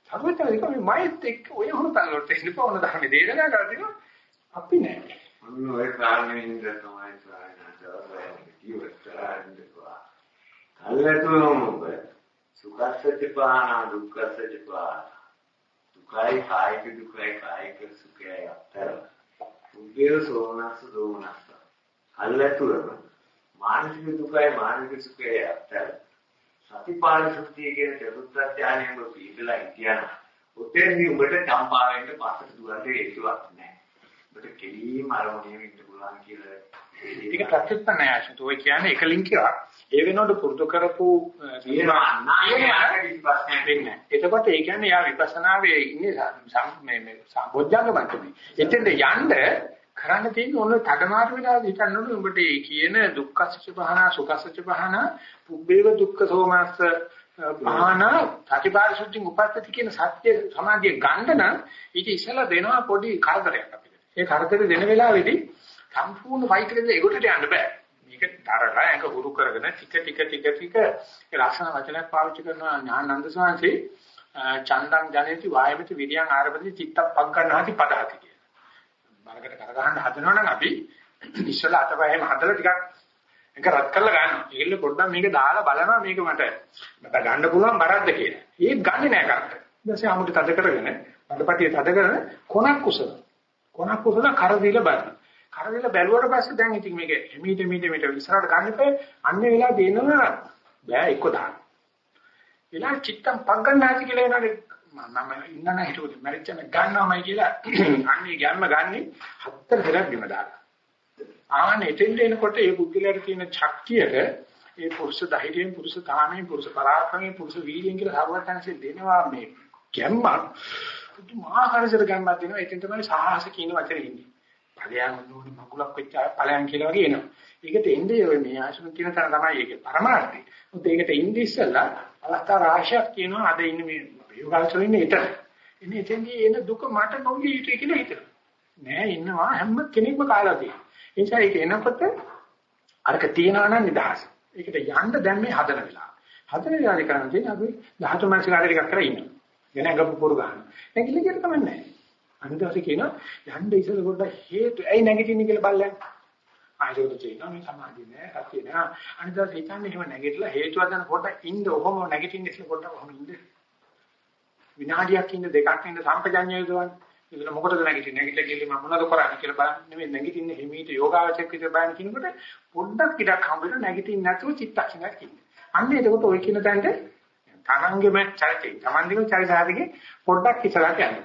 [SPEAKER 1] සර්වඥ එක මේ මයිත් එක්ක ඔය හොරතල් වලට ඉන්න පොවන ධර්ම දේශනා කරලා අපි නෑ.
[SPEAKER 5] අන්න ඔය කාරණේ ඉඳලා තමයි සායනට කිව්වා. කල්ලාතුම සුඛස්සති පාන දුක්ඛස්සති පාන. දුකයි කායික දුකයි කායික සුඛයයි අතර. උදේ සෝනස් දෝමනස්. කල්ලාතුම මානසික දුකයි මානසික සුඛයයි අතර. සතිපාල සුද්ධිය කියන චතුර්ථ ඥානයෙන් ඔබ පිළිලා හිටියන ඔතෙන්දී උඹට චම්පා වෙන්න පස්සට දුවන්න හේතුවක් නැහැ. ඔබට කෙලින්ම අරමුණේ ඉන්න පුළුවන් කියලා.
[SPEAKER 1] ඒක ප්‍රත්‍යක්ෂ නැහැ අශෝක. ඔය කියන්නේ එක ලින්ක් එකක්. ඒ වෙනකොට පුරුදු කරපු එතකොට ඒ කියන්නේ යා විපස්සනාවේ ඉන්නේ මේ මේ සම්බොජ්ජංග මට්ටමේ. එතෙන්ද යන්න කරන්න තියෙන්නේ ඔන්න තඩමාරු වෙලා හිතන්න ඕනේ උඹට ඒ කියන දුක්ඛසච්ච පහන සුඛසච්ච පහන පුබ්බේව දුක්ඛ සෝමස්ස පහන ප්‍රතිපාරිශුද්ධින් උපත්තති කියන සත්‍ය සමාධිය ගන්න නම් ඊට ඉස්සලා දෙනවා පොඩි කරදරයක් අපිට. ඒ කරදර දෙන වෙලාවේදී සම්පූර්ණ වෛත්‍රියද ඒකට යන්න බෑ. මේක තරලා ඒක හුරු කරගෙන ටික ටික ටික ටික ඒ ලක්ෂණ වචනයක් පාවිච්චි කරනවා ඥානන්ද සෝන්සේ චන්දං ජනේති වායමති විරියං ආරපති චිත්තප් පග්ගණ්ණාති පදහති බරකට කර ගන්න හදනවනම් අපි ඉස්සලා අතපයෙම හදලා ටිකක් එක රත් කරලා ගන්නවා. ඒකෙල්ල පොඩ්ඩක් මේක දාලා බලනවා මේක මට මට ගන්න පුළුවන් බරක්ද කියලා. ඒක ගන්නෙ නෑ කරට. ඊට පස්සේ ආමුට තද කරගෙන බඩපටිය තද කරගෙන කොනක් කුසල. කොනක් කුසල කර දීලා බලනවා. කර දීලා බැලුවට පස්සේ දැන් ඉතින් මේක එමීට මීට මීට ඉස්සරහට ගන්න එපා. අන්නේ වෙලාව දෙනවා බෑ එක්ක දාන්න. එලා චිත්තම් පග්ගන්නාති කියලා එනවානේ මම ඉන්නන හිතුවද මැරිච්චම ගන්නවමයි කියලා (clears throat) අන්නේ ගැම්ම ගන්නේ හතර දෙයක් බිම දාලා. ආන එතෙන්ට එනකොට ඒ බුද්ධිලට තියෙන ශක්තියට ඒ පුරුෂ ධෛර්යයෙන් පුරුෂ තාමයෙන් පුරුෂ පරාක්‍රමයෙන් පුරුෂ වීර්යයෙන් කියලා සර්වඥාන්සේ දෙනවා මේ ගැම්ම පුදුමාකාරසර ගැම්මක් දෙනවා එතෙන් තමයි සාහස කියන වචනේ ඉන්නේ. ඵලයන් නෝන මකුලක් වෙච්ච ඵලයන් කියලා වගේ එනවා. ඒකට එන්නේ ඔය මේ ආශ්‍රම කියන තැන තමයි ඒකේ පරමාර්ථය. මොකද ඒකට ඉන්නේ ඉස්සෙල්ලා අවස්ථා රාශියක් කියනවා අද ඉන්නේ මේ යෝගාචර ඉන්නේ එතන. ඉන්නේ එතෙන්දී එන දුක මට නොවිය යුතුයි කියලා හිතනවා. නෑ ඉන්නවා හැම කෙනෙක්ම කාලා තියෙනවා. ඒ නිසා ඒක එනකොට අරක තියනවා නම් නිදහස. ඒකට යන්න දැන් මේ හදන වෙලාව. හදන වෙලාවේ කරන්න තියෙන්නේ අපි ධාතු මනසිකාරය ටිකක් කරලා ඉන්නවා. ගෙන අඟපු පුරු ගන්න. නැගිලි කියන කමක් නෑ. අනිත් දවසේ කියනවා යන්න ඉස්සෙල්ලා පොඩ්ඩක් හේතු ඇයි නැගිටින්නේ කියලා බලන්න. ආයෙත් කියනවා මේ සමාධිය නෑ සතිය නෑ. අනිත් දවසේ හිතන්නේ එහෙම නැගිටලා හේතු හදන පොඩ්ඩක් ඉන්න ඔහොම නැගිටින්න ඉස්සෙල්ලා පොඩ්ඩක් ඔහොම ඉන්න. විනාඩියක් ඉන්න දෙකක් ඉන්න සම්පජඤ්ඤය යොදවන්න. ඒක මොකටද නැගිටින්නේ? නැගිටලා ගිහලා මම මොනවද කරන්නේ කියලා බලන්න නෙමෙයි නැගිටින්නේ හිමීට යෝගාවචක විතර බලන්න කියනකොට පොඩ්ඩක් ඉඩක් හම්බෙන්න නැගිටින්න නැතුව චිත්තක්ෂණයක් ඉන්න. අන්න එතකොට ওই කියන තැනට තරංගෙම චරිතය. තමන්දිම චරිතාදිගේ පොඩ්ඩක් ඉස්සරහට යන්න.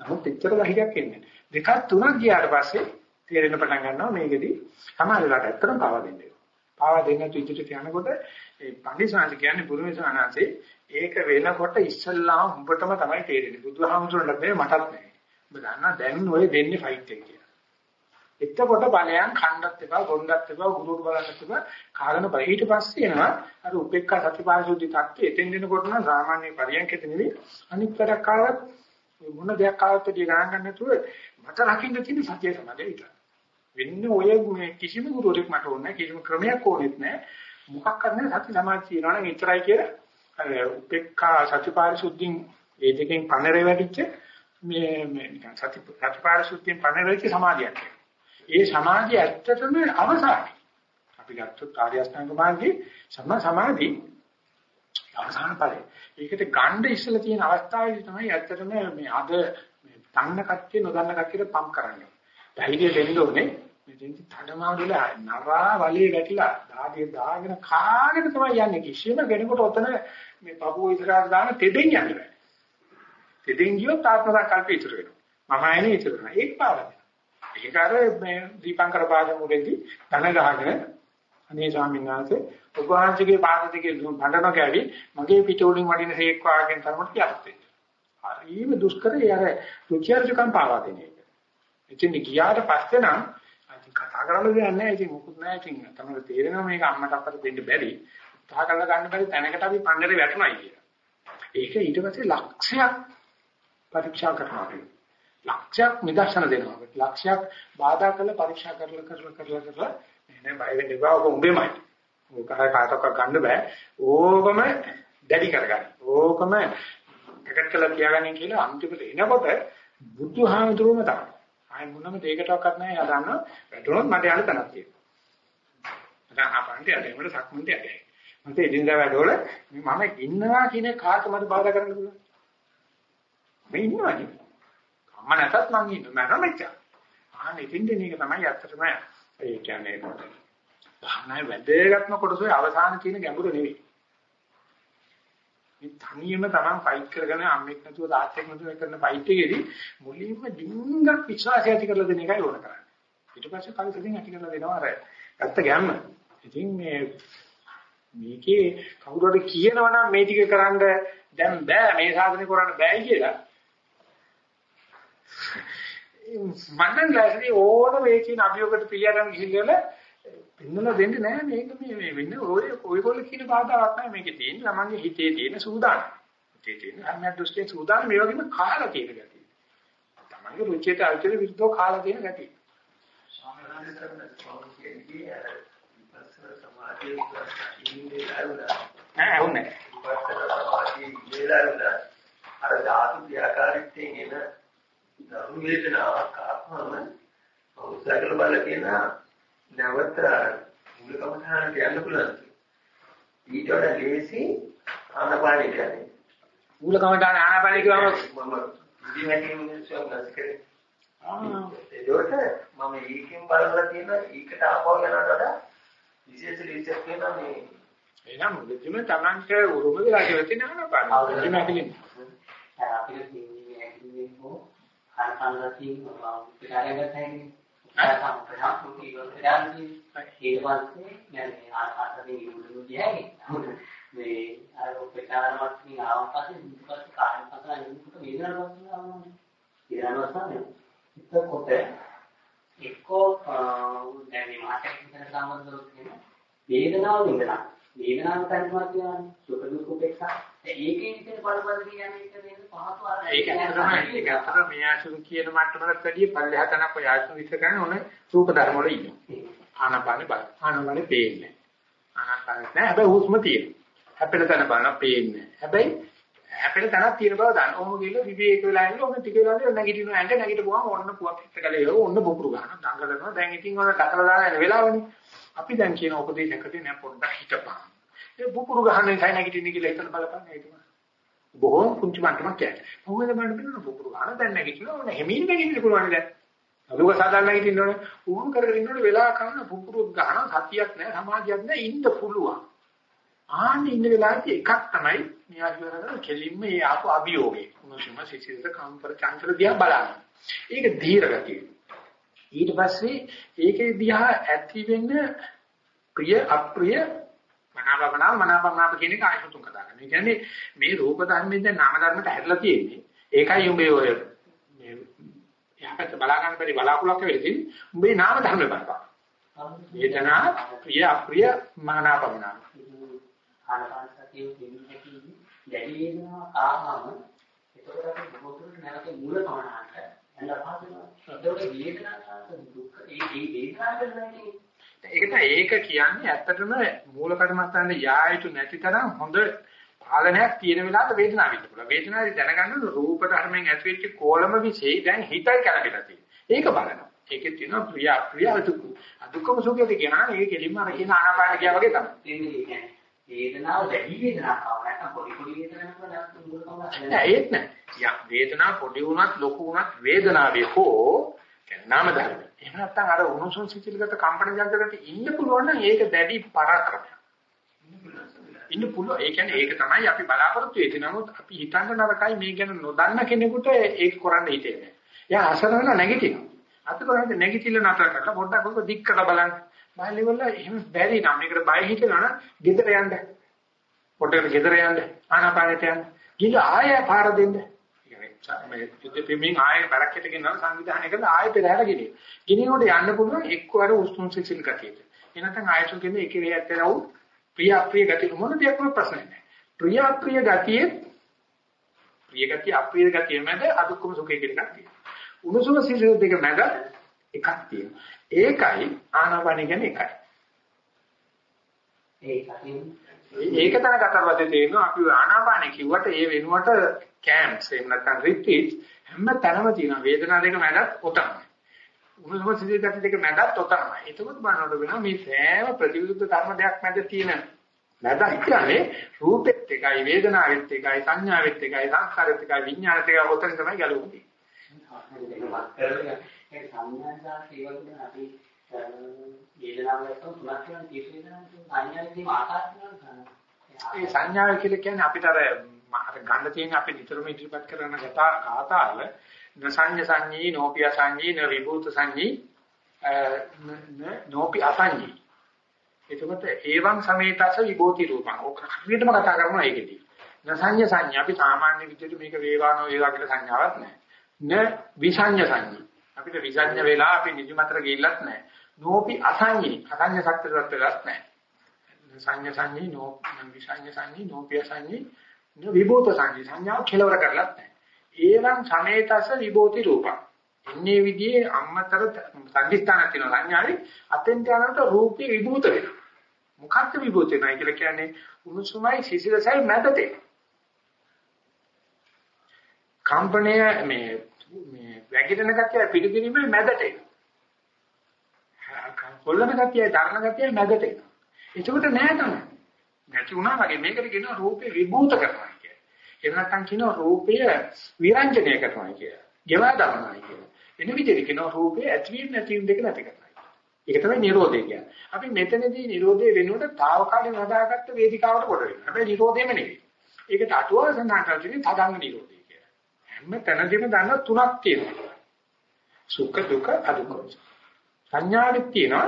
[SPEAKER 1] නමුත් එච්චර ධෛර්යයක් එන්නේ. දෙකක් තුනක් ගියාට පස්සේ තේරෙන්න පටන් ගන්නවා මේකෙදි සමාජලට ඇත්තටම පාවා දෙන්නේ. පාවා දෙන්න තු ඉදිරියට යනකොට ඒ පඬිසාංශ කියන්නේ බුදුමෙසානන්සේ ඒක වෙනකොට ඉස්සල්ලාම උඹටම තමයි තේරෙන්නේ. බුදුහාමුදුරන්ට බෑ මටත් නෑ. ඔබ දන්නා දැන් ඔය දෙන්නේ ෆයිට් එක කියලා. එතකොට බලයන් ඛණ්ඩත් එපා, ගොණ්ඩත් එපා, ගුරුට බලන්නත් එපා, කාරණ බල. ඊට පස්සේ එනවා අර උපේක්ඛා සතිපාරිශුද්ධි tattve එතෙන් දෙනකොට නම් සාමාන්‍ය පරියන්කෙත නෙවෙයි අනිත් වැඩක් කාලවත් මොන දෙයක් ආවත් දිය ගණන් ගන්න නැතුව මට රකින්න තියෙන සතිය සමාධිය විතරයි. වෙන්නේ ඔය මේ කිසිම ගුරුවරයෙක් මට ඕනේ නැහැ කිසිම ක්‍රමයක් ඕනෙත් නැහැ. මොකක් කරන්නේ සති සමාධිය තියනවා නම් විතරයි කියලා අර උපේක්ඛා සතිපාරිශුද්ධින් ඒ දෙකෙන් පන්නරේ වැටිච්ච මේ මේ නිකන් සති සතිපාරිශුද්ධියෙන් පන්නරේ වෙච්ච සමාධියක්. ඒ සමාධිය ඇත්තටම අවසානයි. අපි ගත්තොත් ආර්ය අෂ්ටාංග මාර්ගයේ සම සමාධි අවසාන ඵලය. ඒකට ගණ්ඩ ඉස්සලා තියෙන අවස්ථාවේදී තමයි ඇත්තටම මේ අද මේ තන්න කච්චේ නොදන්න කච්චේට පම්ප් කරන්නේ. ධෛර්යය දෙන්න ඕනේ. මෙතෙන්දි තඩමාඩුල නරා වලිය ගැටිලා දාඩිය දාගෙන කාගෙන තමයි යන්නේ. කිසිම කෙනෙකුට ඔතන මේ පපුව ඉස්සරහට දාන තෙදෙන් යන්නේ නැහැ. තෙදෙන් ගියොත් ආත්ම සංකල්ප ඉතුරු වෙනවා. මම ආයෙනේ ඉතුරු වෙනවා. ඒක පාවද. ඒක අර මේ දීපංකර පාදමුරේදී ධන ගහගෙන අනේ ස්වාමීන් වහන්සේ ඔබ වහන්සේගේ පාද දෙකේ බඳන කැවි මගේ පිට උඩින් වඩින හේක් වාගෙන තරමට යත් හරිම දුෂ්කරයි අර රුචිර්ජකම් පාවා දෙන එක. ඉතින් ගියාට පස්සේ නම් ඉතින් කතා කරන්න දෙයක් නැහැ. ඉතින් මොකුත් නැහැ. ඉතින් තමයි තේරෙනවා මේක අම්මට අපට දෙන්න බැරි. උත්සාහ කරලා ගන්න බැරි තැනකට අපි පන්නරේ වැටුණායි කියලා. ඒක ඊට පස්සේ ලක්ෂයක් පරීක්ෂා කරනවා. ලක්ෂයක් නිදර්ශන දෙනවා. ලක්ෂයක් බාධා කරලා පරීක්ෂා කරලා කරලා කරලා කරලා නෑ බය වෙන්න එපා. ඔබ උඹේමයි. ඕක කාටවත් ගන්න බෑ. ඕකම දැඩි කරගන්න. ඕකම එකක් කළා තියාගන්න කියලා අන්තිමට එනකොට බුදුහාමුදුරුවම තමයි. ආයි මොනම දෙයකටවත් නැහැ. එයා දන්නවා වැටුණොත් මට යන්න තැනක් තියෙනවා. දැන් ආපන්ට යන්නේ මට සක්මන්ට යන්නේ. මට එදිනදා වැඩවල මම ඉන්නවා කියන කාට මට බාධා කරන්න පුළුවන්. මම ඉන්නවා නේ. අම්ම නැතත් මං ඉන්නවා. මම මෙච්චර. ආන්න ඉතින් දෙන එක තමයි ඇත්තටම ඒ කියන්නේ භාවනාවේ වැදගත්ම කොටස අවසාන කියන ගැඹුර නෙවෙයි. මේ තනියම තමන් ෆයිට් කරගෙන අම්මෙක් නැතුව තාත්තෙක් නැතුව කරන ෆයිට් එකේදී මුලින්ම ඩිංගක් විශ්වාසය ඇති කරලා දෙන එකයි ඕන කරන්නේ. ඊට පස්සේ පරිසරයෙන් ඇති කරලා දෙනවා අර ඇත්ත ගැම්ම. ඉතින් මේ මේකේ කවුරු හරි කියනවා නම් මේ ටික කරන්න දැන් බෑ මේ සාධනෙ කරන්න බෑ කියලා මන්නම් ගෑසදී ඕන මේ කියන අභියෝගයට පිළියරන් ගිහිල්ලා පෙන්නලා දෙන්නේ නැහැ මේක මේ මේ වෙන්නේ ඔය ඔයගොල්ලෝ කියන බාධාවක් නැහැ මේකේ තියෙන ළමන්ගේ හිතේ තියෙන සූදානම්. හිතේ තියෙන අම්මා දුස්කේ සූදානම් මේ වගේම කාලා තියෙන ගැතිය. තමන්ගේ රුචියට අල්තර විරුද්ධව කාලා තියෙන ගැතිය.
[SPEAKER 5] සාමාන්‍ය කරන ධර්ම වේදනාවක් ආත්මම උත්සාහකල බල කියන නැවත මූලිකම තහනට යන්න පුළුවන්. ඊට වඩා ලේසි ආනපානෙ කියන්නේ.
[SPEAKER 1] මූලකමට ආනාපාන කියවම
[SPEAKER 5] මම මිනිස්සුන් කරේ.
[SPEAKER 1] ආ
[SPEAKER 5] ඒකට මම ඒකෙන් බලලා තියෙන ඒකට ආපහු යනකට වඩා විශේෂ රිසර්ච් වෙනවා මේ
[SPEAKER 1] එනම් මුලින්ම Tamante උරුම වෙලා ආනාපාන. මුලින්ම ඇකලින්.
[SPEAKER 4] අපිට හරකල්ලාකින් පිටාරයකට හැන්නේ. සාම ප්‍රධාන කීවල ප්‍රධානදී ඊට පස්සේ يعني ආකාරයෙන් ඉරුළු ගියයි. මේ අර පිටාරමත් මේ ආවන් පස්සේ ඊට පස්සේ කායන පතන ඉන්නකොට වේදනාවක් වස්තුනවා. ඊළඟට එතකොට එක්කෝ දැන් මේ මාතෘකාවට සම්බන්ධව කියන වේදනාව විඳලා වේදනාව කරනවා කියන්නේ සුඛ දුක් උපේක්ෂා ඒකෙන් ඉතින් බලබල කියන්නේ ඒක නේද පහසු අර
[SPEAKER 1] ඒක තමයි ඒක අතර මේ ආසුරු කියන මට්ටමකට වැඩිය පල්ලෙහා තනක් ඔය ආසුරු විතර කරන්නේ ඕනේ රූප ධර්ම වල ඉන්නේ. ආනපානේ බල. ආනපානේ පේන්නේ. ආනපානේ නෑ හැබැයි හුස්ම තියෙනවා. හැපෙන තැන බලන පේන්නේ. හැබැයි හැපෙන තැනක් තියෙන බව දන්න. ඔහොම ගිහලා විවේක වෙලා ඉන්න ඕන ටික වෙලාවදී නැගිටිනවා ඇඟ නැගිටපුවාම ඔන්න පුවක් පිට කලේ ඔන්න බොකුරු ගන්නවා. දඟලනවා. දැන් ඉතින් ඔය කතල දාන වෙලාවනේ. අපි දැන් කියන උපදේශකදී නෑ පොඩ්ඩක් හිතපන්. ඒ බුකුරු ගහන්නේ සයි නැගිටින්න කියලා හිතන බලපන් ඒක. බොහොම පුංචි මට්ටමක් කියන්නේ. මොකද මට බින්න බුකුරු ගන්න දැන් නැගිටිනවා ඕන හැමින් නැගිටින්න පුළුවන් දැන්. අලුක සාදාන්න නැගිටින්න ඕනේ. උහුම් කරගෙන ඉන්නකොට වෙලා කරන බුකුරු ගන්න සතියක් නැහැ සමාධියක් නැහැ ඉන්න පුළුවන්. ආන්නේ ඉන්න වෙලාවේදී එකක් තමයි මෙයා කියනවා කෙලින්ම මේ ආපු අභියෝගේ. මොනසම සිසිලස කම්පර චංචල දිහා බලන්න. ඒක ධීර ගතිය. ඊට පස්සේ ඒකේ දිහා ඇති වෙන ප්‍රිය අප්‍රිය මනාපමනාව මනාපමනාප කියන එක ආයතන කතා කරනවා. ඒ කියන්නේ මේ රූප ධර්මයෙන් දැන් නාම ධර්මයට හැදලා තියෙන්නේ. ඒකයි උඹේ ඔය මේ යහපත් බලා ගන්න බැරි බලාකුලක් වෙලදී උඹේ නාම ධර්ම බලපන්. වේදනා ප්‍රිය අප්‍රිය මනාපමනාප.
[SPEAKER 4] ආනපානසතිය දෙන්නේ හැටි දැඩි වෙනවා ආවම ඒක ඒකට අපි බොහෝ දුරට නැවත මූල කමනහට යන්න පහසුනවා. ඒකට වේදනාව දුක් ඒ ඒ වේදනාවට නැන්නේ.
[SPEAKER 1] ඒක තමයි ඒක කියන්නේ ඇත්තටම මූල කර්මස්ථානේ යා යුතු නැති තරම් හොඳ පාලනයක් තියෙන වෙලාවට වේදනාව විඳ පුළුවන්. වේදනාවේ දැනගන්න රූප ධර්මයෙන් ඇතිවෙච්ච කෝලම વિશે දැන් හිතයි කලබලලා තියෙන්නේ. ඒක බලනවා. ඒකේ තියෙනවා ප්‍රිය ප්‍රිය දුක. අදුක්කම සුඛයට කියනවා ඒක කෙලින්ම අර කියන ආනාපාන කියා වගේ තමයි.
[SPEAKER 4] වේදනාව වැඩි වේදනාවක් ආව නැත්නම් පොඩි පොඩි වේදනාවක්.
[SPEAKER 1] යක් වේදනාව පොඩි වුණත් ලොකු වුණත් වේදනාවේ හෝ නාම ධර්ම. එහෙම නැත්නම් අර උණුසුම් සිතිලකට කම්පන ජංගකට ඉන්න පුළුවන් නම් ඒක දැඩි පරාක්‍රමයක්. ඉන්න පුළුවන්. ඒ කියන්නේ ඒක තමයි අපි බලාපොරොත්තු වෙන්නේ. නමුත් අපි හිතන්න නරකයි මේ ගැන නොදන්න කෙනෙකුට ඒක කරන්න හිතෙන්නේ. එයා අසර වෙලා නැගිටිනවා. අත කරන්නේ නැගිටිල්ල නතර කරලා පොඩ්ඩක් ඔක දික් කරලා බලන්න. බයලිවල එහෙම බැරි නම් මේකට බය හිතනවනම් ගෙදර යන්න. පොඩ්ඩක් ගෙදර යන්න. ආනාපානෙට යන්න. ගිහලා ආයෙ පාර දෙන්න. මේ යුද්ධ පිමින් ආයෙ බරක්කට ගෙනන සංවිධානය කරලා ආයෙ පෙරහැර ගෙනියන. ගෙනියනකොට යන්න පුළුවන් එක්කවර උස්තුම් සිසිල් ගතියට. එනකන් ආයෙත් කියන්නේ එකේ වේයත් රවු ප්‍රිය අප්‍රිය ගතිය මොන දෙයක්ම ප්‍රශ්න නැහැ. ප්‍රිය අප්‍රිය ගතියේ ප්‍රිය ගතිය අප්‍රිය ගතිය මැද අදුක්කම සුඛය කියන එකක් තියෙනවා. උණුසුම සිසිල් දෙක මැද එකක් තියෙනවා. ඒකයි ආනාපාන කියන්නේ එකයි.
[SPEAKER 4] ඒකකින්
[SPEAKER 1] ඒක තමයි කතරවතේ තේරෙනවා අපි ආනාපාන කිව්වට ඒ වෙනුවට කැම්ප්ස් එහෙම නැත්නම් රිට්‍රීට් හැම තැනම තියෙනවා වේදනාව දෙක මැදත් ඔතනයි. උණුසුම සිසිල් ගතිය දෙක මැදත් ඔතනයි. එතකොට බලනකොට වෙනවා මේ සෑම ප්‍රතිවිරුද්ධ ධර්ම දෙයක් මැද තියෙන මැද කියන්නේ රූපෙත් එකයි වේදනාවෙත් එකයි සංඥාවෙත් එකයි සංස්කාරෙත් එකයි විඥානෙත් එකයි ඔතන තමයි ගැලවෙන්නේ.
[SPEAKER 4] ඒක සංඥාසා සේවකයන් අපි වේදනාව ගත්තොත් තුනක් කියන කීප වේදනාවක් සංඥාවේදීම ආකාශ
[SPEAKER 1] ඒ සංඥාව කියලා කියන්නේ අපිට අර අර ගන්න තියෙන අපි නිතරම ඉදිරිපත් කරන ගතා ගාතාවල නසඤ්ඤ සංඤී නෝපිය සංඤී න විභූත සංඤී නෝපි අසංඤී. එතකොට ඒවං සමේතස විභූති රූපං. ඔක හරියටම කතා කරනවා ඒකෙදී. නසඤ්ඤ සංඤී අපි සාමාන්‍ය විදිහට මේක වේවානෝ වේවා කියලා සංඥාවක් නැහැ. න විසඤ්ඤ සංඤී. අපිට විසඤ්ඤ වෙලා අපි නිදිමතර ගිහිල්ලත් නැහැ. නෝපි අසංඤී. අසංඤ සත්‍යවත් වෙලත් නැහැ. සංඤ සංඤී නෝ විසඤ්ඤ සංඤී නෝපි අසංඤී විභූත සංඤී සංඥාව කෙලවර කරලත් නැහැ ඒනම් සමේතස විභූති රූපං. ඉන්නේ විදිහේ අම්මතර සංදිස්ථානක් තියෙනවා සංඥාවේ අතෙන්ට යනකොට රූපේ විභූත වෙනවා. මොකක්ද විභූත වෙනවා කියලා කියන්නේ උණුසුමයි සිසිලසයි මැදට. කම්පණය මේ මේ වැగిරෙන ගතිය පිළිගැනීමේ මැදට එනවා. කොල්ලන ගතිය ධර්ම ගතිය මැදට එනවා. ඒකට නෑ තමයි. නැති වුණා වගේ මේකට කියනවා රූපේ විභූත කරනවා. එහෙම නැත්නම් කියනවා රූපය විරංජනය කරනවා කියලා. ගෙවා දානවා කියලා. එන විදිහට කියනවා රූපය ඇතිවීම නැතිවීම දෙක නැති කරනවා. ඒක තමයි නිරෝධය කියන්නේ. අපි මෙතනදී නිරෝධය වෙනුවට తాවකාලික හදාගත්ත වේදිකාවට කොට වෙනවා. හැබැයි නිරෝධයම නෙවෙයි. ඒකට අටුවාව සඳහන් කරලා තියෙන්නේ තදංග නිරෝධය කියලා. හැම තැනදීම දන්න තුනක් තියෙනවා. සුඛ දුක්ඛ අදුක්ඛ. සංඥාවෙත් තියෙනවා.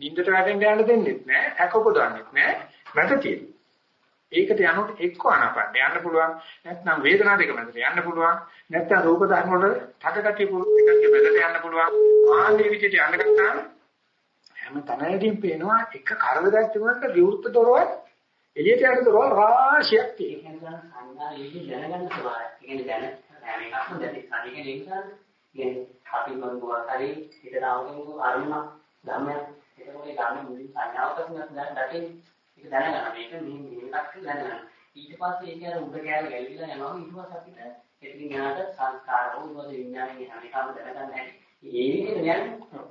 [SPEAKER 1] නින්දට වැටෙන්න යන්න දෙන්නෙත් නෑ, හැකපොදවන්නෙත් නෑ, මැද තියෙනවා. ඒකට යනකොට එක්ක ආනාපාන යන්න පුළුවන් නැත්නම් වේදනා දෙක මැදට යන්න පුළුවන් නැත්නම් රූප ධර්ම වල තදගතිය පුරුද්දක මැදට යන්න පුළුවන් ආන්නේ විදිහට යන්න ගත්තාම හැම තැනකදීම පේනවා එක කරදරයක් තිබුණාට විවෘත දොරවල් එළියට යන දොරවල් රාශියක් තියෙනවා
[SPEAKER 4] සංඥා ඉන්නේ දැනගන්න ස්වභාවය. කියන්නේ දැන හැම එකක්ම දැටි හරියගෙන ඉන්නවා. කියන්නේ අපි මොනවා හරි හිතට આવගෙන අරුණ ධර්මයක් එතකොට ඒ ධර්ම මුලින් සංඥාවකට දැන් දැටි ඒක දැනගන්න මේක මේ මේකක් දැනගන්න. ඊට පස්සේ ඒක අර උඩ කෑල්ල ගැලවිලා යනවා ඊට පස්සේ අපිට එතනින් යනට සංස්කාර වුණොත් විඥානයේ හැම එකම දැනගන්න හැටි. ඒ විදිහට යන්නේ.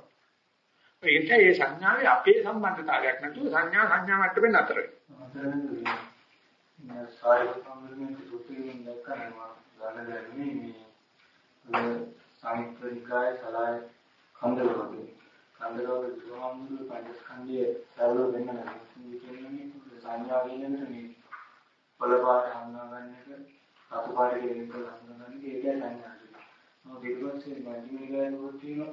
[SPEAKER 1] ඒත් ඒ සංඥාවේ අපේ සම්බන්ධතාවයක් නැතුව සංඥා සංඥා මට්ටමෙන් අතර වෙනවා.
[SPEAKER 6] සායකම්මනේ සුපිරින් දැක්කනවා ගන්න දැන්නේ මේ සාහිත්‍යිකය සලාය කන්දරවගේ කන්දරවල විසමමුළු පංචස්කන්ධයේ සරල වෙන්න නැහැ කියන්නේ සංඥා වෙනකොට මේ පළපාට හඳුනා ගන්න එක අතු පාට කියන එක හඳුනා ගන්න එක ඒකයි සංඥා කියන්නේ. මොකද ඊට පස්සේ මැදිමේ ගානකොට තියෙන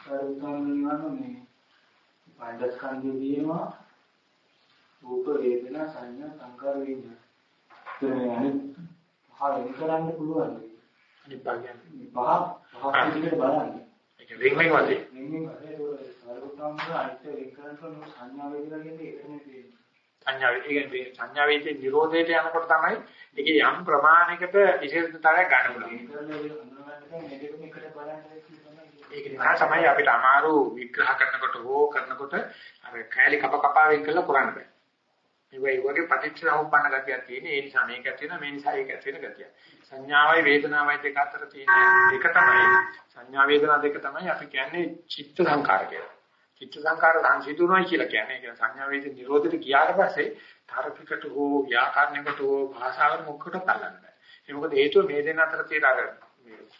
[SPEAKER 6] සාරිකාමුණියන මේ පංචස්කන්ධයේදීම රූප වේදනා සංඥා සංකාර විඤ්ඤාණ. ඒ අනිත් පහ වෙන කරන්න පුළුවන්.
[SPEAKER 1] අනිත් භාගයන්
[SPEAKER 6] පහ පහ විදිහට බලන්න.
[SPEAKER 1] ඒක වෙන වෙන වශයෙන්
[SPEAKER 6] මේ වෙන කරන්න සංඥා වේදනා කියන්නේ.
[SPEAKER 1] සංඥා වේදේ නිරෝධයට යනකොට තමයි ඒකේ යම් ප්‍රමාණයකට විශේෂතාවයක් ගන්න පුළුවන්. ඒක නිසා තමයි අපිට අමාරු විග්‍රහ කරනකොට හෝ කරනකොට අර කෑලි කප කපාවෙන් කරලා කරන්න බෑ. මේ වගේ පටිච්චසමුප්පන්න ගතියක් තියෙන. ඒ නිසා මේක තියෙන මේ නිසා ඒක තියෙන ගතිය. සංඥාවයි වේදනාවයි දෙක අතර තියෙන එක තමයි සංඥා වේදනා දෙක තමයි අපි කියන්නේ චිත්ත සංකාර කියලා. චිත්ත සංකාර සංසිඳුනොයි කියලා කියන්නේ. ඒ කියන්නේ සංඥා වේදේ නිරෝධයට ගියාට පස්සේ තරපිකට හෝ ව්‍යාකරණයකට හෝ භාෂාවට මොකකට තල්ලන්න බෑ. ඒක මොකද හේතුව මේ දෙන්න අතර තියෙන අර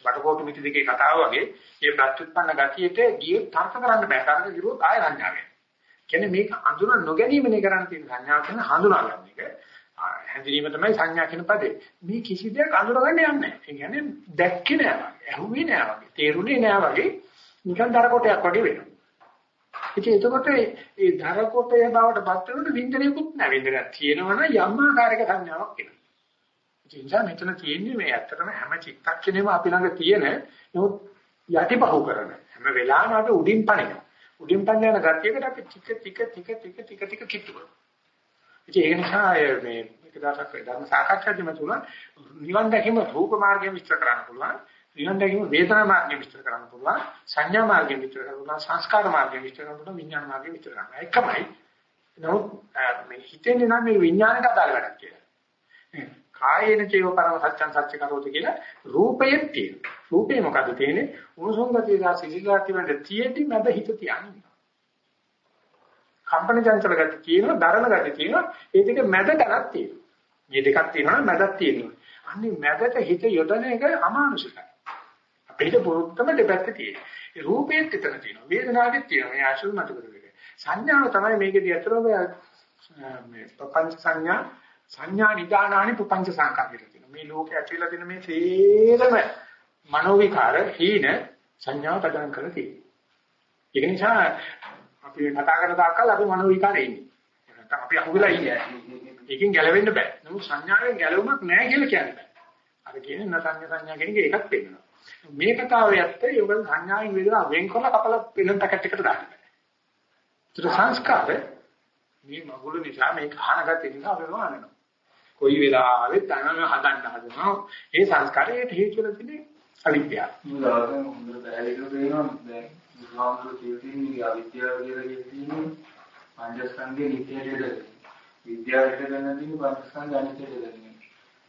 [SPEAKER 1] බඩකොටු මිටි දෙකේ කතාව වගේ මේ ප්‍රත්‍යুৎপন্ন ගතියට ගිය තර්ක කරන්න බෑ. තරක විරෝධ ආය සංඥාවෙන්. කියන්නේ මේක අඳුන නොගැනීමනේ කරන්න තියෙන සංඥාව කියන හඳුනාගන්න එක. හැඳිනීම තමයි සංඥා කියන පදේ. මේ කිසි දෙයක් අඳුරගන්න යන්නේ නැහැ. ඒ කියන්නේ දැක්කේ නෑ වගේ, ඇහුවේ නෑ වගේ, තේරුනේ නෑ වගේ නිකන් දර කොටයක් වගේ වෙනවා. ඉතින් එතකොට ඒ දර කොටය බවට පත් වෙනකොට වින්දනයකුත් නෑ. වින්දනයක් තියෙනවනම් යම් ආකාරයක සංඥාවක් එනවා. ඒ නිසා මෙතන තියෙන්නේ මේ ඇත්තටම හැම චිත්තක්ෂණෙම අපි ළඟ තියෙන නමුත් යටිපහුව කරන හැම වෙලාවෙම අපි උඩින් පනිනවා. උඩින් පන්න යන ගතියකට අපි ටික ටික ටික ටික ටික ටික කිට්ටු කරනවා. ඉතින් ඒ නිසා මේ එක දවසක් ධර්ම සාකච්ඡාදී මම තුන නිවන් දැකීම රූප මාර්ගයෙන් විස්තර කරන්න පුළුවන්. නිවන් දැකීම වේදනා මාර්ගයෙන් විස්තර කරන්න පුළුවන්. සංඥා මාර්ගයෙන් විස්තර කරන්න පුළුවන්. සංස්කාර මාර්ගයෙන් විස්තර කරන්න පුළුවන්. විඥාන මාර්ගයෙන් විස්තර කරන්න. එකමයි. නමුත් මේ හිතෙන්නේ නම් මේ විඥානට අදාළ වැඩක් කියලා. කායේන චේව පරම සත්‍යං සත්‍ය කරෝති කියලා රූපයෙන් තියෙනවා. රූපේ මොකද්ද තියෙන්නේ? උණුසුම් ගතිය සහ සිසිලාති වලට තියෙද්දි මැද හිත තියන්නේ. කම්පන චංචල ගතිය තියෙනවා, දරණ ගතිය තියෙනවා. ඒ දෙක මැද තනක් තියෙනවා. මේ දෙකක් තියෙනවා මැදක් තියෙනවා. අන්නේ මැදට හිත යොදන එක අමානුෂිකයි. අපේ හිත පුරුත්තම දෙපැත්ත තියෙනවා. ඒ රූපේත් එතන තියෙනවා. වේදනාවෙත් තියෙනවා. මේ ආශුල් මත කරගෙන. සංඥාව තමයි මේකේදී අතරම මේ පංච සංඥා සංඥා නිදානානි පුපංච සංකාර කියලා කියනවා. මේ ලෝකේ ඇතිලා තියෙන මේ සේරම මනෝ විකාර හීන සංඥාව පදනම් කරලා තියෙනවා. ඒක නිසා අපි කතා කරන තාක්කල් අපි මනෝ විකාරේ ඉන්නේ. නැත්නම් අපි අහුවෙලා ඉන්නේ. ඒකෙන් ගැලවෙන්න බෑ. නමුත් සංඥාවෙන් ගැලවුමක් නැහැ කියලා කියන්නේ බෑ. අර කියන්නේ නසංඥ සංඥා කියන එක එකක් වෙන්නවා. මේ කතාවේ ඇත්ත යෝග සංඥාවෙන් වේදනා වෙන්කොල්ල කපල වෙන පැකට් එකට දාන්න බෑ. ඒතර සංස්කාර මේ මගුල නිසා මේ කහනගත නිසා අපි වහනවා. කොයි වෙලාවෙත් තනම හදන්න හදනවා. ඒ සංස්කාරයට හේතු වෙලා තියෙන්නේ අවිද්‍යාව.
[SPEAKER 6] මුලවෙන් හොඳට පැහැදිලිව පේනවා දැන් බුදුහාමුදුරු කියන්නේ අවිද්‍යාව කියලා කියන්නේ පංචස්කන්ධයේ නිත්‍යයද විද්‍යාවට ගන්න තියෙන පංචස්කන්ධ අනිත්‍යද ගන්නේ.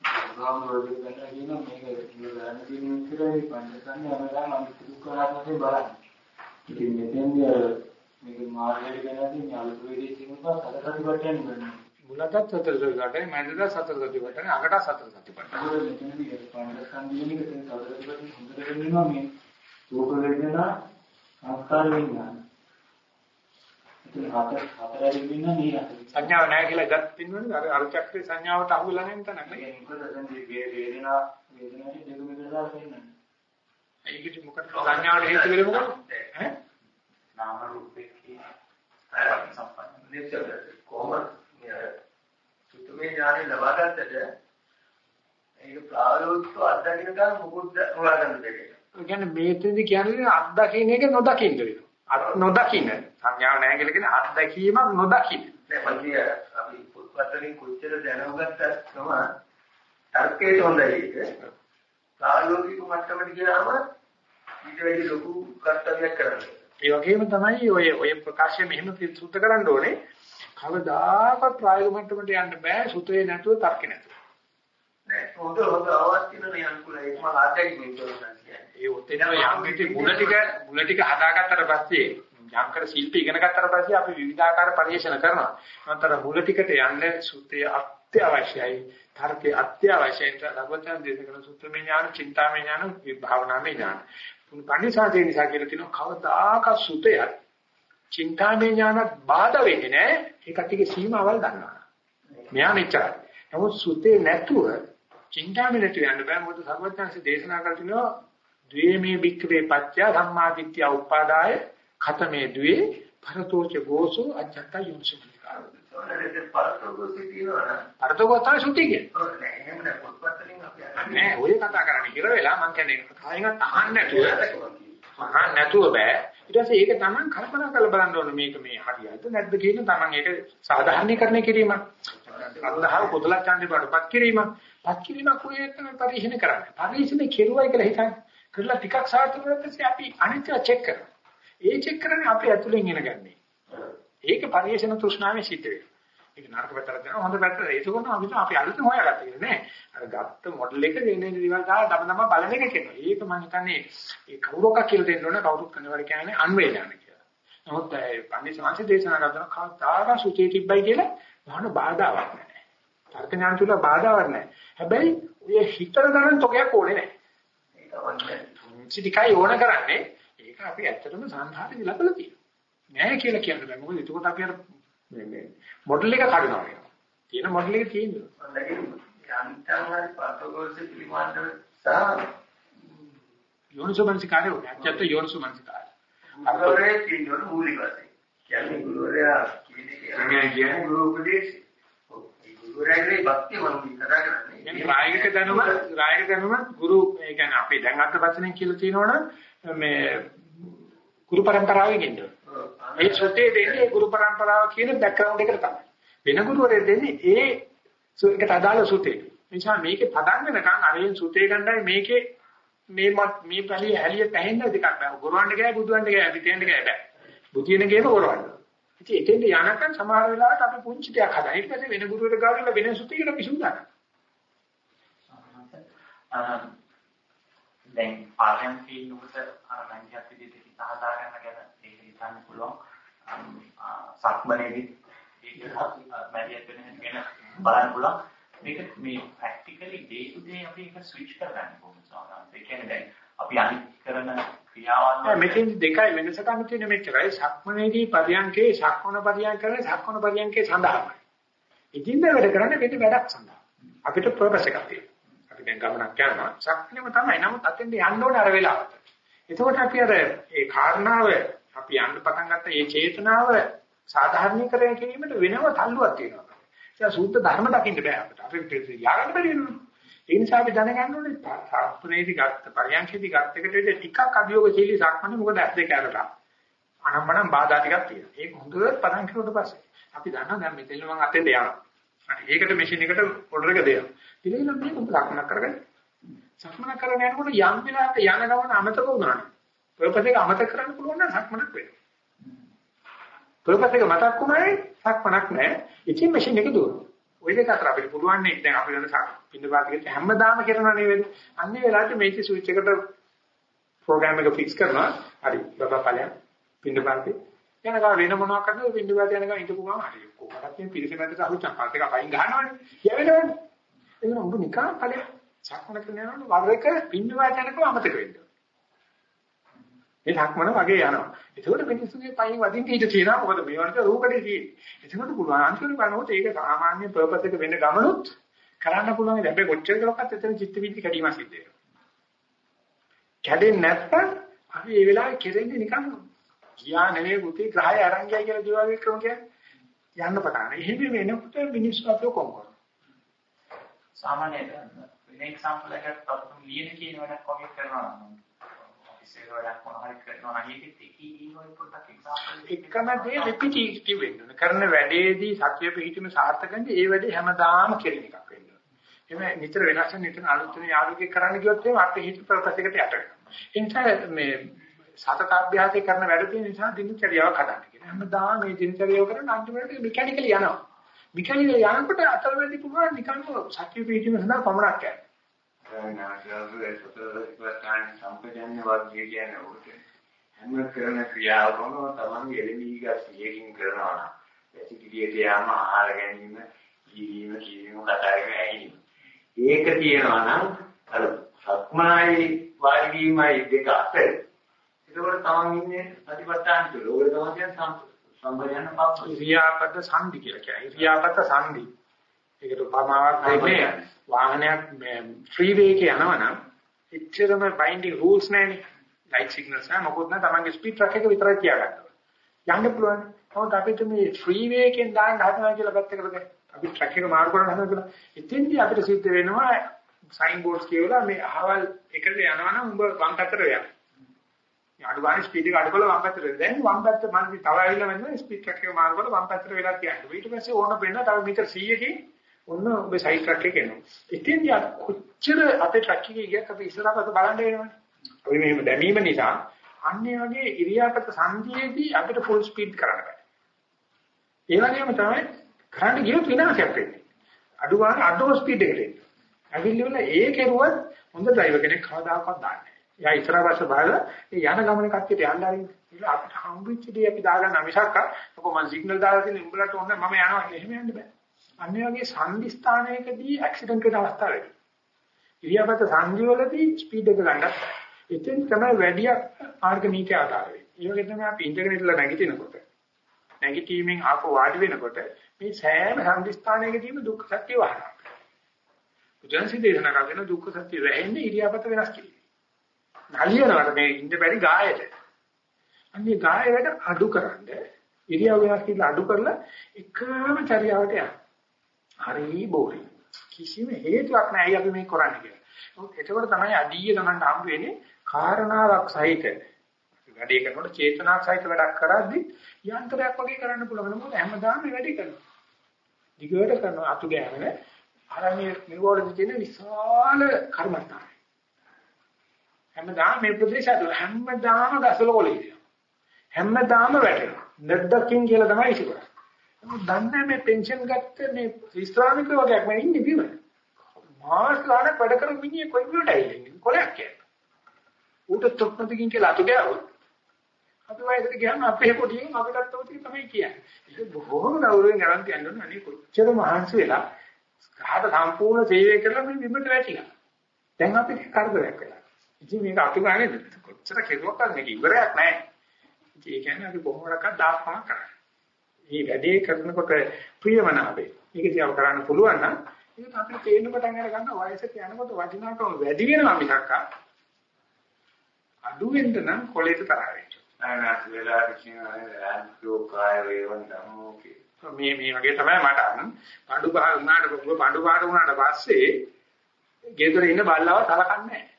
[SPEAKER 6] බුදුහාමුදුරු කියන්නේ කියනවා මේක නිරෝධන කියන විතරයි පංචස්කන්ධය අපරාම අනිත්‍ය දුක්ඛ අනාත්මයෙන් බලන්නේ. ඉතින් මෙතෙන්දී මේක මාර්ගයට ගෙනදී ඥාන වේදී කියනවා සතරසතිපට්ඨයන් ගන්නවා.
[SPEAKER 1] මුලටත් සතර සති වටනේ මැදට සතර සති වටනේ අගට සතර සති වටනේ.
[SPEAKER 6] මෙතනදී පංචස්කන්ධයනික තියෙන සතරසතිපට්ඨයන් හොඳට වෙනවා මේ රූප වේදනා සංස්කාර විඥාන. හතර හතරෙන් ඉන්න මේ
[SPEAKER 1] සංඥාව නැහැ කියලා ගත් පින්වන්නේ අර අර චක්‍රේ සංඥාවට අහු වෙලා නැන් තනක් නේ.
[SPEAKER 6] මොකද දැන් මේ වේදනා වේදනාවේ දෙක මෙතන දාලා
[SPEAKER 1] ඒකෙදි මොකටද සංඥාවට හේතු වෙන්නේ මොකද? ඈ?
[SPEAKER 2] නාම රූපේ කියන සම්පන්න කොහොමද සුතුමේ ඥානෙ ලබා ගන්නට ඒක ප්‍රායෝගිකව අත්දකින්න ගන්න මොකොත් හොයාගන්න දෙයක්.
[SPEAKER 1] ඒ කියන්නේ මේකෙදි කියන්නේ අත්දකින්න එක නොදකින්න වෙනවා. අත් නොදකින්න සංඥාව නැහැ කියලා කියන්නේ අත්දැකීමක් නොදකින්න.
[SPEAKER 2] දැන් මම කිය අපි පොත්පත්වලින් කොච්චර දැනගත්තත් තම තර්කයට හොඳයි ඒක. ප්‍රායෝගික මට්ටමට ගියාම ඊට වැඩි ලොකු කර්තව්‍යයක් කරන්න.
[SPEAKER 1] ඒ වගේම තමයි ඔය ඔය ප්‍රකාශය මෙහෙම සුද්ධ කරන්න ඕනේ. කවදාකවත් ප්‍රායෝගික මට්ටමට යන්න බෑ සුතේ නැතුව තර්ක නැතුව.
[SPEAKER 2] නෑ හොඳ හොඳ අවස්ථ තියෙන අනුකූල ඒක මම ආත්‍යන්තික කියන්නේ.
[SPEAKER 1] ඒ ඔතේන යම් කිසි මුල ටික මුල ටික හදාගත්තට පස්සේ යම් කර ශිල්ප ඉගෙන ගත්තට පස්සේ අපි විවිධාකාර පරිශන කරනවා. නතර මුල ටිකට යන්න සුතේ අත්‍යවශ්‍යයි. තර්කේ අත්‍යවශ්‍යයි. ලබතන් දේශකන සුත්‍රමය ඥාන, චින්තාමය ඥාන, විභාවනාමය ඥාන. පණිසාදේ නිසා කියලා තියෙනවා කවදාක සුතයක් චින්තාමය ඥානත් බාධා වෙන්නේ නැහැ. ඒකට ටික සීමාවල් දන්නවා. මෙයා මෙච්චරයි. නමුත් සුතේ නැතුව චින්තාමය නැතුව යන්න බෑ. මොකද සර්වඥාන්සේ දේශනා කර තිනවා ද්වේමේ භික්ඛවේ පච්චා සම්මාදිට්ඨිය උපාදාය ඛතමේ ද්වේ පරතෝච ගෝසු අජත්ත යොන්සුනිකාරෝ.
[SPEAKER 2] පරතෝගොසි තියෙනවා
[SPEAKER 1] පරතෝගත සුති කියන්නේ.
[SPEAKER 2] නෑ එහෙම නෑ පොත්පත්වලින් අපි
[SPEAKER 1] නෑ ඔය කතා කරන්නේ ඉර වෙලා මං කියන්නේ කායින්වත් අහන්න නැතුව අහන්න නැතුව බෑ. ඊට පස්සේ ඒක Taman කල්පනා කරලා බලන්න ඕනේ මේක මේ හරියද නැද්ද කියන Taman ඒක සාධාරණීකරණය කිරීමක්. අන්දහව කුදල ඡන්දේ බඩපත් කිරීමක්. පත් කිරීමක් කොහේ තමයි පරිශීලනය කරන්නේ. පරිශීලනය කෙරුවයි කියලා හිතන්නේ. කරලා ටිකක් සාර්ථක වුණාට පස්සේ අපි අනිත්‍ය චෙක් කරනවා. ඒ චෙක් කරන්නේ අපි ඇතුලෙන් ඉනගන්නේ. ඒක පරිශන තෘෂ්ණාවේ සිද්ධ වෙනවා. ඒක නරක පැත්තට යනවා හොඳ පැත්තට ඒක කරනවා අපිට අපි අලුතෙන් හොයාගත්ත එක නෑ. අර ගත්ත මොඩල් එක දෙන්නේ දේවල් දාලා දම දම බලන එක කියනවා. ඒක මම හිතන්නේ ඒ කවුරක් කියලා දෙන්න ඕන කවුරුත් කරනවට කියන්නේ අන්වේදන කියලා. නමුත් පන්දි සමාජ දේශනා කරන කවදාක සුචේ තිබ්බයි කියලා මොන බාධාවක් නෑ. තර්ක ඥාන තුල බාධාවක් නෑ. හැබැයි ඔය හිතර ගන්න තොගයක් ඕනේ නෑ. සිටිකයි ඕන කරන්නේ ඒක අපි ඇත්තටම සංහාරේ ලබලා තියෙනවා. නෑ කියලා කියන්න බෑ. මොකද එතකොට අපි අර මේ මේ මොඩල් එක කඩනවා වෙනවා. තියෙන මොඩල් එක තියෙනවා.
[SPEAKER 2] යන්තම් හරි පතෝගෝස පිළිබඳව සහ
[SPEAKER 1] යෝනිසෝමනසිකාරය. ඇත්තට යෝනිසෝමනසිකාරය.
[SPEAKER 2] අරෝරේ තියෙන මූලික වශයෙන්. කියන්නේ ගුරුවරයා කියන්නේ කියන්නේ ගුරු උපදේශ. ගුරුවරයාගේ භක්තිය මම කතා කරන්නේ.
[SPEAKER 1] කියන්නේ රායනික දැනුම රායනික දැනුම ගුරු ඒ කියන්නේ අපේ දැන් අර්ථ වචනෙන් කියලා තියෙනවනම් මේ ගුරු પરම්පරාවෙන් එන්නේ. ඒ සොතේ දෙන්නේ ගුරු પરම්පරාව කියන බෑක්ග්‍රවුන්ඩ් එකට තමයි. වෙන ගුරුවරයෙක් දෙන්නේ ඒ සුරේකට අදාළ සුතේ. එනිසා මේකේ පදන් වෙනකන් අරෙන් සුතේ ගන්නයි මේකේ මේ මේ පැලිය හැලිය පැහෙන්න දෙකක් බෑ. ගොරවන්න ගෑ බුදුවන්න ගෑ පිටෙන්න ගෑ බෑ. බුතියන ගේම ගොරවන්න. ඉතින් එතෙන්ට යනකම් සමහර වෙලාවට අපි පුංචි දෙයක් හදා. ඊට පස්සේ වෙන ගුරුවරයෙක් ගාවට වෙන සුතේකට පිසුම් දානවා.
[SPEAKER 7] දැන් පාරයන්කේ නුඹට අර මංජත් විදිහට හිත හදා ගන්න ගැන ඒක හිතන්න පුළුවන්. සක්මනේදී ඒක මැදියත් වෙන ගැන බලන්න පුළුවන්. මේක මේ ප්‍රැක්ටිකලි ඩේ ටු ඩේ අපි ඒක ස්විච් කරගන්න කොහොමද සාමාන්‍යයෙන්? ඒ කියන්නේ දැන් අපි අනිත් කරන ක්‍රියාවන්
[SPEAKER 1] මෙතෙන් දෙකයි වෙනසකම තියෙන මෙච්චරයි සක්මනේදී පරියන්කේ සක්මන පරියන් කරන සක්මන පරියන්කේ සඳහාමයි. ඉතින් වැඩ කරන්නේ වෙන වැඩක් සඳහා. අපිට පර්පස් එකක් තියෙනවා. අපි දැන් ගමනක් යනවා සක්මනේම තමයි. නමුත් අතෙන්ද යන්න ඕනේ අර වෙලාවට. එතකොට අපි අර ඒ කාරණාව අපි යන්න පටන් ගත්ත ඒ චේතනාව සාධාරණීකරණය කිරීමට වෙනම තල්ලුවක් තියෙනවා. ඒක සූත්‍ර ධර්ම දකින්න බෑ අපිට. අපිට යාගන්න බැරි වෙනවා. ඒ නිසා අපි දැනගන්න ඕනේ සාප්පුනේදී ගත්ත පරියන්කේදී ගත්ත එකට විතර ටිකක් අභියෝගශීලී සක්මනේ මොකද ඇස් දෙක අරලා. අනම්මනම් බාධා ටිකක් තියෙනවා. ඒක හොඳට පටන් කරුවට පස්සේ අපි දන්නවා දැන් මෙතන මම අතෙන්ද යනවා. හරි ඒකට මැෂින් එකට ඕඩර් එක දෙනවා. ඉතින් මේක සක්මනක් කරගන්න. සක්මනක් කරගෙන යනකොට යම් වෙලාවක යන ගමන අමතක වුණානේ. පර්පස් එක අමතක කරන්න පුළුවන් නම් සක්මනක් වෙනවා. පර්පස් එක මතක් වුණානේ සක්මනක් නැහැ. ඉතින් මැෂින් එක දුවනවා. ওই දෙක අතර අපිට පුළුවන් නේ දැන් අපි දන්න පින්න පාතිකෙත් හැමදාම කරනවා නෙවෙයි. අන්නේ වෙලාවට මේක ස්විච් එකට ප්‍රෝග්‍රෑම් එක ෆික්ස් කරනවා. හරි බබා ඵලයන් පින්න පාතිකේ යනකම් වෙන මොනවක් කරනද පින්න පාතික යනකම් ඉඳපු ගමන් හරි කොහොමද මේ පිළිසෙන්නට අහුචම් පාත් එක පයින් ගහනවනේ. යවෙනවනේ. ඒක නම් උඹ නිකන් ඵලයක් සක්මන කරන යනකොට වර එක පින්න පාතික යනකම් අමතක වෙන්න. මේ ධක්මන වගේ යනවා. ඒකෝට මිනිස්සුගේ පයින් වදින්න ඊට තියෙනවා. මොකද මේ වගේ රූකඩේ තියෙන්නේ. ඒකෝට පුළුවන් අන්තිමට බලනකොට ඒක සාමාන්‍ය පර්පස් එක වෙන්න ගමනොත් කරන්න පුළුවන්. හැබැයි කොච්චර කලක්වත් එතන චිත්ත වීති කැඩීමක් සිද්ධ වෙනවා. කැඩෙන්නේ නැත්නම් අපි මේ වෙලාවේ කෙරෙන්නේ නිකන් කියා නෙවෙයි පුතේ ග්‍රහය අරන් ගියා කියලා දේවාගේ ක්‍රම කියන්නේ යන්න පටන්. එහෙම වෙනකොට මිනිස්සු අපිව කොම් කරනවා.
[SPEAKER 7] සාමාන්‍යයෙන් වෙන එක්සැම්පල් එකක් තමයි ලියන කියන වැඩක් වගේ කරනවා නම් ඔෆිස් එක වැඩක් මොනවා හරි කරනවා නම් ඒකෙත් එකී ඊවල පොඩ්ඩක් එක්සැම්පල්
[SPEAKER 1] එකම දේ රිපිටිටිව් වෙන්න ඕනේ. කරන වැඩේදී සත්‍ය පිහිටීම සාර්ථකන්නේ ඒ වැඩේ හැමදාම කෙරෙන එකක් වෙන්න ඕනේ. එමේ නිතර වෙනස් වෙන නිතර අලුත් වෙන යාළුවෙක් කරන්න ගියොත් එහෙම අපේ හිත පර්පස් එකට යට වෙනවා. ඒ නිසා මේ සතත අභ්‍යාසය කරන වැඩ තියෙන නිසා දිනචරියාවක් හදන්න කියන. හැමදාම මේ දිනචරියාව කරන අන්තිමට මෙකැනිකලි යනවා. මෙකැනිකලි යනකොට අතරමැදි පුළුවන් නිකන් සත්‍ය පිහිටීම සඳහා පමණක් යන්න.
[SPEAKER 5] නාසාවේ සතරස්පස්තාන සම්පජන්‍ය වර්ගය කියන උට හැම කරන ක්‍රියාවකම තමන් එළඹීගත් සියකින් කරනවා නම් වැසිකිළියට යාම ආහාර ගැනීම ජීවීම ජීවීම කතා කරගෙන ඇහිීම. ඒක තියෙනවා නම් අර සක්මනායි වාගීමයි දෙක අතර. ඒකවල තමන් ඉන්නේ ප්‍රතිපත්තාන් තුළ ඕක තමයි කියන්නේ සම්පජන්‍ය පස්ස
[SPEAKER 1] ඉරියාපත සංදි කියලා කියයි. ඉරියාපත සංදි. ඒකට උපමාවක් දෙන්නේ වාහනයක් ෆ්‍රී වේ එකේ යනවනම් එච්චරම බයින්ඩින් රූල්ස් නැහැනේ. ලයිට් සිග්නල්ස් නැහැ මොකොත් නැහැ තමන්ගේ ස්පීඩ් ට්‍රක් එක විතරයි තියාගන්න. යන්න පුළුවන්. නමුත් අපිට මේ ෆ්‍රී වේ එකෙන් දාන්න හදනවා කියලා පැත්තකට දැන් අපි ට්‍රක් එක මාරු කරන්න හදනවා කියලා. එතෙන්දී අපිට සිද්ධ වෙනවා සයින් බෝඩ්ස් කියවලා මේ අහවල් එකට යනවනම් උඹ වම් පැත්තට යන්න. අඩු ගන්න ස්පීඩ් එක අඩු කළා වම් පැත්තට දැන් වම් පැත්ත මම තව ඇවිල්ලා වෙනවා ස්පීඩ් ට්‍රක් එක මාරු කරලා වම් පැත්තට වෙලා තියන්න. ඊට පස්සේ ඕන වෙන්න තව මීටර් 100කින් ඔන්න ඔබේ සයිඩ් ට්‍රක් එක එනවා. ඉතින් යා කොච්චර අපේ ට්‍රක් එකේ ගියත් අපි ඉස්සරහට බලන්න වෙනවනේ. අපි මෙහෙම දැමීම නිසා අන්නේ වගේ ඉරියාපත සංධියේදී අපිට ෆුල් ස්පීඩ් කරන්න බෑ. ඒ වගේම තමයි කරන්න ගියොත් විනාශයක් වෙන්නේ. අඩු ගන්න අඩු ස්පීඩ් එකට එන්නේ. ඇවිල්ලි වල ඒ කෙරුවත් හොඳ ඩ්‍රයිවර් කෙනෙක් කවදාකවත් දාන්නේ නැහැ. එයා ඉස්සරහ පස්ස බලලා ඒ යන ගමන කට්ටියට යන්න ආරින්න. ඒක අපිට හම්බෙච්ච දේ අපි දාගන්න මිසක් අකෝ මම සිග්නල් දාලා තියෙන උඹලට ඕන මම යනවා එහෙම යන්න බෑ. අන්නේ වගේ සංදි ස්ථානයකදී ඇක්සිඩන්ට් වෙන අවස්ථා වැඩි. ඉරියාපත සංදි වලදී ස්පීඩ් එක ගන්නත් එතෙන් තමයි වැඩි මාර්ග නීති ආධාර වෙන්නේ. ඒ වගේ තමයි අපි ඉන්ටර්නෙට් වල නැගිටිනකොට නැගිටීමෙන් ආපහු වාඩි වෙනකොට මේ සෑම සංදි ස්ථානයකදීම දුක් සත්‍ය වහනවා. බුදුන්සේ දේශනා කරන දුක්ඛ සත්‍ය වැහෙන්නේ ඉරියාපත වෙනස් කිරීම. නලියනකට මේ ඉන්න බැරි ගායයට. අන්නේ ගාය වැඩ අඩු කරන්න ඉරියව් වෙනස් කියලා අඩු කරලා එකම චර්යාවට යන්න. හරි බෝරි. කිසිම හේතුවක් නැහැ අපි මේ කරන්නේ කියලා. ඒකවල තමයි අඩිය ගන්න හම්බ වෙන්නේ කාරණාවක් සහිත. වැඩේ කරනකොට චේතනාවක් සහිත වැඩක් කරද්දි යන්ත්‍රයක් වගේ කරන්න පුළුවන් මොකද හැමදාම මේ වැඩේ කරනවා. දිගට කරනවා අතු ගෑවෙන ආරණ්‍ය නිරෝධයේ තියෙන විශාල කර්මස්ථානයි. හැමදාම මේ ප්‍රදේශය හැමදාම ගසලෝලේ. හැමදාම වැටෙනවා. නැද්දකින් කියලා තමයි ඉති කරන්නේ. නමුත් දන්නේ මේ පෙන්ෂන් ගත්ත මේ ශ්‍රාමික වගේක් මම ඉන්නේ බිම. මාස් ගානක් වැඩ කරන මිනිහ කොයි විලට ඇවිල්ලා කොලයක් කියන්නේ. ඌට තොප්පතකින් කියලා අතු ගෑවොත් අපි වයසට ගියාම අපේ කොටියෙන් අපිටත් ඔය තමයි කියන්නේ. ඒක බොහොම ගෞරවයෙන් ගන්න කියන්නේ අනේ කොච්චර මහන්සි වෙලා ගහට සම්පූර්ණ සේවය කරලා මේ බිමට වැටිලා. දැන් අපිට කරදරයක් වෙලා. ඉතින් මේක අතු ගානේ කොච්චර කෙරුවක්වත් මේක ඉවරයක් නැහැ. ඉතින් ඒ කියන්නේ අපි කොහොමඩක්වත් දාපම කරන්නේ. මේ වැඩේ කරනකොට ප්‍රියමනාපේ. මේක දිහා කරන්න පුළුවන් නම් ඒක අපිට තේරෙන පටන් අර ගන්න වයසට යනකොට වටිනාකම වැඩි වෙනවා මිසක් අඩු වෙන්න නම් කොලේට තරහ වෙන්න.
[SPEAKER 5] නැනස් වෙලා කියනවා ආන්කෝ කාය වේවන් ධම්මෝ කිය.
[SPEAKER 1] මේ මේ වගේ තමයි මට අන්න පඬු බහ වුණාට පඬු බාට වුණාට පස්සේ ගෙදර ඉන්න බල්ලව සලකන්නේ නැහැ.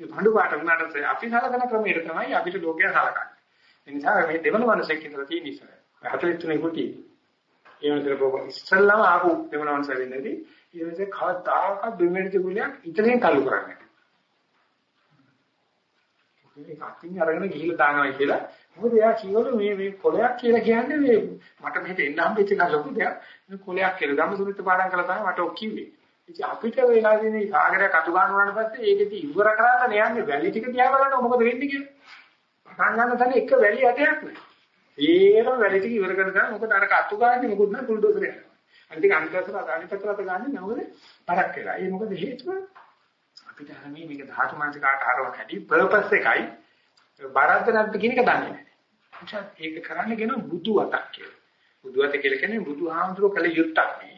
[SPEAKER 1] මේ පඬු බාට වුණාට අපි සලකන ක්‍රමයට තමයි අපිට ලෝකයා සලකන්නේ. ඒ නිසා මේ දෙවන මනසෙක් ඉඳලා තියෙන ඉස්සර. 43 කුටි. ඒ වගේ පොක ඉස්සල්ලාම ආපු දෙවන මනස වෙන්නේදී ඊට කවදාකවත් දෙමෙඩි තිබුණයක් ඉතලින් කල්ු කරන්නේ. මේක අකින් අරගෙන ගිහිල්ලා දානවා කියලා. මොකද එයා කියවලු මේ මේ කොලයක් කියලා කියන්නේ මේ මට මෙහෙට එන්න හම්බෙච්ච එක ලොකු දෙයක්. මේ කොලයක් කියලා ධම්මසුරිත පාඩම් කළා තමයි මට ඔක් කිව්වේ. ඉතින් අපිට වෙලා තියෙන සාගරයක් අතු ගන්න උනාට පස්සේ ඒකෙදි ඉවර කරන්න යන්නේ වැලි ටික දිහා බලන්න මොකද වෙන්නේ කියලා. පටන් ගන්න තැන එක වැලි ඇටයක් නෑ. ඒරම වැලි ටික ඉවර කරගන්න මොකද අර අතු ගන්න මොකද නෑ බුල්ඩෝසර් යනවා. අනිත් අනිත් අතට අනිත් අතට ගන්න නෝද පරක් වෙලා. ඒ මොකද හේතුව? අපිට හැමෝම මේක ධාතු මානසික ආකාරව හැටි පර්පස් එකයි බරද්ද නැද්ද කියන එක දන්නේ නැහැ. ඒක කරන්න කියන බුදු වතක් කියලා. බුදු වත කියලා කියන්නේ බුදුහාමුදුරුවෝ කළ යුත්තක් නේ.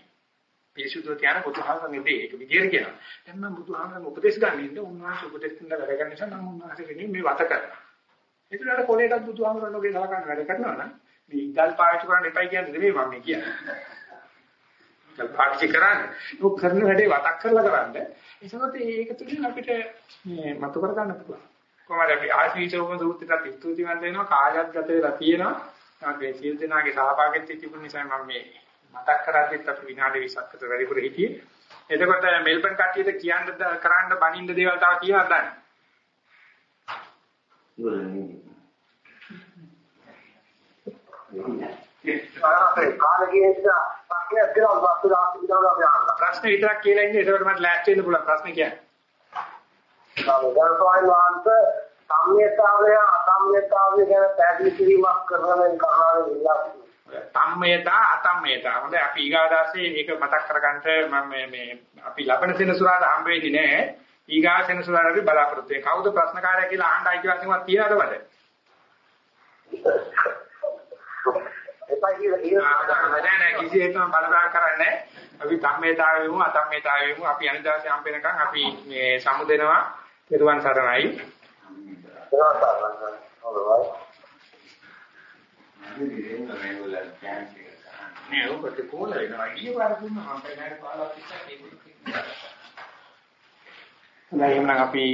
[SPEAKER 1] පිරිසුදු තියන බුදුහාමුදුරුවෝ නෙවෙයි ඒක විදියට කියනවා. දැන් මම බුදුහාමුදුරුවෝ උපදේශ ගන්න ඉන්න උන්වහන්සේ උපදේශ දෙන්න වැඩ කරන නිසා මම උන්වහන්සේ කෙනෙක් මේ වත කරනවා. ඒකට කොලේටත් බුදුහාමුදුරුවෝගේ සලකන්න වැඩ කරනවා නම් මේ ඉදල් පාවිච්චි කරන්න එපයි කියන්නේ නෙවෙයි මම කියන්නේ. ඉදල් පාවිච්චි කරන්නේ. ඔක් කරන වැඩේ වතක් කරලා කරන්නේ. ඒකත් ඒක තුලින් අපිට මේ මතු කර ගන්න පුළුවන්. කොහමද අපි ආශීචෝම සූත්‍රයට ස්තුතිවන්ත වෙනවා කායත් ගත වෙලා තියෙනවා. අපි සියලු දෙනාගේ සහභාගීත්වය තිබුණ නිසා මම මේ මතක් කරද්දිත් අපි විනාඩි 20ක් විතර වැඩිපුර හිටියේ. එතකොට මෙල්බන් කට්ටියට කියන්න කරන්න බනින්න දේවල් තව කියනවද දන්නේ? ප්‍රශ්න විතරක් කියලා ඉන්නේ ඒකට මට ලෑස්ති වෙන්න පුළුවන් ප්‍රශ්න කියන්නේ.
[SPEAKER 8] ගරුතවයන් වහන්සේ සම්මියතාවය අසම්මියතාවය ගැන පැහැදිලි කිරීමක් කරන කරුණාවෙන් ඉල්ලා
[SPEAKER 1] සම්මයතා අසම්මයතා හොඳයි අපි ඊගාදාසේ මේක මතක් කරගන්න මම මේ මේ අපි ලබන සෙනසුරාට හම්බ වෙන්නේ නැහැ. ඊගා සෙනසුරාට අපි බලාපොරොත්තු වෙන්නේ කවුද ප්‍රශ්නකාරයා කියලා අහන්න අයිතිවාසිකමක් තියනවද නෑ කිසි එකම බලපෑම් කරන්නේ අපි සම්මයතාවෙමු අසම්මයතාවෙමු අපි අනිදාසේ හම්බ වෙනකන් අපි මේ සමුදෙනවා. පෙරුවන් සරණයි. නේ ඔබට කොහොල වෙනවා ඊයේ පාර දුන්නා මම පැනලා පාලා පිටට ඒක. හොඳයි එහෙනම් අපි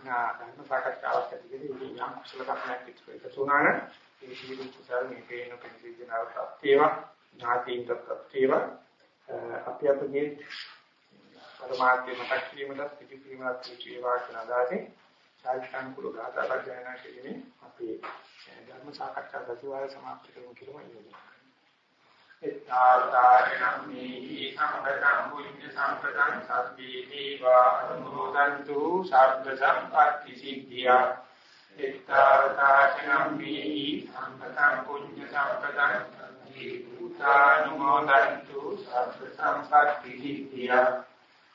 [SPEAKER 1] ධර්ම සාකච්ඡාවක් ඇතිවෙදී යම් කුසල කර්මයක් ඉස්සරහට තුනන ඒ සියලු කුසල මේ පේන පිළිසිදනවට ඒවා ඥාතීන්ටත් ඒවා අපි අපගේ පරමාර්ථය මතක් කිරීමට පිටිපීමක් වේවා කියන අදහසින් සාහිත්‍යානුකූල ගාථා රචනා කිරීමේ අපි ධර්ම සාකච්ඡා සතිවාරය સમાપ્ત කරමු කියලා මම ඉල්ලනවා. එත්තාතාරණම්හි සම්පතං පුඤ්ඤ සම්පතං සබ්බේ දීවා අනුමෝදන්තු සබ්බ සම්පත්‍ති සිද්ධියා එත්තාතාරණම්හි සම්පතං පුඤ්ඤ සම්පතං භූතානුමෝදන්තු සබ්බ සම්පත්‍ති සිද්ධියා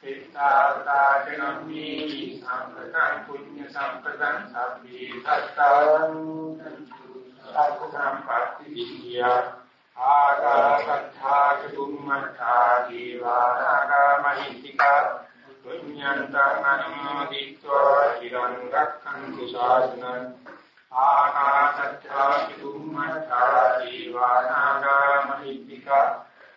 [SPEAKER 1] චිත්තාතාචනම්මි සම්පතං පුඤ්ඤ සම්පතං සබ්බේ සත්තාං සම්පතං විද්‍යා ආකාශත්තා චුම්මත්තා දීවානාගාමහිතිකා පුඤ්ඤන්තං අනුමෝදිत्वा চিරං රක්ඛන්තු ශාසනං ආකාශත්තා චුම්මත්තා දීවානාගාමහිතිකා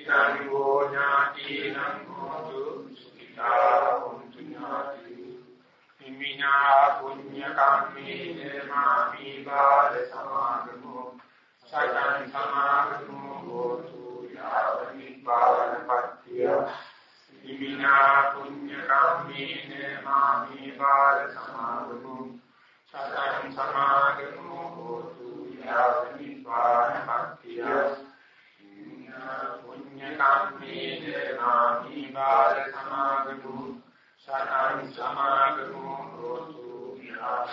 [SPEAKER 1] ඉතාලිවෝ ඥාතිනං හෝතු සුඛිතාවන්තු ඥාති හිමිනා පුඤ්ඤ කම්මේන මාමි බාල සමාගමෝ සතං සමාගමෝ හෝතු යාව නිපාන පත්‍ය හිමිනා පුඤ්ඤ කම්මේන මාමි බාල සමාගමෝ සතං සමාගමෝ හෝතු යාව නිපාන පත්‍ය කම්මේන මාමි බාල සමාගමෝ සතං සමාගමෝ හෝතු යාව